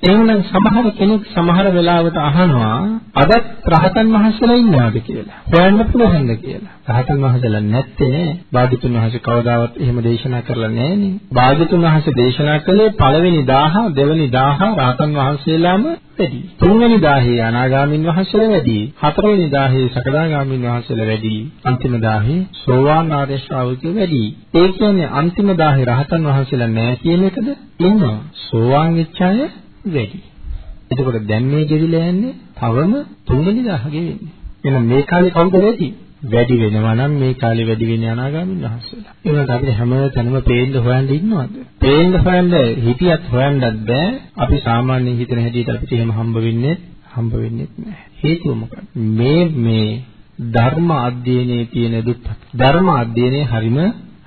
එහෙනම් සමහර කෙනෙක් සමහර වෙලාවට අහනවා අදත් රහතන් වහන්සේලා ඉන්නවද කියලා. හොයන්න පුළුවන්ද කියලා. රහතන් වහන්සේලා නැත්තේ නෑ. භාග්‍යතුන් වහන්සේ කවදාවත් එහෙම දේශනා කරලා නෑනේ. භාග්‍යතුන් වහන්සේ දේශනා කළේ පළවෙනි 1000 දෙවෙනි 1000 රහතන් වහන්සේලාම වැඩි. තුන්වෙනි 1000 අනාගාමින් වහන්සේලා වැඩි. හතරවෙනි 1000 සකදාගාමින් වහන්සේලා වැඩි. අන්තිම 1000 සෝවාන් ආර්ය ශ්‍රාවකයෝ වැඩි. ඒ කියන්නේ අන්තිම 1000 රහතන් වහන්සේලා නෑ කියන එකද? ඉන්නවා. සෝවාන් වෙච්ච අය වැඩි. එතකොට දැන් මේ ගෙවිලා යන්නේ තවම තුන්වෙනි 1000 ගෙවෙන්නේ. එහෙනම් මේ කාලේ කවුද වැඩි? වැඩි වෙනවා නම් මේ කාලේ වැඩි වෙන්නේ අනාගාමීන් වහන්සේලා. ඒ වුණාට අපිට හැම තැනම පේන්න හොයන්න ඉන්නවද? පේන්න හොයන්න හිතියත් හොයන්නත් බෑ. අපි සාමාන්‍යයෙන් හිතන හැටියට අපිට එහෙම හම්බ වෙන්නේ හම්බ වෙන්නේ නැහැ. හේතුව මොකක්ද? මේ මේ ධර්ම අධ්‍යයනයේ තියෙන දුප්පත්. ධර්ම අධ්‍යයනයේ හරිම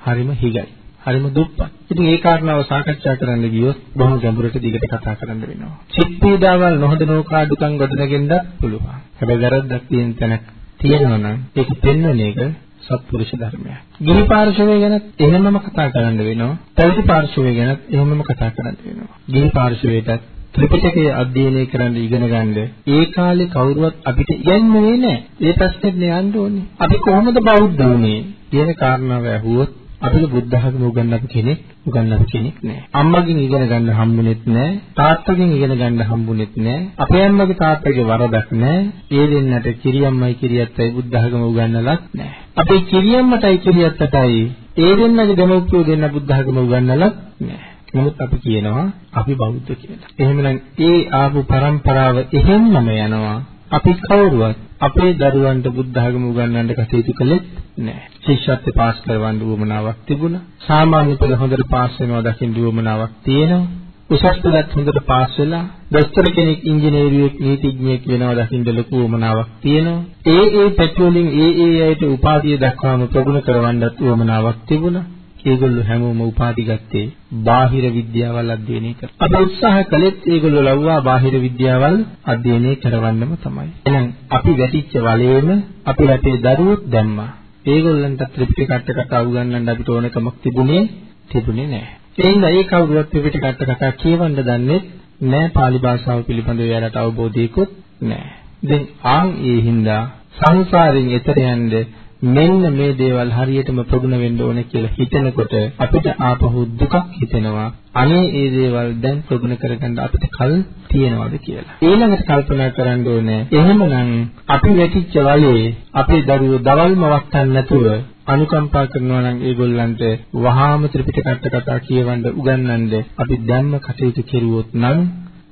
හරිම හිගයි. හරිම දුප්පත්. ඉතින් ඒ කාරණාව සාකච්ඡා කරන්න ගියොත් බොහොම ගැඹුරට දිගට කතා කරන්න වෙනවා. චිත් පීඩාවල් නොහොඳ නෝකා දුකන් ගොඩනගෙන්නත් පුළුවන්. හැබැයි වැරද්දක් තියෙන තැනක් තියෙනවා නම් ඒක පෙන්වන එක සත්පුරුෂ ධර්මයක්. ගිහි පාර්ශවය ගැන එහෙමම කතා කරන්න වෙනවා. පැවිදි පාර්ශවය ගැන එහෙමම කතා කරන්න වෙනවා. ගිහි පාර්ශවයටත් ත්‍රිපිටකය අධ්‍යයනය කරන්න ඉගෙන ගන්න ඒ කාලේ කවුරුවත් අපිට ඉගෙනුනේ නැහැ. ඒ ප්‍රශ්නේ යන්න ඕනේ. අපි කොහොමද බෞද්ධ වුනේ කියන කාරණාව ඇහුවොත් අපිට බුද්ධ ධර්ම උගන්වපු කෙනෙක් උගන්වපු කෙනෙක් නෑ. අම්මගෙන් ඉගෙන ගන්න හම්බුනේත් නෑ. තාත්තගෙන් ඉගෙන ගන්න හම්බුනේත් නෑ. අපේ අම්මගේ තාත්තගේ වරදක් නෑ. ඒ දෙන්නට කිරියම්මයි කිරියත්තයි බුද්ධ ධර්ම උගන්වලත් නෑ. අපේ කිරියම්මටයි කිරියත්තටයි ඒ දෙන්නගේ දෙමව්පියෝ දෙන්න බුද්ධ ධර්ම උගන්වලත් නෑ. නමුත් අපි කියනවා අපි බෞද්ධ කියලා. එහෙමනම් ඒ ආපු પરම්පරාව එහෙම්මම යනවා. අපි කවුරුවත් අපේ දරුවන්ට බුද්ධ ධර්ම උගන්වන්න කටයුතු කළෙත් නැහැ. ශිෂ්‍යත්ව පාස් කරවන්න උවමනාවක් තිබුණා. සාමාන්‍ය පෙළ හොඳට පාස් වෙනවා දකින්න උවමනාවක් තියෙනවා. උසස් පෙළත් හොඳට පාස් වෙලා දොස්තර කෙනෙක් ඉංජිනේරුවෙක් නීතිඥයෙක් වෙනවා දකින්න ලොකු උවමනාවක් තියෙනවා. ඒ ඒ පැට්‍රෝලින් ඒ ඒ අයට උපාධිය දක්වාම ප්‍රගුණ කරවන්නත් උවමනාවක් තිබුණා. ඒගොල්ලෝ හැමෝම උපාධි ගත්තේ බාහිර විද්‍යාවල් අධ්‍යයනය කර. අපි උත්සාහ කළෙත් ඒගොල්ලෝ ලව්වා බාහිර විද්‍යාවල් අධ්‍යයනය කරවන්නම තමයි. එහෙනම් අපි වැටිච්ච වලේම අපි රටේ දරුවොත් දැම්මා. ඒගොල්ලන්ට ත්‍රිපිටක කතා උගන්වන්න අපිට ඕනකමක් තිබුණේ තිබුණේ නැහැ. ඒ හින්දා ඒ කවුරුවත් ත්‍රිපිටක කතා කියවන්න දන්නේ නැහැ. පාලි භාෂාව පිළිබඳව එයාලට අවබෝධයකුත් නැහැ. දැන් ආන් ඒ හින්දා සංසාරයෙන් එතර යන්නේ මෙන්න මේ දේවල් හරියටම ප්‍රගුණ වෙන්න ඕනේ කියලා හිතනකොට අපිට ආපහු දුකක් හිතෙනවා. අනේ ඒ දේවල් දැන් ප්‍රගුණ කරගන්න අපිට කල් තියනවාද කියලා. ඊළඟට කල්පනා කරන්න ඕනේ. එහෙමනම් අපි වැටිච්ච වලේ අපේ දරුවෝ දවල්ම වත්තන් නැතුව අනුකම්පා කරනවා නම් ඒගොල්ලන්ට වහාම ත්‍රිපිටක කතා කියවන්න උගන්වන්න අපි දැම්ම කටයුතු කෙරුවොත් නම්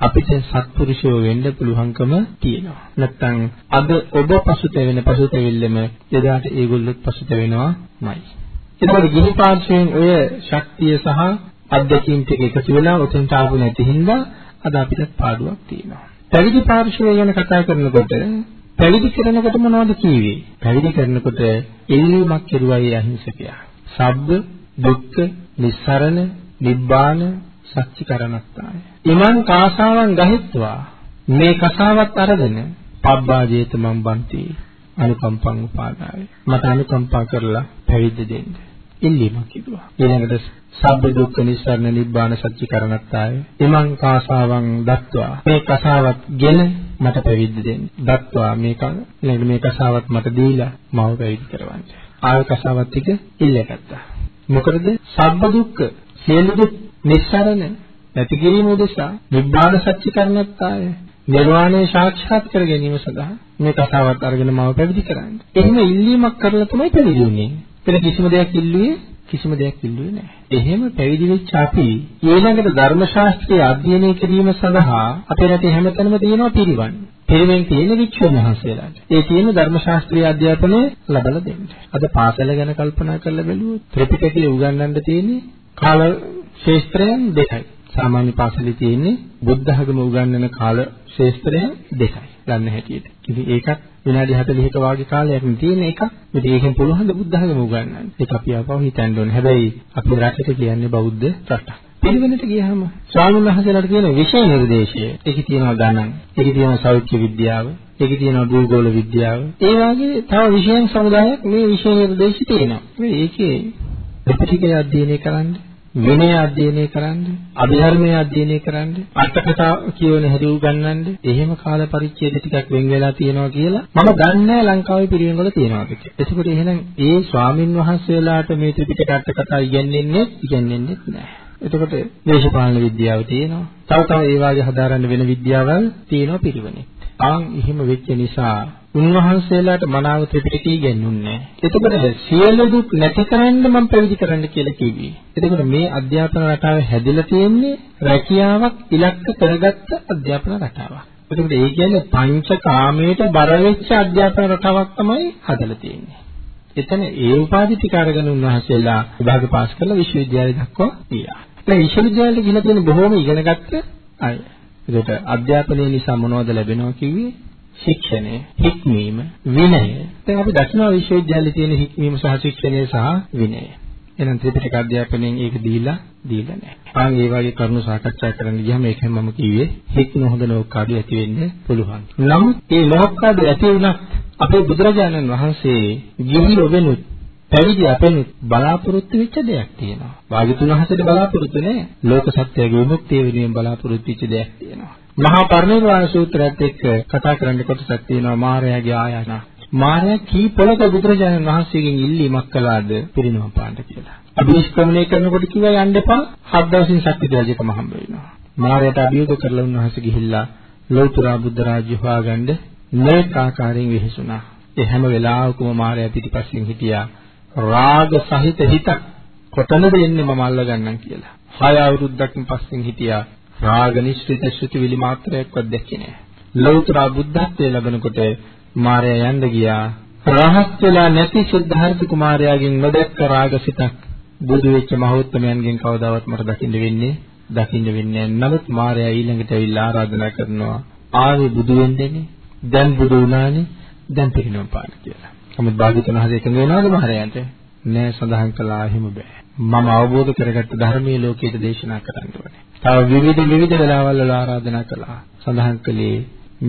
අපිට සත්පුරුෂයෝ වෙන්න පුළුවන්කම තියෙනවා. නැත්තම් අද ඔබ පසුතැවෙන පසුතැවිල්ලම එදාට ඒගොල්ලොත් පසුතැවෙනවාමයි. ඒකවල ගිහි පාර්ශ්වයෙන් ඔය ශක්තිය සහ අධ්‍යක්ෂින් ටික එකතු වෙලා උතෙන්ට ආපු නැති හින්දා අද අපිට පාඩුවක් තියෙනවා. පැවිදි පාර්ශ්වය ගැන කතා කරනකොට පැවිදි කරනකොට මොනවද කියවේ? පැවිදි කරනකොට ඉල්ලීමක් කෙරුවයි අහිංසකයා. සබ්බ, දුක්ඛ, නිස්සරණ, නිබ්බාන, සච්චිකරණත්තාය. ඉමං කාසාවන් ගහිත්වා මේ කසාවත් අරගෙන පබ්බාජේත මම් බන්ති අනුකම්පං උපාදාය. මට අනුකම්පා කරලා පැවිද්ද දෙන්න. ඉල්ලීමක් කිව්වා. ඊළඟට සබ්බ දුක්ඛ නිස්සාරණ නිබ්බාන සච්චිකරණත්තාය. ඉමං කාසාවන් දත්වා මේ කසාවත් ගෙන මට පැවිද්ද දෙන්න. දත්වා මේක ඊළඟ මේ කසාවත් මට දීලා මව පැවිදි කරවන්න. ආය කසාවත් ටික ඉල්ලගත්තා. මොකද සබ්බ දුක්ඛ සියලු දුක් නිස්සරණ නැති කිරීම උදෙසා නිබ්බාන සත්‍ය කරණත්තාය නිර්වාණය සාක්ෂාත් කර ගැනීම සඳහා මේ කතාවත් අරගෙන මාව පැවිදි කරන්න. එහෙම ඉල්ලීමක් කරලා තමයි පැවිදි වුනේ. වෙන කිසිම දෙයක් ඉල්ලුවේ කිසිම දෙයක් ඉල්ලුවේ නැහැ. එහෙම පැවිදි වෙච්ච අපි ඊළඟට ධර්ම ශාස්ත්‍රය අධ්‍යයනය කිරීම සඳහා අපේ රටේ හැමතැනම තියෙනවා පිරිවන්. පිරිවෙන් තියෙන වික්ෂුන් වහන්සේලාට. ඒ තියෙන ධර්ම ශාස්ත්‍රීය අධ්‍යාපනය ලබා දෙන්න. අද පාසල ගැන කල්පනා කරලා බැලුවොත් ත්‍රිපිටකය උගන්වන්න තියෙන්නේ කාල ශේස්ත්‍රයන් දෙකයි. සාමාන්‍ය පාසලේ තියෙන්නේ බුද්ධ ධර්ම උගන්වන කාල ශේස්ත්‍රය දෙකයි. ගන්න හැටියට. ඉතින් ඒකත් විනාඩි 40ක වාගේ කාලයක් තියෙන එකක්. ඉතින් ඒකෙන් පුළුවන් ද බුද්ධ ධර්ම උගන්වන්න. ඒක අපි ආපහු හිතන්න ඕනේ. හැබැයි අපි රටට කියන්නේ බෞද්ධ රටක්. පිළිවෙලට ගියාම ස්වාමීන් වහන්සේලාට කියන විෂය නිර්දේශය. ඒකේ තියෙනවා ගණන්, ඒකේ තියෙනවා සෞඛ්‍ය විද්‍යාව, ඒකේ තියෙනවා භූගෝල විද්‍යාව. ඒ වගේ තව විෂයන් සමුදායක් මේ විෂය නිර්දේශي තියෙනවා. ඒකේ ත්‍රිපිටකය අධ්‍යයනය කරන්නේ විනය අධ්‍යයනය කරන්න, අභිධර්මයේ අධ්‍යයනය කරන්න, අටකතා කියවන හැටි උගන්වන්න, එහෙම කාල පරිච්ඡේද ටිකක් වෙන් වෙලා තියෙනවා කියලා මම දන්නේ ලංකාවේ පිරිවෙන් වල තියෙනවාද කියලා. එතකොට එහෙනම් ඒ ස්වාමින් වහන්සේලාට මේ ත්‍රිපිටක අටකතා ඉගෙනෙන්නේ ඉගෙනෙන්නේ නැහැ. එතකොට දේශපාලන විද්‍යාව තියෙනවා. තව තව ඒ වාගේ හදාරන්න වෙන විද්‍යාවල් තියෙනවා පිරිවෙනේ. ආන් එහෙම වෙච්ච නිසා උන්වහන්සේලාට මනාව ත්‍රිපිටකය ඉගෙනුන්නේ එතකොට සියලු දුක් නැති කරන්න මම පැවිදි කරන්න කියලා කිව්වේ. එතකොට මේ අධ්‍යාපන රටාව හැදිලා තියෙන්නේ රැකියාවක් ඉලක්ක කරගත්ත අධ්‍යාපන රටාවක්. එතකොට ඒ කියන්නේ පංචකාමයට බර වෙච්ච අධ්‍යාපන රටාවක් තමයි හදලා තියෙන්නේ. එතන ඒ උපාධි ටික අරගෙන උන්වහන්සේලා විභාග පාස් කරලා විශ්වවිද්‍යාලය දක්වා ගියා. දැන් විශ්වවිද්‍යාලෙට ගිහින් තියෙන බොහෝම ඉගෙනගත්ත අය. ඒකට අධ්‍යාපනය නිසා මොනවද ලැබෙනවා කිව්වේ? ශික්ෂණය, හික්මීම, විනය. දැන් අපි දක්ෂිනා විශ්වවිද්‍යාලයේ තියෙන හික්මීම සහ ශික්ෂණය සහ විනය. එහෙනම් ත්‍රිපිටක අධ්‍යාපනයෙන් ඒක දීලා දීලා නැහැ. ආන් ඒ වගේ කරුණු සාකච්ඡා කරන්න ගියාම ඒකෙන් මම කිව්වේ හික් නොහොඳ ලෝකාඩු ඇති වෙන්න පුළුවන්. නමුත් මේ ලෝකාඩු ඇති වුණත් අපේ බුදුරජාණන් වහන්සේ ගිහි ඔබෙනුත් පැවිදි අපෙනුත් බලාපොරොත්තු වෙච්ච දෙයක් තියෙනවා. වාග්යතුන් වහන්සේට බලාපොරොත්තු නැහැ. ලෝක සත්‍යයේ විමුක්තිය වෙනුවෙන් බලාපොරොත්තු වෙච්ච දෙයක් තියෙනවා. මහා පරිනිර්වාණ සූත්‍රයත් එක්ක කතා කරන්න කොටසක් තියෙනවා මාර්යාගේ ආයනා. මාර්යා කී පොළක බුදුරජාණන් වහන්සේගෙන් ඉල්ලීමක් කළාද පිරිනමන පාන්න කියලා. අභිෂ්ක්‍රමණය කරනකොට කිව්වා යන්න එපා. හත් දවසින් ශක්ති රජකම හම්බ වෙනවා. මාර්යාට අභියෝග කරලා උන්වහන්සේ ගිහිල්ලා ලෞතර බුද්ධ රාජ්‍ය හොයාගන්න මේක ආකාරයෙන් වෙහෙසුණා. ඒ හැම වෙලාවකම මාර්යා පිටිපස්සෙන් හිටියා. රාග සහිත හිතක් කොතනද එන්නේ මම අල්ලගන්නම් කියලා. හය අවුරුද්දකින් පස්සෙන් හිටියා. රාග නිශ්චිත ශ්‍රුතිවිලි මාත්‍රයක්වත් දැක්කේ නැහැ. ලෞතර බුද්ධත්වයේ ලැබෙනකොට මාර්යා යන්න ගියා. රහත් වෙලා නැති සිද්ධාර්ථ කුමාරයාගෙන් නොදැක්ක රාගසිතක් බුදු වෙච්ච මහෞත්මයන්ගෙන් කවදාවත් මට දකින්න වෙන්නේ දකින්න වෙන්නේ නැහැ. නමුත් මාර්යා ඊළඟට ඇවිල්ලා ආරාධනා කරනවා ආවේ බුදු වෙන්නෙනේ. දැන් බුදු වුණානේ. දැන් පිරිනොම් පාන කියලා. නමුත් භාග්‍යතුන් හදේ එකඟ වෙනවද මාර්යාන්ට? නෑ සඳහන් කළා එහෙම බෑ. මම අවබෝධ කරගත්ත ධර්මයේ ලෝකයට දේශනා කරන්න ඕනේ. තව විවිධ විවිධ වෙලාවල් වල ආරාධනා කළා. සඳහන් කළේ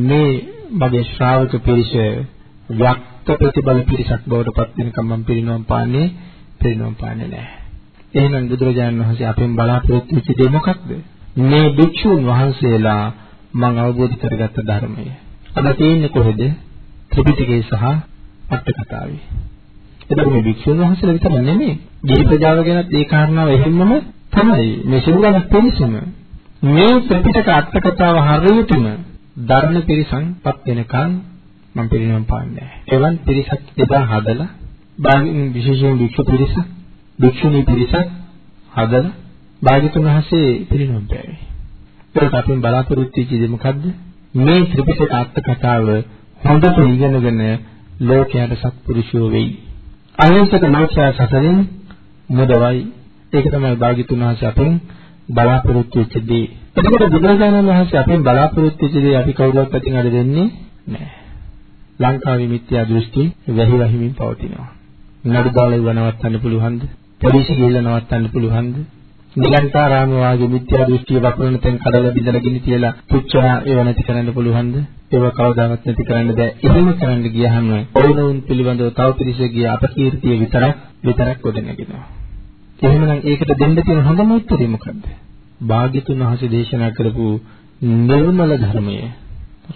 මේ මගේ ශ්‍රාවක පිරිස ව්‍යක්ත ප්‍රතිබල පිරිසක් බවට පත් වෙනකම් මම පිරිනොම් පාන්නේ පිරිනොම් පාන්නේ නැහැ. එහෙනම් බුදුරජාණන් වහන්සේ අපෙන් බලාපොරොත්තු වෙච්ච දේ මොකක්ද? මේ භික්ෂුන් වහන්සේලා මම අවබෝධ කරගත්ත ධර්මය. අද තියෙන්නේ කොහෙද? ත්‍රිපිටකයේ සහ අට කතාවේ. එතකොට මේ භික්ෂුන් වහන්සේලා විතර නෙමෙයි. ගිහි ප්‍රජාව ගැනත් ඒ කාරණාව එහෙමම තමයි. මේ සිරුරක් පිළිසුම. මේ ත්‍රිපිටක අට කතාව හරියටම ධර්ම පිරිසන්පත් වෙනකන් මම පිරිනමන පාන්නේ නැහැ. එවන් පිරිසක් එදා හදලා භාගින් විශේෂයෙන් භික්ෂු පිරිස, භික්ෂුණී පිරිසක් හදලා භාග්‍යතුන් වහන්සේ පිරිනමන පෑවේ. ඒක අපෙන් බලාපොරොත්තු වෙච්ච දේ මොකද්ද? මේ ත්‍රිපිටක අට කතාව හොඳට ඉගෙනගෙන ලෝකයට සත්පුරුෂයෝ වෙයි. අහිංසක මනුෂ්‍යයා සසරින් මුදවයි. ඒක තමයි භාග්‍යතුන් වහන්සේ අපෙන් බලාපොරොත්තු වෙච්ච දේ. එතකොට බුදුරජාණන් වහන්සේ අපෙන් බලාපොරොත්තු වෙච්ච දේ අපි කවුරුත් අතින් අර දෙන්නේ නැහැ. ලංකාවේ මිත්‍යා දෘෂ්ටි වැහි වහිමින් පවතිනවා. නඩු දාලා ඉවනවත්තන්න පුළුවන්ද? පොලිසිය ගිහිල්ලා නවත්තන්න පුළුවන්ද? නිලංකාරාම වාගේ මිත්‍යා දෘෂ්ටිය වපරන තැන් කඩලා බිඳලා ගිනි තියලා පුච්චා ඒව නැති කරන්න පුළුවන්ද? ඒව කවදාවත් නැති කරන්න බෑ. එහෙම කරන්න ගියහම ඔවුනොවුන් පිළිබඳව තව පිරිසකගේ අපකීර්තිය විතරක් විතරක් ගොඩනගෙනවා. එහෙමනම් ඒකට දෙන්න තියෙන හොඳම උත්තරේ මොකද්ද? භාග්‍යතුන් වහන්සේ දේශනා කරපු නිර්මල ධර්මය.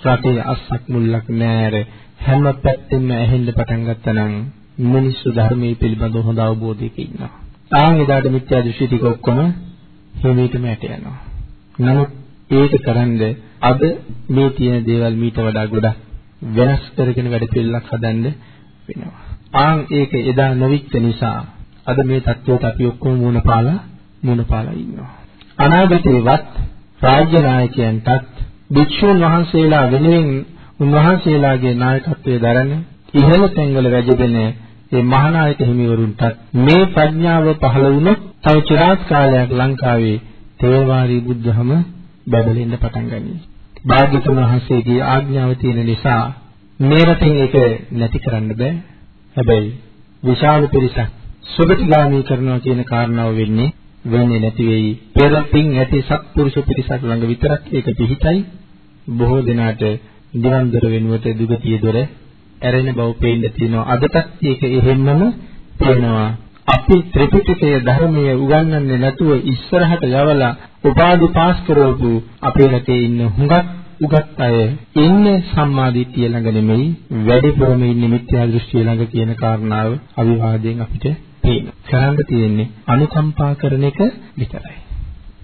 රටේ අස්සක් මුල්ලක් නෑර හැම පැත්තෙම ඇහෙන්න පටන් ගත්තා නම් මිනිස්සු ධර්මයේ පිළිබඳව හොඳ අවබෝධයක ඉන්නවා. ආන් එදාට මිත්‍යා දෘෂ්ටි ටික ඔක්කොම හිමීටම ඇට යනවා. නමුත් ඒක කරන්ද අද මේ තියෙන දේවල් මීට වඩා ගොඩක් වෙනස් කරගෙන වැඩ පිළිලක් හදන්න වෙනවා. ආන් ඒක එදා නොවිච්ච නිසා අද මේ තත්ත්වයට අපි ඔක්කොම මුණ පාලා මුණ පාලා ඉන්නවා. අනාගතේවත් රාජ්‍ය නායකයන්ටත් භික්ෂුන් වහන්සේලා වෙනුවෙන් උන්වහන්සේලාගේ නායකත්වයේ දරන ඉහළ තැන්වල රැජෙදෙන මේ මහානායක හිමිවරුන්ටත් මේ ප්‍රඥාව පහළ වුණොත් තව চিරාත් කාලයක් ලංකාවේ තේරවාදී බුද්ධහම බබලෙන්න පටන් ගනී. භාග්‍යතුන් වහන්සේගේ ආඥාව තියෙන නිසා මේ රටෙන් ඒක නැති කරන්න බෑ. හැබැයි විශාල පිරිසක් සුගතිගාමී කරනවා කියන කාරණාව වෙන්නේ වෙන්නේ නැති වෙයි. පෙරපින් ඇති සත්පුරුෂ පිරිසක් ළඟ විතරක් ඒක පිහිටයි. බොහෝ දෙනාට නිවන් දොර වෙනුවට දුගතිය දොර ඇරෙන බව පේන්න තියෙනවා. අදටත් ඒක එහෙම්මම පේනවා. අපි ත්‍රිපිටකයේ ධර්මයේ උගන්වන්නේ නැතුව ඉස්සරහට යවලා උපාධි පාස් කරවපු අපේ රටේ ඉන්න හුඟක් උගත් අය ඉන්නේ සම්මාදිට්ඨිය ළඟ නෙමෙයි වැඩිපුරම ඉන්නේ මිත්‍යා දෘෂ්ටිය ළඟ කියන කාරණාව අවිවාදයෙන් අපිට පේනවා. කරන්න තියෙන්නේ අනුකම්පා කරන එක විතරයි.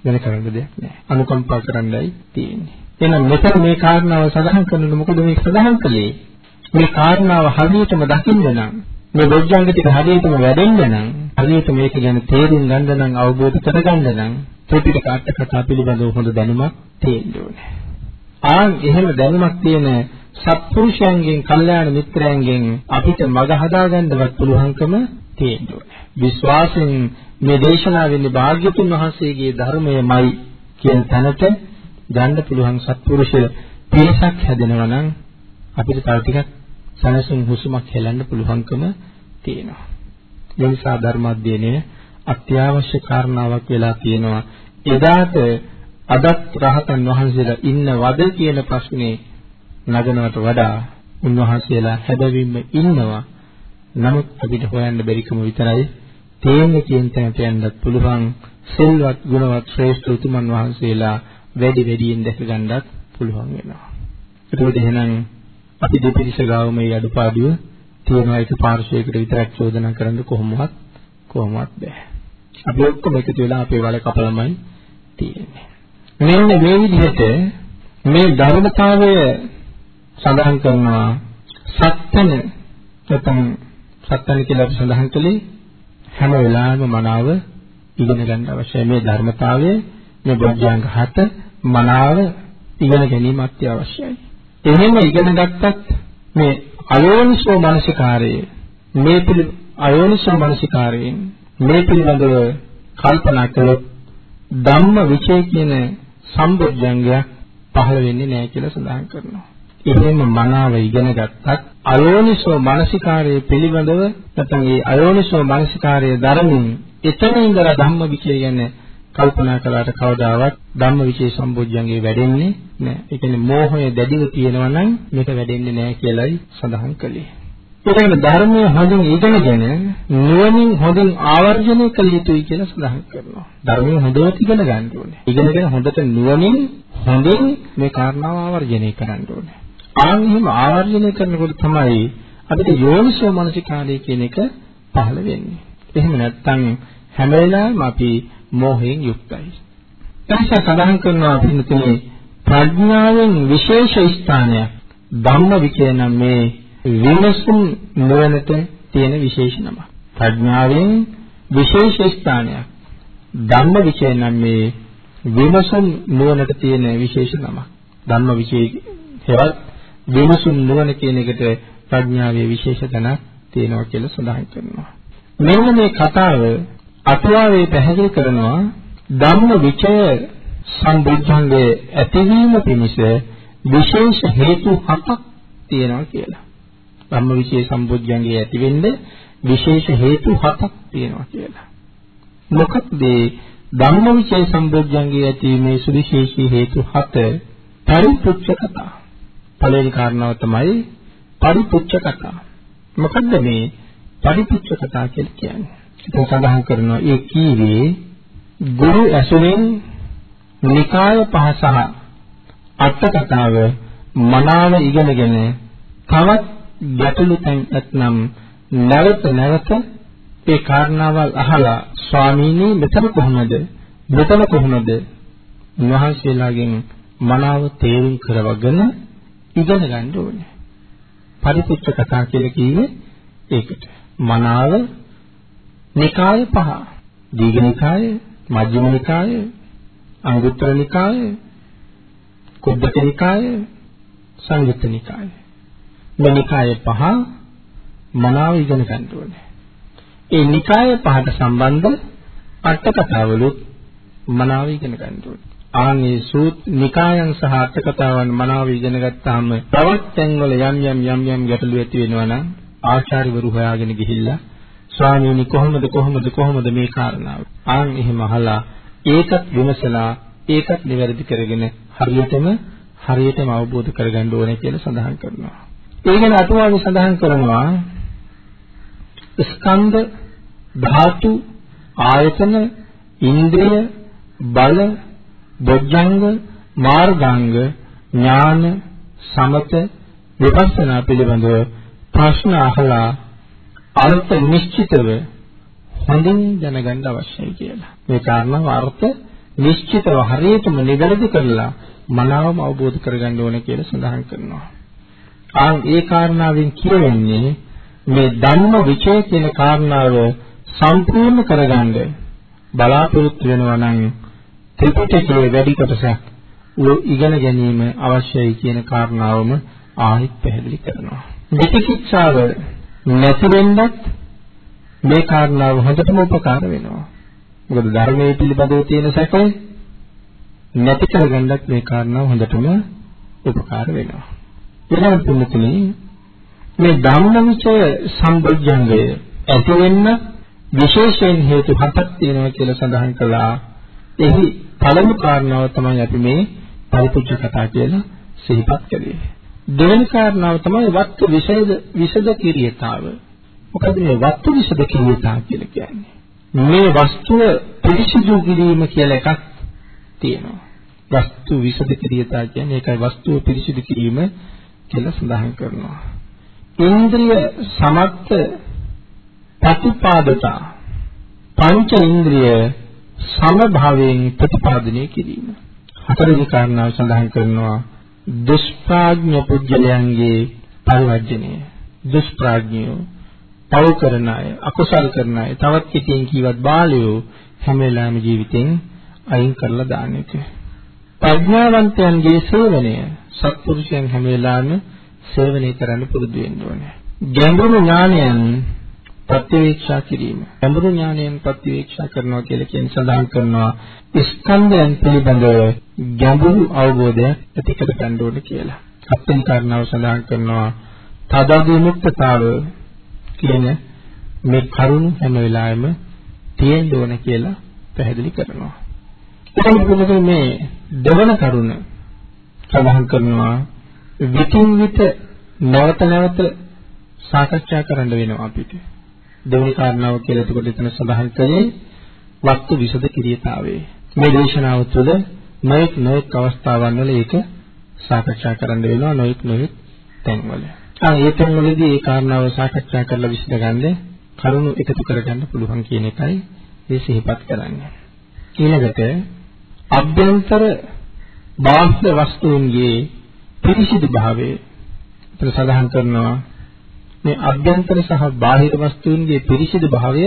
වෙන කරන්න දෙයක් නැහැ. අනුකම්පා කරන්නයි තියෙන්නේ. එහෙනම් මෙතන මේ කාරණාව සඳහන් කරනකොට මොකද මේ සඳහන් කළේ? මේ කාරණාව හරියටම දකින්න නම් මේ බොජ්ජංග ටික හරියටම වැඩෙන්න නම් හරියට මේක ගැන තේරුම් ගන්න නම් අවබෝධ කරගන්න නම් ත්‍රිපිටක අට කතා පිළිබඳව හොඳ දැනුමක් තියෙන්න ඕනේ. ආන් එහෙම දැනුමක් තියෙන සත්පුරුෂයන්ගෙන්, කල්යාණ මිත්‍රයන්ගෙන් අපිට මඟ හදාගන්නවත් පුළුවන්කම තියෙන්න ඕනේ. විශ්වාසයෙන් මේ දේශනාවෙන්නේ භාග්‍යතුන් වහන්සේගේ ධර්මයමයි කියන තැනට ගන්න පුළුවන් සත්පුරුෂ පිරිසක් හැදෙනවා නම් අපිට තව ටිකක් සනසුන් හුස්මක් හෙලන්න පුළුවන්කම තියෙනවා. ඒ නිසා ධර්මාධ්‍යයනය අත්‍යවශ්‍ය කාරණාවක් වෙලා තියෙනවා. එදාට අදත් රහතන් වහන්සේලා ඉන්නවද කියන ප්‍රශ්නේ නගනවට වඩා උන්වහන්සේලා හැදවින්ම ඉන්නවා. නමුත් අපිට හොයන්න බැරිකම විතරයි තේන්නේ කියන තැනට යන්නත් පුළුවන්. සිල්වත් ගුණවත් ශ්‍රේෂ්ඨ උතුමන් වහන්සේලා වැඩි වැඩියෙන් දැක ගන්නත් පුළුවන් වෙනවා. ඒකෝද එහෙනම් අපි දෙපිරිස ගාව මේ අඩුපාඩුව තියෙනවා ඒක පාර්ශවයකට විතරක් චෝදනා කරන්න කොහොමවත් කොහොමවත් බෑ. අපි ඔක්කොම එකතු වෙලා අපේ වල කපලමයි තියෙන්නේ. මෙන්න මේ විදිහට මේ ධර්මතාවය සඳහන් කරනවා සත්‍යන නැත්නම් සත්‍යන කියලා අපි සඳහන් කළේ හැම වෙලාවෙම මනාව ඉගෙන ගන්න අවශ්‍යයි මේ ධර්මතාවය මේ බොජ්ජංග හත මනාව ඉගෙන ගැනීම අත්‍යවශ්‍යයි. එහෙම ඉගෙන ගත්තත් මේ අයෝනිසෝ මනසිකාරයේ මේ පිළි අයෝනිසෝ මනසිකාරයෙන් මේ පිළිබඳව කල්පනා කළොත් ධම්ම විචේ කියන සම්බොජ්ජංගයක් පහළ වෙන්නේ නැහැ කියලා සඳහන් කරනවා. එහෙම මනාව ඉගෙන ගත්තත් අයෝනිසෝ මනසිකාරයේ පිළිබඳව නැත්නම් ඒ අයෝනිසෝ මනසිකාරයේ ධර්මයෙන් එතන ඉඳලා ධම්ම විචේ කියන්නේ කල්පනා කළාට කවදාවත් ධම්මවිචේ සම්බොජ්ජංගේ වැඩෙන්නේ නැහැ. ඒ කියන්නේ මෝහය දැඩිව තියෙනවා නම් මේක වැඩෙන්නේ නැහැ කියලායි සඳහන් කළේ. ඒකම ධර්මයේ හොඳින් ඉගෙනගෙන නුවණින් හොඳින් ආවර්ජනය කළ යුතුයි කියලා සඳහන් කරනවා. ධර්මයේ හොඳට ඉගෙන ගන්න ඕනේ. ඉගෙනගෙන හොඳට නුවණින් හොඳින් මේ කාරණාව ආවර්ජනය කරන්න ඕනේ. ආන් එහෙම ආවර්ජනය කරනකොට තමයි අපිට යෝනිසෝ මනසිකාරය කියන එක පහළ වෙන්නේ. එහෙම නැත්නම් හැම වෙලාවෙම අපි මෝහයෙන් යුක්තයි. එනිසා සඳහන් කරනවා පින්තුනේ ප්‍රඥාවෙන් විශේෂ ස්ථානයක් ධම්ම විචය නම් මේ විමසුම් නොවනට තියෙන විශේෂ නම. ප්‍රඥාවෙන් විශේෂ ස්ථානයක් ධම්ම විචය නම් මේ විමසුම් නුවණට තියෙන විශේෂ නමක්. ධම්ම විචේ හේවත් විමසුම් නුවණ කියන එකට ප්‍රඥාවේ විශේෂ තැනක් තියෙනවා කියලා සඳහන් කරනවා. මෙන්න මේ කතාව අටුවාවේ පැහැදිලි කරනවා ධම්ම විචය සම්බුද්ධංගයේ ඇතිවීම පිණිස විශේෂ හේතු හතක් තියෙනවා කියලා. ධම්ම විචය සම්බුද්ධංගයේ ඇතිවෙන්න විශේෂ හේතු හතක් තියෙනවා කියලා. මොකක්ද ධම්ම විචය සම්බුද්ධංගයේ ඇතිවීමේ සුවිශේෂී හේතු හත පරිපුච්ඡ කතා. පළවෙනි කාරණාව තමයි පරිපුච්ඡ කතා. මොකද්ද මේ පරිපුච්ඡ කතා කියලා කියන්නේ? ඉතින් සඳහන් කරනවා ඒ කීවේ ගුරු ඇසුරෙන් නිකාය පහ සහ අට කතාව මනාව ඉගෙනගෙන තවත් ගැටලු තැන් නැත්නම් නැවත නැවත ඒ කාරණාවල් අහලා ස්වාමීනි මෙතන කොහොමද මෙතන කොහොමද උන්වහන්සේලාගෙන් මනාව තේරුම් කරවගෙන ඉගෙන ගන්න ඕනේ. පරිපුච්ඡ කතා කියලා කිව්වේ ඒකට. මනාව නිකාය පහ. දීඝනිකාය, මජ්ක්‍ධිම නිකාය, අංගුත්තර නිකාය, කුද්දක නිකාය, සංයුත්ත නිකාය. මේ නිකාය පහ මනාව ඉගෙන ගන්න ඕනේ. ඒ නිකාය පහට සම්බන්ධ අට කතාවලුත් මනාව ඉගෙන ගන්න ඕනේ. ආන්ගේ සූත් නිකායන් සහ අට කතාවන් මනාව ඉගෙන ගත්තාම තවත් තැන්වල යම් යම් යම් යම් ගැටලු ඇති වෙනවා නම් ආචාර්යවරු හොයාගෙන ගිහිල්ලා ස්වාමීනි කොහොමද කොහොමද කොහොමද මේ කාරණාව? ආන් එහෙම අහලා ඒකත් විමසලා ඒකත් නිවැරදි කරගෙන හරියටම හරියටම අවබෝධ කරගන්න ඕනේ කියලා සඳහන් කරනවා. ඒ ගැන අටුවාවේ සඳහන් කරනවා ස්කන්ධ ධාතු ආයතන ඉන්ද්‍රිය බල බොජ්ජංග මාර්ගාංග ඥාන සමත විපස්සනා පිළිබඳව ප්‍රශ්න අහලා අර්ථ නිශ්චිතව හොඳින් දැනගන්න අවශ්‍යයි කියලා. මේ කාරණාව අර්ථ නිශ්චිතව හරියටම නිවැරදි කරලා මනාවම අවබෝධ කරගන්න ඕනේ කියලා සඳහන් කරනවා. ආන් ඒ කාරණාවෙන් කියවෙන්නේ මේ ධම්ම විචය කියන කාරණාව සම්පූර්ණ කරගන්න බලාපොරොත්තු වෙනවා නම් ත්‍රිපිටකයේ වැඩි කොටසක් ඉගෙන ගැනීම අවශ්‍යයි කියන කාරණාවම ආයෙත් පැහැදිලි කරනවා. විචිකිච්ඡාව නැති වෙන්නත් මේ කාරණාව හොඳටම උපකාර වෙනවා. මොකද ධර්මයේ පිළිබඳව තියෙන සැකය නැති කරගන්නත් මේ කාරණාව හොඳටම උපකාර වෙනවා. ඊළඟ තුනතුනේ මේ ධම්මවිචය සම්බුද්ධංගය ඇති වෙන්න විශේෂයෙන් හේතු හතක් තියෙනවා කියලා සඳහන් කළා. එහි පළමු කාරණාව තමයි අපි මේ පරිපූර්ණ කතා කියලා සිහිපත් කළේ. දෙවෙනි කාරණාව තමයි වත්තු විෂයද විෂද කිරියතාව. මොකද මේ වත්තු විෂද කිරියතාව කියලා කියන්නේ? මේ වස්තුව පිරිසිදු කිරීම කියලා එකක් තියෙනවා. වස්තු විෂද කිරියතාව කියන්නේ ඒකයි වස්තුව පිරිසිදු කිරීම කියලා සඳහන් කරනවා. ඉන්ද්‍රිය සමත්ත ප්‍රතිපාදතා පංච ඉන්ද්‍රිය සමභාවයෙන් ප්‍රතිපාදනය කිරීම. හතරවෙනි කාරණාව සඳහන් කරනවා දුෂ්ප්‍රාඥ පුජ්‍යලයන්ගේ පරිවර්ජනය. දුෂ්ප්‍රාඥයෝ පව කරන අය, අකුසල් කරන අය, තවත් කිතියෙන් කීවත් බාලයෝ හැම වෙලාවෙම ජීවිතෙන් අයින් කරලා දාන එක. ප්‍රඥාවන්තයන්ගේ සේවනය, සත්පුරුෂයන් හැම වෙලාවෙම සේවනය කරන්න පුරුදු වෙන්න ඕනේ. ගැඹුරු ඥානයන් ප්‍රත්‍යවේක්ෂා කිරීම. ගැඹුරු ඥානයෙන් ප්‍රත්‍යවේක්ෂා කරනවා කියලා කියන සඳහන් කරනවා ස්කන්ධයන් පිළිබඳව ගැඹුරු අවබෝධයක් ඇති කර ගන්න ඕනේ කියලා. හත්වෙනි කාරණාව සඳහන් කරනවා තදවිමුක්තතාව කියන මේ කරුණ හැම වෙලාවෙම තියෙන්න ඕන කියලා පැහැදිලි කරනවා. ඊට මේ දෙවන කරුණ සඳහන් කරනවා විකින් විට නැවත නැවත සාකච්ඡා කරන්න වෙනවා අපිට. දෙවෙනි කාරණාව කියලා එතකොට එතන සඳහන් කළේ වස්තු විසද කිරියතාවේ. මේ දේශනාව තුළ නොඑක් නොඑක් අවස්ථාවන් වල ඒක සාකච්ඡා කරන්න වෙනවා නොඑක් නොඑක් තැන්වල. ආ ඒ තැන්වලදී ඒ කාරණාව සාකච්ඡා කරලා විසඳගන්න කරුණු එකතු කරගන්න පුළුවන් කියන එකයි මේ සිහිපත් කරන්නේ. ඊළඟට අභ්‍යන්තර බාහ්‍ය වස්තුන්ගේ පිරිසිදු භාවය උතර සඳහන් කරනවා මේ අභ්‍යන්තර සහ බාහිර වස්තුන්ගේ පිරිසිදු භාවය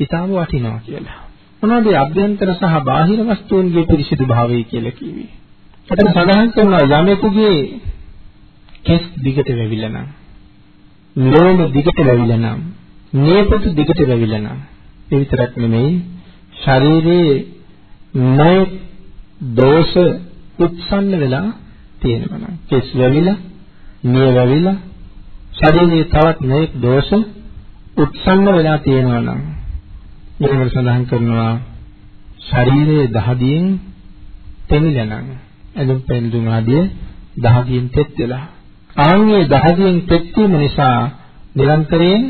ඊටාම වටිනවා කියලා. මොනවද අභ්‍යන්තර සහ බාහිර වස්තුන්ගේ පිරිසිදු භාවය කියලා කිව්වේ? එතන සඳහන් කරනවා යමෙකුගේ කෙස් දිගට වැවිලා නම්, ලෝම දිගට වැවිලා නම්, නේපතු දිගට වැවිලා නම්, ඒ විතරක් නෙමෙයි ශරීරයේ නොය දෝෂ උත්සන්න වෙලා තියෙනවා නම්, කෙස් වැවිලා, නිය වැවිලා ශරීරයේ තවත් නොයෙක් දෝෂ උත්සන්න වෙලා තියෙනවා නම් ඊළඟට සඳහන් කරනවා ශරීරයේ දහදියෙන් තෙමිලා නම්. එදුම් පෙන්දුම් ආදී දහදියෙන් තෙත් වෙලා. ආන්ගේ දහදියෙන් තෙත් වීම නිසා නිරන්තරයෙන්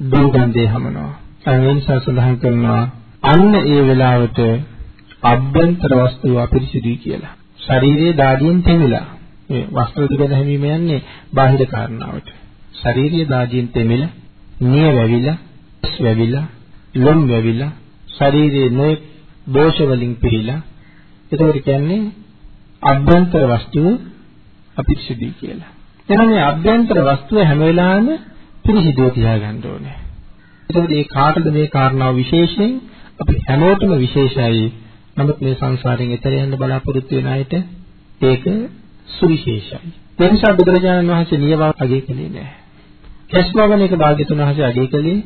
දුර්ගන්ධය හමනවා. ඒ නිසා සඳහන් කරනවා අන්න ඒ වෙලාවට අභ්‍යන්තර වස්තුව අපිරිසිදුයි කියලා. ශරීරයේ දාඩියෙන් තෙමිලා. මේ වස්ත්‍ර දිග හැමීම යන්නේ බාහිර කාරණාවට. ශාරීරිය දාජින් තෙමිල, නිය වැවිලා, වැවිලා, ලොම් වැවිලා, ශරීරයේ නොයෙක් දෝෂ වලින් පිරීලා. ඒකෝට කියන්නේ අභ්‍යන්තර වස්තුව අපිරිසිදුයි කියලා. එහෙනම් මේ අභ්‍යන්තර වස්තුව හැම වෙලාවෙම පිරිසිදුව තියාගන්න ඕනේ. ඒකෝට මේ කාටද මේ කාරණාව විශේෂයෙන් අපි හැමෝටම විශේෂයි. නමුත් මේ සංසාරයෙන් එතර යන්න බලාපොරොත්තු වෙන අයට ඒක සුවිශේෂයි. ඒ නිසා බුදුරජාණන් වහන්සේ නියම අගය කළේ නැහැ. කෙස්වවන එක භාග්‍යතුන් වහන්සේ අගය කළේ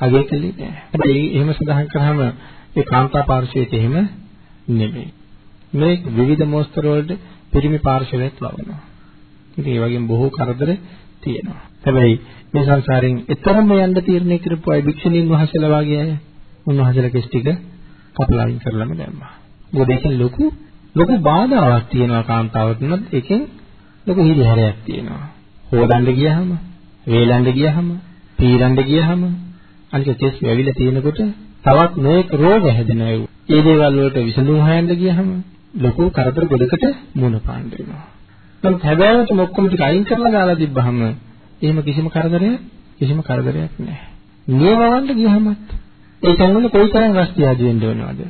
අගය කළේ නැහැ. හැබැයි එහෙම සඳහන් කරාම ඒ කාන්තා පාර්ශ්වයට එහෙම නෙමෙයි. මේ විවිධ මොස්තර වලට පිරිමි පාර්ශවයක් ලබනවා. ඉතින් ඒ වගේම බොහෝ කරදර තියෙනවා. හැබැයි මේ සංසාරයෙන් එතරම් යන්න තීරණය කරපු අය භික්ෂුණීන් වහන්සේලා වගේ අය උන්වහන්සේලා කෙස් ටික කපලා අයින් කරලාම දැම්මා. මොකද ඒකෙන් ලොකු ලොකු බාධාවක් තියෙනවා කාන්තාවට නේද? ඒකෙන් ලොකු හිරිහැරයක් තියෙනවා. හොදන්න ගියහම, වේලන්න ගියහම, පීරන්න ගියහම අනික කෙස් වැවිලා තියෙනකොට තවත් මේක රෝග හැදෙනවා ඒ. ඒ දේවල් වලට විසඳුම් හොයන්න ගියහම ලොකු කරදර ගොඩකට මුහුණ පාන්න වෙනවා. නමුත් හැබෑවට ඔක්කොම ටික අයින් කරලා දාලා තිබ්බහම එහෙම කිසිම කරදරයක් කිසිම කරදරයක් නැහැ. නියමවන්න ගියහමත් ඒ තැන්වල කොයිතරම් රස්තිය ආදි වෙන්න ඕනවද?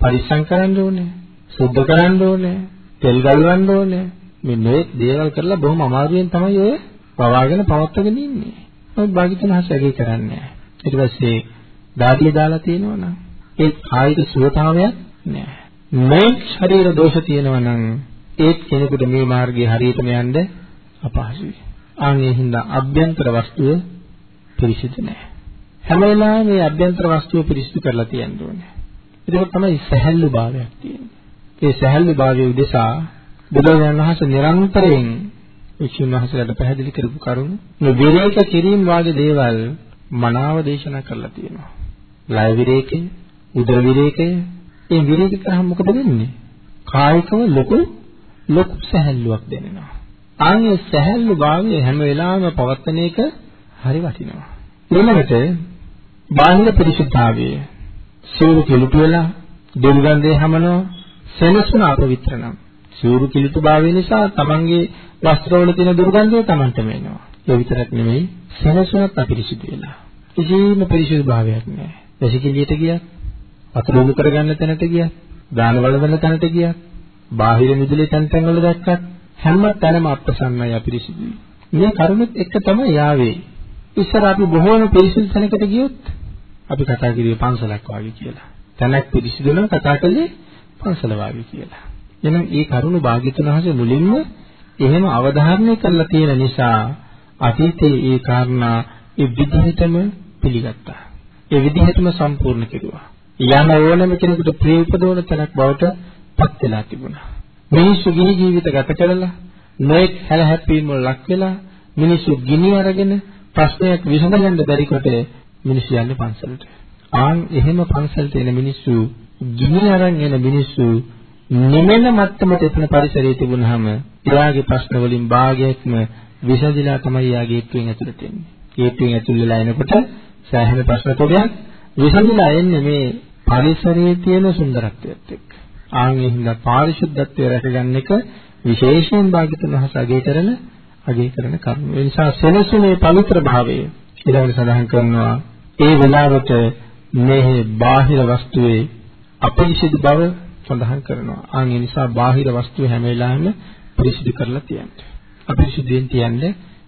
පරිස්සම් කරන්න ඕනේ. සුද්ධ කරන්න ඕනේ. තෙල් ගලවන්න ඕනේ. මේ මේ දේවල් කරලා බොහොම අමාරුවෙන් තමයි ඔය පවාගෙන පවත්වාගෙන ඉන්නේ. නමුත් භාග්‍යතුන් හසගේ කරන්නේ ඊට පස්සේ දාඩිය දාලා තියෙනවා නම් ඒ කායික සුවතාවයක් නෑ. මේ ශරීර දෝෂ තියෙනවා නම් ඒත් කෙනෙකුට මේ මාර්ගයේ හරියටම යන්න අපහසුයි. ආන්ගේ හින්දා අභ්‍යන්තර වස්තුව පිරිසිදු නෑ. හැම වෙලාවෙම මේ අභ්‍යන්තර වස්තුව පිරිසිදු කරලා තියන්න ඕනේ. ඒක තමයි සැහැල්ලු භාවයක් තියෙන්නේ. ඒ සැහැල්ලු භාවය උදෙසා බුදුරජාණන් වහන්සේ නිරන්තරයෙන් වික්ෂුන් වහන්සේලාට පැහැදිලි කරපු කරුණු මේ විරේක කිරීම වාගේ දේවල් මනාව දේශනා කරලා තියෙනවා. ලය විරේකය, උදර විරේකය, මේ විරේක කරාම මොකද වෙන්නේ? කායිකව ලොකු ලොකු සැහැල්ලුවක් දැනෙනවා. ආන්නේ සැහැල්ලු භාවය හැම වෙලාවෙම පවත්වන එක හරි වටිනවා. ඊළඟට බාහිර පිරිසුද්ධාවය සිවුරු කිලුට වෙලා දුර්ගන්ධය හැමනවා සෙනසුන අපවිත්‍ර නම් සිවුරු කිලුට භාවය නිසා තමන්ගේ වස්ත්‍රවල තියෙන දුර්ගන්ධය තමන්ටම එනවා. ඒ විතරක් නෙමෙයි සෙනසුනත් අපිරිසිදු වෙලා. කිසිම පිරිසිදු භාවයක් නැහැ. වැසිකිළියට ගියත්, වතුර උණු කරගන්න තැනට ගියත්, දාන වලවල තැනට ගියත්, බාහිර මිදුලේ තැන් තැන් වල දැක්කත් හැම තැනම අප්‍රසන්නයි අපිරිසිදුයි. මේ කරුණෙත් එක තමයි යාවේ. ඉස්සර අපි බොහෝම පිරිසිදු තැනකට ගියොත් අපි කතා කරුවේ පන්සලක් වාගේ කියලා. තැනක් පිරිසිදු නම් කතා කළේ පන්සල වාගේ කියලා. එහෙනම් ඒ කරුණ භාග්‍යතුන් වහන්සේ මුලින්ම එහෙම අවධාරණය කරලා තියෙන නිසා අතීතයේ ඒ කාරණා ඒ විදිහටම පිළිගත්තා. ඒ විදිහටම සම්පූර්ණ කෙරුවා. යන ඕනම කෙනෙකුට ප්‍රිය උපදවන තැනක් බවට පත් වෙලා තිබුණා. මිනිස්සු ගිහි ජීවිත ගත කරලා නොඑක් හැලහැප්පීම් වල ලක් වෙලා මිනිස්සු ගිනි අරගෙන ප්‍රශ්නයක් විසඳගන්න බැරි කොට මිනිස්සු යන්නේ පන්සලට. ආන් එහෙම පන්සලට එන මිනිස්සු ගිනි අරන් එන මිනිස්සු නිමෙන මට්ටමට එතන පරිසරයේ තිබුණාම එයාගේ ප්‍රශ්න වලින් භාගයක්ම විසඳිලා තමයි එයාගේ ඒත්තුවෙන් ඇතුළට එන්නේ. ඒත්තුවෙන් ඇතුල් වෙලා එනකොට සෑහෙන ප්‍රශ්න කොටයක් විසඳිලා එන්නේ මේ පරිසරයේ තියෙන සුන්දරත්වයත් එක්ක. ආන් ඒ හින්දා පාරිශුද්ධත්වය රැකගන්න එක විශේෂයෙන් භාග්‍යතුන් වහන්සේ අගය කරන අගය කරන කරුණ. ඒ නිසා සෙනසුනේ පවිත්‍ර භාවය ඊළඟට සඳහන් කරනවා ඒ වෙලාවට මේ බාහිර වස්තුවේ අපිරිසිදු බව සඳහන් කරනවා. ආන් ඒ නිසා බාහිර වස්තු හැම වෙලාවෙම පිරිසිදු කරලා තියන්න. අපිරිසිදුෙන් තියන්න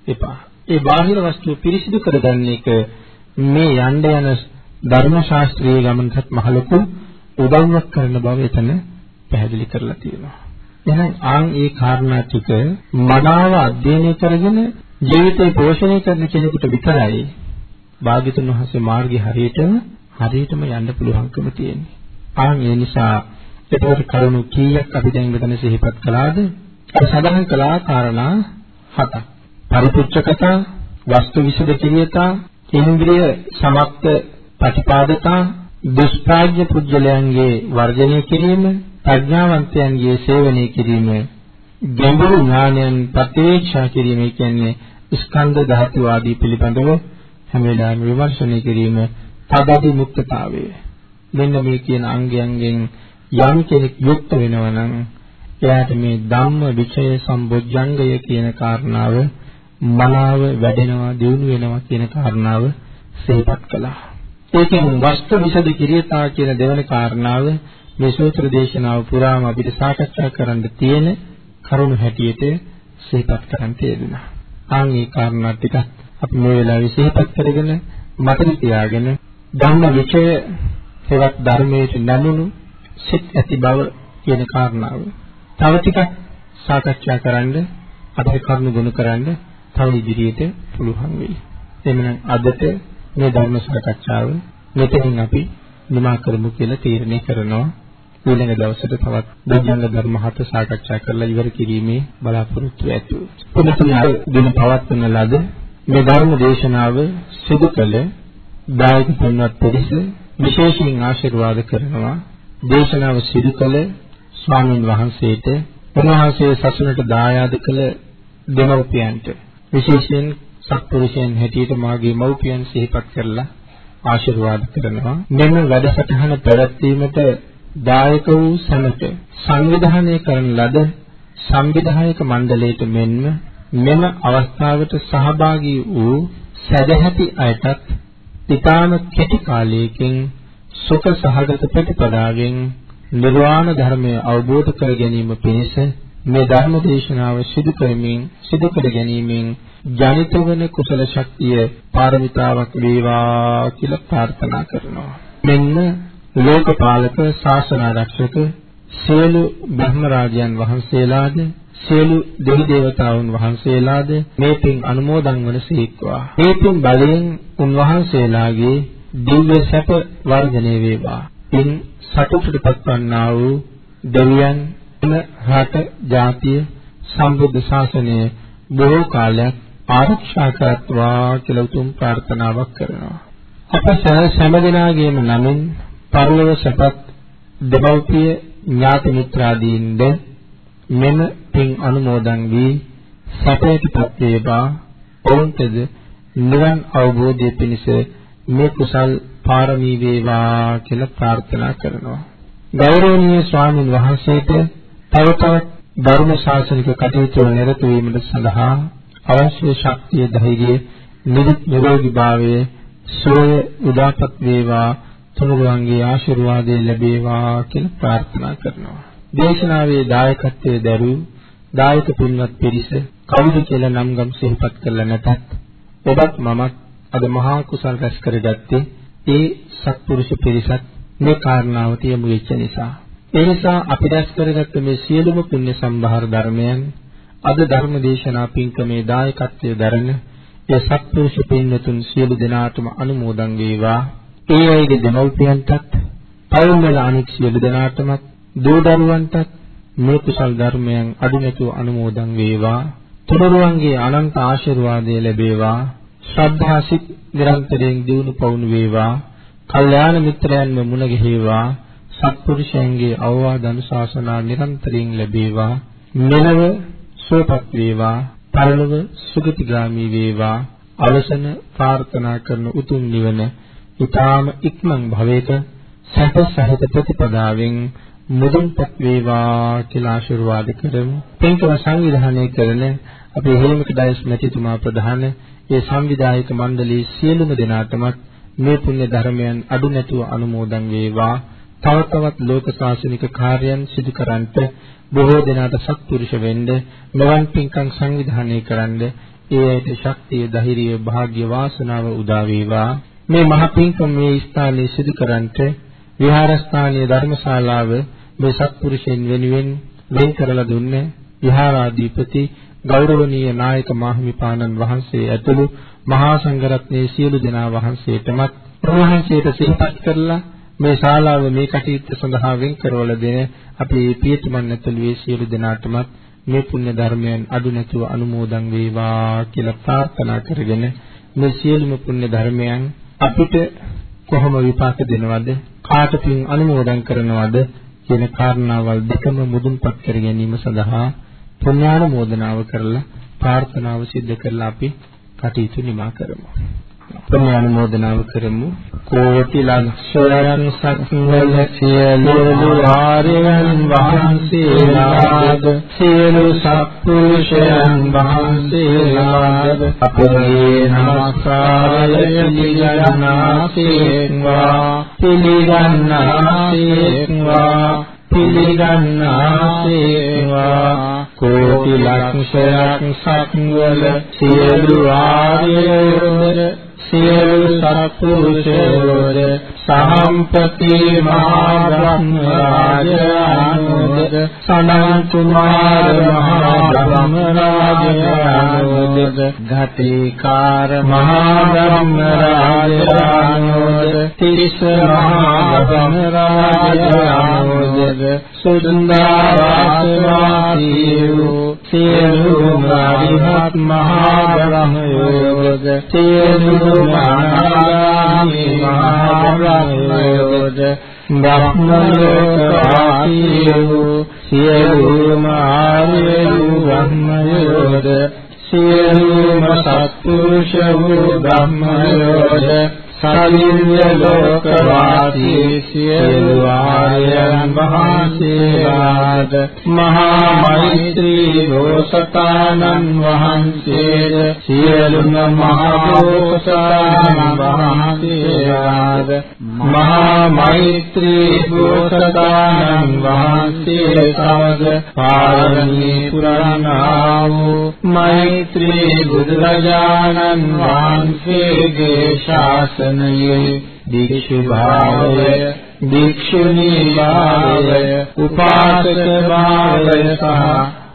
එපා. ඒ බාහිර වස්තුව පිරිසිදු කරගන්න එක මේ යන්න යන ධර්ම ශාස්ත්‍රීය ගමනටත් මහ ලොකු උදව්වක් කරන බව එතන පැහැදිලි කරලා තියෙනවා. එහෙනම් ආන් ඒ කාරණා ටික මනාව අධ්‍යයනය කරගෙන ජීවිතේ පෝෂණය කරන කෙනෙකුට විතරයි භාග්‍යතුන් වහන්සේ මාර්ගය හරියටම හරියටම යන්න පුළුවන්කම තියෙන්නේ. ආන් ඒ නිසා ඒතකොට කරුණු කීයක් අපි දැන් මෙතන සිහිපත් කළාද? අපි සඳහන් කළා කාරණා හතක්. පරිපුච්ඡකතා, වස්තු විසද කිරියතා, ඉන්ද්‍රිය සමත්ත ප්‍රතිපාදතා, දුෂ්ප්‍රාඥ පුජ්‍යලයන්ගේ වර්ජනය කිරීම, ප්‍රඥාවන්තයන්ගේ සේවනය කිරීම, ගැඹුරු ඥානයන් ප්‍රත්‍යක්ෂා කිරීම කියන්නේ ස්කන්ධ ධාතු ආදී පිළිබඳව හැම වෙලාවෙම විමර්ශනය කිරීම, තදදි මුක්තතාවය. මෙන්න මේ කියන අංගයන්ගෙන් යම් කෙනෙක් යුක්ත වෙනවා නම් එයාට මේ ධම්ම විචය සම්බොජ්ජංගය කියන කාරණාව මනාව වැඩෙනවා දියුණු වෙනවා කියන කාරණාව සිහිපත් කළා. ඒකෙන් වස්තු විසද කිරියතා කියන දෙවන කාරණාව මේ සූත්‍ර දේශනාව පුරාම අපිට සාකච්ඡා කරන්න තියෙන කරුණු හැටියට සිහිපත් කරන් තියෙනවා. ආන් මේ කාරණා ටික අපි මේ වෙලාවේ සිහිපත් කරගෙන මතක තියාගෙන ධම්ම විචය හෙවත් ධර්මයේ නැමුණු සිත් ඇති බව කියන කාරණාව තව ටිකක් සාකච්ඡා කරන්න අපේ කරුණු ගොනු කරන්න තව ඉදිරියට පුළුවන් වෙයි. එhmenan අදට මේ ධර්ම සාකච්ඡාව මෙතනින් අපි නිමා කරමු කියලා තීරණය කරනවා. ඊළඟ දවසට තවත් දුර්ජංග ධර්ම හත සාකච්ඡා කරලා ඉවර කිරීමේ බලාපොරොත්තු ඇතු. පුනතුන් දින පවත්වන ලද මේ ධර්ම දේශනාව සිදු කළ දායක පින්වත් පිරිස විශේෂයෙන් ආශිර්වාද කරනවා. දේශනාව සිදු කළ ස්වාමීන් වහන්සේට උන්වහන්සේ සසුනට දායාද කළ දෙමව්පියන්ට විශේෂයෙන් සත්පුරුෂයන් හැටියට මාගේ මව්පියන් සිහිපත් කරලා ආශිර්වාද කරනවා මෙම වැඩසටහන පැවැත්වීමට දායක වූ සැමට සංවිධානය කරන ලද සංවිධායක මණ්ඩලයට මෙන්ම මෙම අවස්ථාවට සහභාගී වූ සදැහැති අයටත් ඊටාම කෙටි කාලයකින් සුඛ සහගත ප්‍රතිපදාවෙන් නිර්වාණ ධර්මය අවබෝධ කර ගැනීම පිණිස මේ ධර්ම දේශනාව සිදු කරමින් සිදු කර ගැනීමෙන් ජනිත වන කුසල ශක්තිය පාරමිතාවක් වේවා කියලා ප්‍රාර්ථනා කරනවා. මෙන්න ලෝකපාලක ශාසන ආරක්ෂක සියලු බ්‍රහ්ම රාජයන් වහන්සේලාද සියලු දෙවි දේවතාවුන් වහන්සේලාද මේ පින් අනුමෝදන් වන සීක්වා. මේ පින් බලයෙන් උන්වහන්සේලාගේ දිව්‍ය සැප වර්ධනය වේවා. පින් සතුටටපත් වන්නා වූ දෙවියන් රට ජාතිය සම්බුද්ධ ශාසනය බොහෝ කාලයක් ආරක්ෂා කරත්වා කියලා උතුම් ප්‍රාර්ථනාවක් කරනවා. අප සෑම දිනාගේම නමින් පරලොව සපත් දෙමව්පිය ඥාති මිත්‍රාදීන්ද මෙම පින් අනුමෝදන් වී සැපයටපත් වේවා ඔවුන්ටද නිවන් අවබෝධය පිණිස මේ කුසල් පාරමී වේවා කියලා ප්‍රාර්ථනා කරනවා. ගෞරවනීය ස්වාමින් වහන්සේට තව තවත් ධර්ම ශාසනික කටයුතු වල නිරත වීමට සඳහා අවශ්‍ය ශක්තිය ධෛර්යය නිරෝගී භාවය සෝය උදාපත් වේවා තුනුරුවන්ගේ ආශිර්වාදය ලැබේවා කියලා ප්‍රාර්ථනා කරනවා. දේශනාවේ දායකත්වයේ දරූ දායක පින්වත් පිරිස කවුද කියලා නම් ගම් සිහිපත් කරලා නැතත් ඔබත් මමත් අද මහා කුසල් රැස් කරගත්තේ ඒ සත්පුරුෂ පිරිසත් මේ කාරණාවට යොමු වෙච්ච නිසා. ඒ නිසා අපි රැස් කරගත්ත මේ සියලුම පුණ්‍ය සම්භාර ධර්මයන් අද ධර්ම දේශනා පින්කමේ දායකත්වයේ දරන ඒ සත්පුරුෂ පින්වතුන් සියලු දෙනාටම අනුමෝදන් වේවා. ඒ අයගේ දෙමව්පියන්ටත්, පවුල් වල අනෙක් සියලු දෙනාටම දූ දරුවන්ටත් මේ කුසල් ධර්මයන් අඩු නැතුව අනුමෝදන් වේවා. තුනුරුවන්ගේ අනන්ත ආශිර්වාදය ලැබේවා. ශ්‍රද්ධා සිත් නිරන්තරයෙන් දියුණු පවුණු වේවා. කල්යාණ මිත්‍රයන්ව මුණ ගැහිවා. සත්පුරුෂයන්ගේ අවවාද අනුශාසනා නිරන්තරයෙන් ලැබේවා. මෙලව සුවපත් වේවා. පරලොව සුගතිගාමි වේවා. අවසන ප්‍රාර්ථනා කරන උතුම් නිවන ඊටාම ඉක්මන් භවයක සැප සහිත ප්‍රතිපදාවෙන් මුදුන්පත් වේවා කියලා ආශිර්වාද කරමු. පින්කම සංවිධානය කරන අපේ හේමක ඩයස් මැතිතුමා ප්‍රධාන ඒ සංවිධායක මණ්ඩලයේ සියලුම දෙනාටමත් මේ පුණ්‍ය ධර්මයන් අඩු නැතුව අනුමෝදන් වේවා. තව තවත් ලෝක ශාසනික කාර්යයන් සිදු කරන්නට බොහෝ දෙනාට සත්පුරුෂ වෙන්න මෙවන් පින්කම් සංවිධානය කරන්න ඒ ඇයට ශක්තිය ධෛර්යය වාග්ය වාසනාව උදා වේවා මේ මහ පින්කම් මේ ස්ථානයේ සිදු කරන්නට විහාරස්ථානීය ධර්මශාලාව මේ සත්පුරුෂයන් වෙනුවෙන් වෙන් කරලා දුන්නේ විහාරාධිපති ගෞරවනීය නායක මාහිමිපාණන් වහන්සේ ඇතුළු මහා සංඝරත්නයේ සියලු දෙනා වහන්සේටමත් ප්‍රවහන්සේට සිහිපත් කරලා මේ ශාලාව මේ කටයුත්ත සඳහා වෙන් කරවල දෙන අපේ පියතුමන් ඇතුළු ඒ සියලු දෙනාටමත් මේ පුණ්‍ය ධර්මයන් අඩු නැතුව අනුමෝදන් වේවා කියලා ප්‍රාර්ථනා කරගෙන මේ සියලුම පුණ්‍ය ධර්මයන් අපිට කොහොම විපාක දෙනවද කාට පින් අනුමෝදන් කරනවද කියන කාරණාවල් දෙකම මුදුන්පත් කර ගැනීම සඳහා පුණ්‍යානුමෝදනාව කරලා ප්‍රාර්ථනාව සිද්ධ කරලා අපි කටයුතු නිමා කරමු. ප්‍රමාණමෝදනාව කරමු. කෝටි ලක්ෂයන් සක්වල සියලු ආර්යයන් වහන්සේලාද සියලු සත්පුරුෂයන් වහන්සේලාද අපගේ නමස්කාරය පිළිගන්නාසේක්වා. පිළිගන්නාසේක්වා. පිළිගන්නාසේවා කෝටි ලක්ෂයක් සක්වල සියලු ආර්යයෝද සියලු සත්පුරුෂයෝද සහම්පති මහා බ්‍රහ්ම රාජානුද සනන් කුමාර මහා බ්‍රහ්ම රාජානුද ගතිකාර මහා බ්‍රහ්ම රාජානුද තිරිස මහා බ්‍රහ්ම රාජානුද සුන්දරාසවාසීවෝ සියලුම අරිහත් මහා බ්‍රහ්මයෝද සියලුම අනාගාමී මහා බ්‍රහ්මයෝද බ්‍රහ්මලෝකවාසීවෝ සියලුම ආර්යයෝ බ්‍රහ්මයෝද සියලුම සත්පුරුෂ වූ බ්‍රහ්මයෝද සදිව්‍ය ලෝක වාසී සියලු ආර්යයන් වහන්සේලාද මහා මෛත්‍රී බෝසතාණන් වහන්සේද සියලුම මහා බෝසතාණන් වහන්සේලාද මහා මෛත්‍රී බෝසතාණන් වහන්සේ සමග පාරමී පුරන්නා වූ මෛත්‍රී බුදුරජාණන් වහන්සේගේ ශාසනයේ දීක්ෂු භාවය දීක්ෂුනී භාවය උපාසක භාවය සහ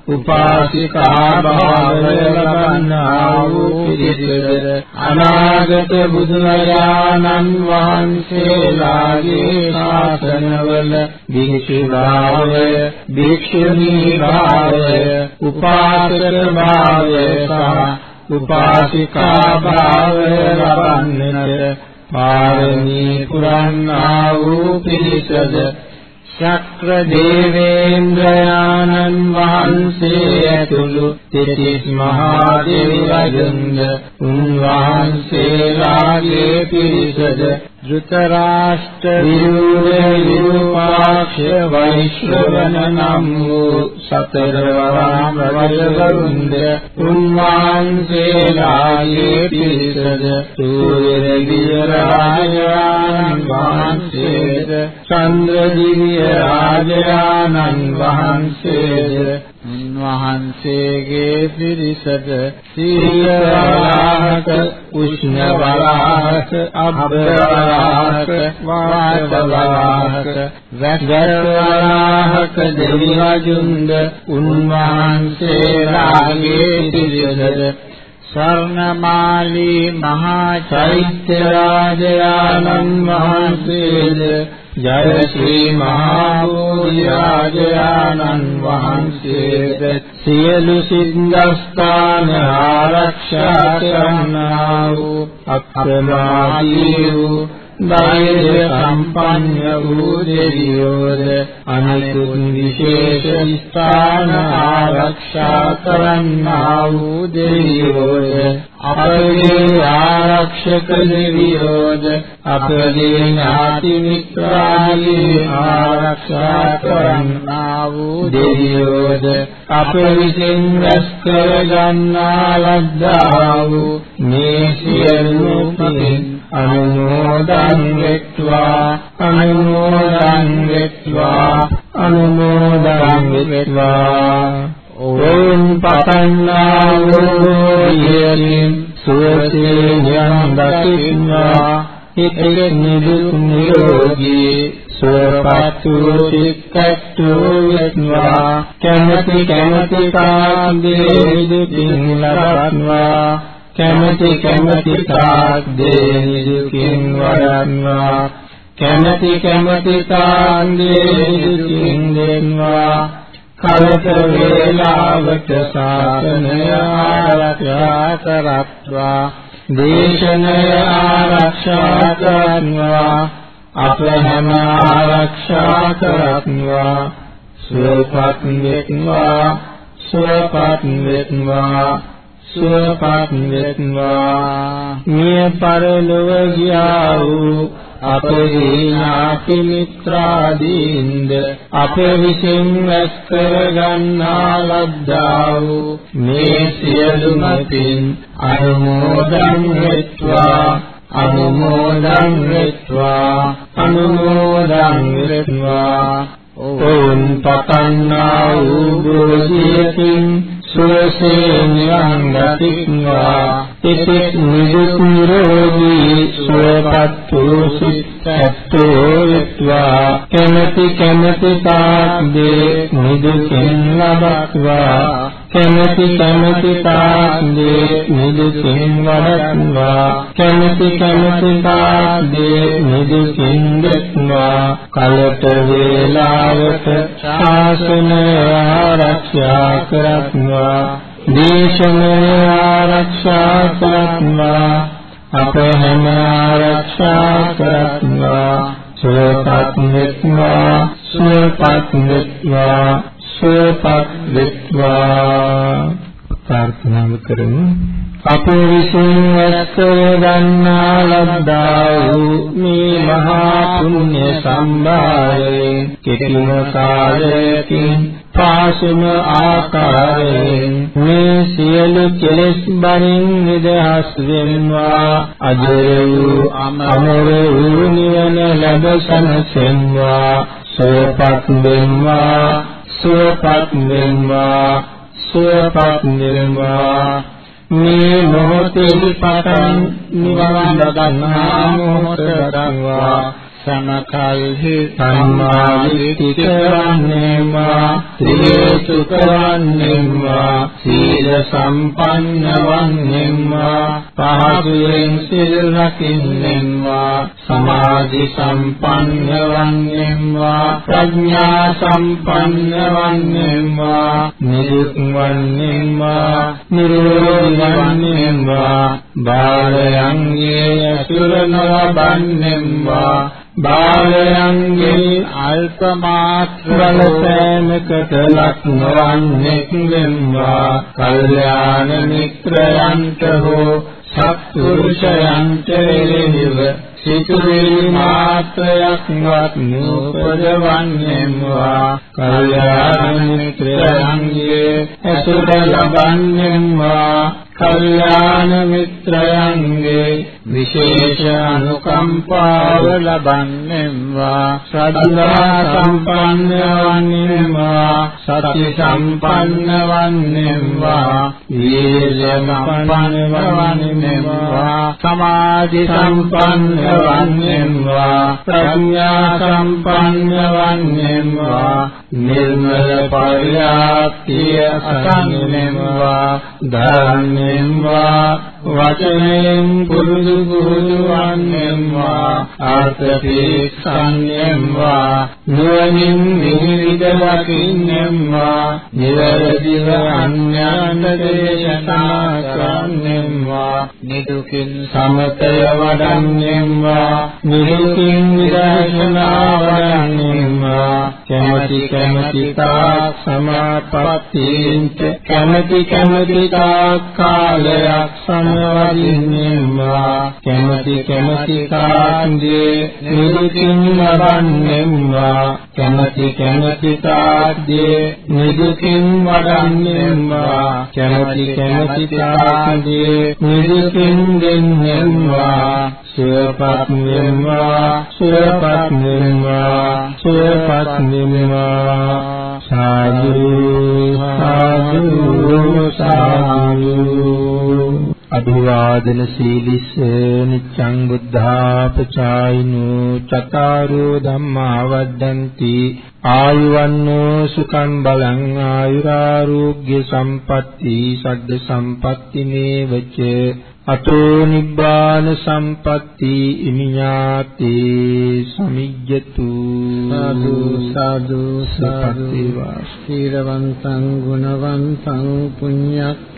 උපාසිකා භාවය ලබන්නා වූ පිරිසද අනාගත බුදුරජාණන් වහන්සේලාගේ ශාසනවල භික්ෂු භාවය භික්ෂුණී භාවය උපාසක භාවය සහ උපාසිකා භාවය ලබන්නට පාරමී පුරන්නා වූ පිරිසද ශක්‍ර දේවේන්ද්‍රයාණන් වහන්සේ ඇතුළු තෙතිස් මහා දේවයන්ද උන්වහන්සේලාගේ පිරිසද ධෘතරාෂ්ට්‍ර විරුවේ විරූපාක්ෂ වෛශ්‍රවණ නම් වූ සතරවරම් රජවරුන්ද උන්වහන්සේලාගේ පිරිසද සූර්යදිව්‍ය රාජානන් වහන්සේද චන්ද්‍රදිව්‍ය රාජානන් වහන්සේද උන්වහන්සේගේ පිරිසද සීලවලාහක උෂ්ණ වලාහක අබ්බවලාහක වාතවලාහක වැස්සවලාහක දෙවිවරුන්ද උන්වහන්සේලාගේ පිරිසද ස්වර්ණමාලී මහා චෛත්‍ය රාජයාණන් වහන්සේද? ජය ශ්‍රී මහා බෝධිරාජයාණන් වහන්සේද? සියලු සිද්ධාස්ථාන ආරක්ෂා කරන්නා වූ අක්‍රමාදී වූ ධෛර්ය සම්පන්න වූ දෙවියෝද අනිකුත් විශේෂ ස්ථාන ආරක්ෂා කරන්නා වූ දෙවියෝද අපගේ ආරක්ෂක දෙවියෝද අපගේ ඥාති මිත්‍රාගේ ආරක්ෂා කරන්නා වූ දෙවියෝද අප විසින් රැස් කර ගන්නා ලද්දා වූ මේ සියලු පින් අනුමෝදන් වෙත්වා අනුමෝදන් වෙත්වා අනුමෝදන් වෙත්වා ඕම් පතන්නා වූ යෙලින් සුවසේ යම් දකින්වා හිතේ නිදුක් නිරෝගී සුවපත් වූ සික්කට්ටු වෙත්වා කැමැති කැමැති කාන්දේ නිදුකින් ලබත්වා කැමැති කැමැති කාන්දේ නිදුකින් වඩන්වා. කැමැති කැමැති කාන්දේ නිදුකින් දෙන්වා. කලක වේලාවට ශාසනය ආරක්ෂා කරත්වා. දේශනය ආරක්ෂා කරත්වා අප හැම ආරක්ෂා කරත්වා සුවපත් වෙත්වා. සුවපත් වෙත්වා. සුවපත් වෙත්වා මිය පරලොව ගියා වූ අපේ ඥාති මිත්‍රාදීන්ද අප විසින් රැස් කර ගන්නා ලද්දා වූ මේ සියලුම පින් අනුමෝදන් වෙත්වා. අනුමෝදන් වෙත්වා. අනුමෝදන් වෙත්වා. ඕන් පතන්නා වූ බෝධියකින් සුවසේ නිවන් දකින්වා. තිතික් නිදුක් නිරෝගී සුවපත් වූ සිත්ත්වෝ විත්වා. කැමැති කැමැති තාක් දේ නිදුකින් ලබත්වා. කැමැති කැමැති තාක් දේ නිදුකින් වඩත්වා. කැමැති කැමැති තාක් දේ නිදුකින් දෙත්වා. කලට වේලාවට ශාසනය ආරක්ෂා කරත්වා. දේශනය ආරක්ෂා කරත්වා. අප හැම ආරක්ෂා කරත්වා. සුවපත් වෙත්වා සුවපත් වෙත්වා. සුවපත් වෙත්වා ප්‍රාර්ථනා කරමු. අප විසින් ඇස්කර ගන්නා ලද්දා වූ මේ මහා පුණ්‍ය සම්භාරේ කෙටිම කාලයකින් පාසුම ආකාරයෙන් මේ සියලු කෙලෙස් බරින් නිදහස් වෙන්වා අජර වූ අමර වූ නිවන ලැබ සනසෙන්වා සෝපත් වෙන්වා. සෝපත් වෙන්වා සෝපත් වෙන්වා මේ මොහොතේ පටන් නිවන් දක්නා මොහොත දක්වා සමකල්හි සම්මාදිට්ඨිකවන්නේවා ත්‍රිසුඛවන්නේවා සීල සම්පන්නවන්නේවා පහසුවෙන් සිල් රකින්නේවා සමාධි සම්පන්නවන්නේවා ප්‍රඥා සම්පන්නවන්නේවා නිරුක්වන්නේවා නිරෝධවන්නේවා බාලයන්ගේ අසුර නොබන්නේවා බාලයන්ගේ අල්ප මාත්‍ර බලසෑමකට ලක් නොවන්නෙක් වෙම්වා කල්යාණ මිත්‍රයන්ට හෝ සත්පුරුෂයන්ට එරෙහිව සිතුවිලි මාත්‍රයක්වත් නූපදවන්නේම්වා. කල්යාණ මිත්‍රයන්ගේ ඇසුර ලබන්නේම්වා. කල්යාණ මිත්‍රයන්ගේ විශේෂ අනුකම්පාව ලබන්නේම්වා ශ්‍රද්ධා සම්පන්න වන්නේම්වා සති සම්පන්න වන්නේම්වා වීර්ය සම්පන්න වන්නේම්වා සමාධි සම්පන්න වන්නේම්වා ප්‍රඥා සම්පන්න වන්නේම්වා නිර්මල පරියාප්තිය අසන්නේම්වා ධර්මයේ වන්නේම්වා වචනයෙන් පුරුදු පුරුදු වන්නේම්වා ආර්ථපේක්ෂන්නේම්වා නුවණින් විවිධ දකින්නේම්වා නිවැරදිව අඥාන දේශනා කරන්නේම්වා නිදුකින් සමතය වඩන්නේම්වා නිදුකින් විදර්ශනා වඩන්නේම්වා කැමැති කැමැති තා සමාපත්තියට කැමැති කැමැති තා කාලයක් සමවදින්නෙම්වා කැමැති කැමැති කාන්දේ නිදුකින් වඩන්නෙම්වා. කැමැති කැමැති කාන්දේ නිදුකින් වඩන්නෙම්වා. කැමැති කැමැති කාන්දේ නිදුකින් දෙන්නෙම්වා. සුවපත් වෙම්වා සුවපත් වෙම්වා සුවපත් වෙම්වා සාදු සාදු සාදු. අභිවාදන සීලිස නිච්ඡං බුද්ධාපචායිනෝ චතාරෝ ධම්මා වද්දන්ති ආයුවන්නෝ සුඛං බලං ආයුරාෝග්‍ය සම්පatti සග්ග සම්පatti මේවච අතෝ නිබ්බාන සම්පatti ඉමිඤාති සමිජ්ජතු. සාදු සාදු සාදු. ස්ථිරවන්තං ගුණවන්තං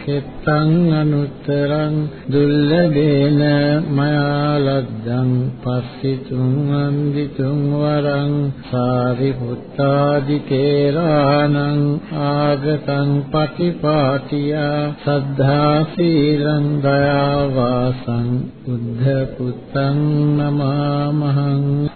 පුඤ්ඤක්ඛෙත්තං අනුත්තරං දුල්ලභේන මයා ලද්දං පස්සිතුං අන්දිතුං වරං සාරිපුත්තාදි තේරාණං ආගතං පටිපාටියා සද්ධා සීලං දයා වාසං බුද්ධ පුත්තං නමාමහං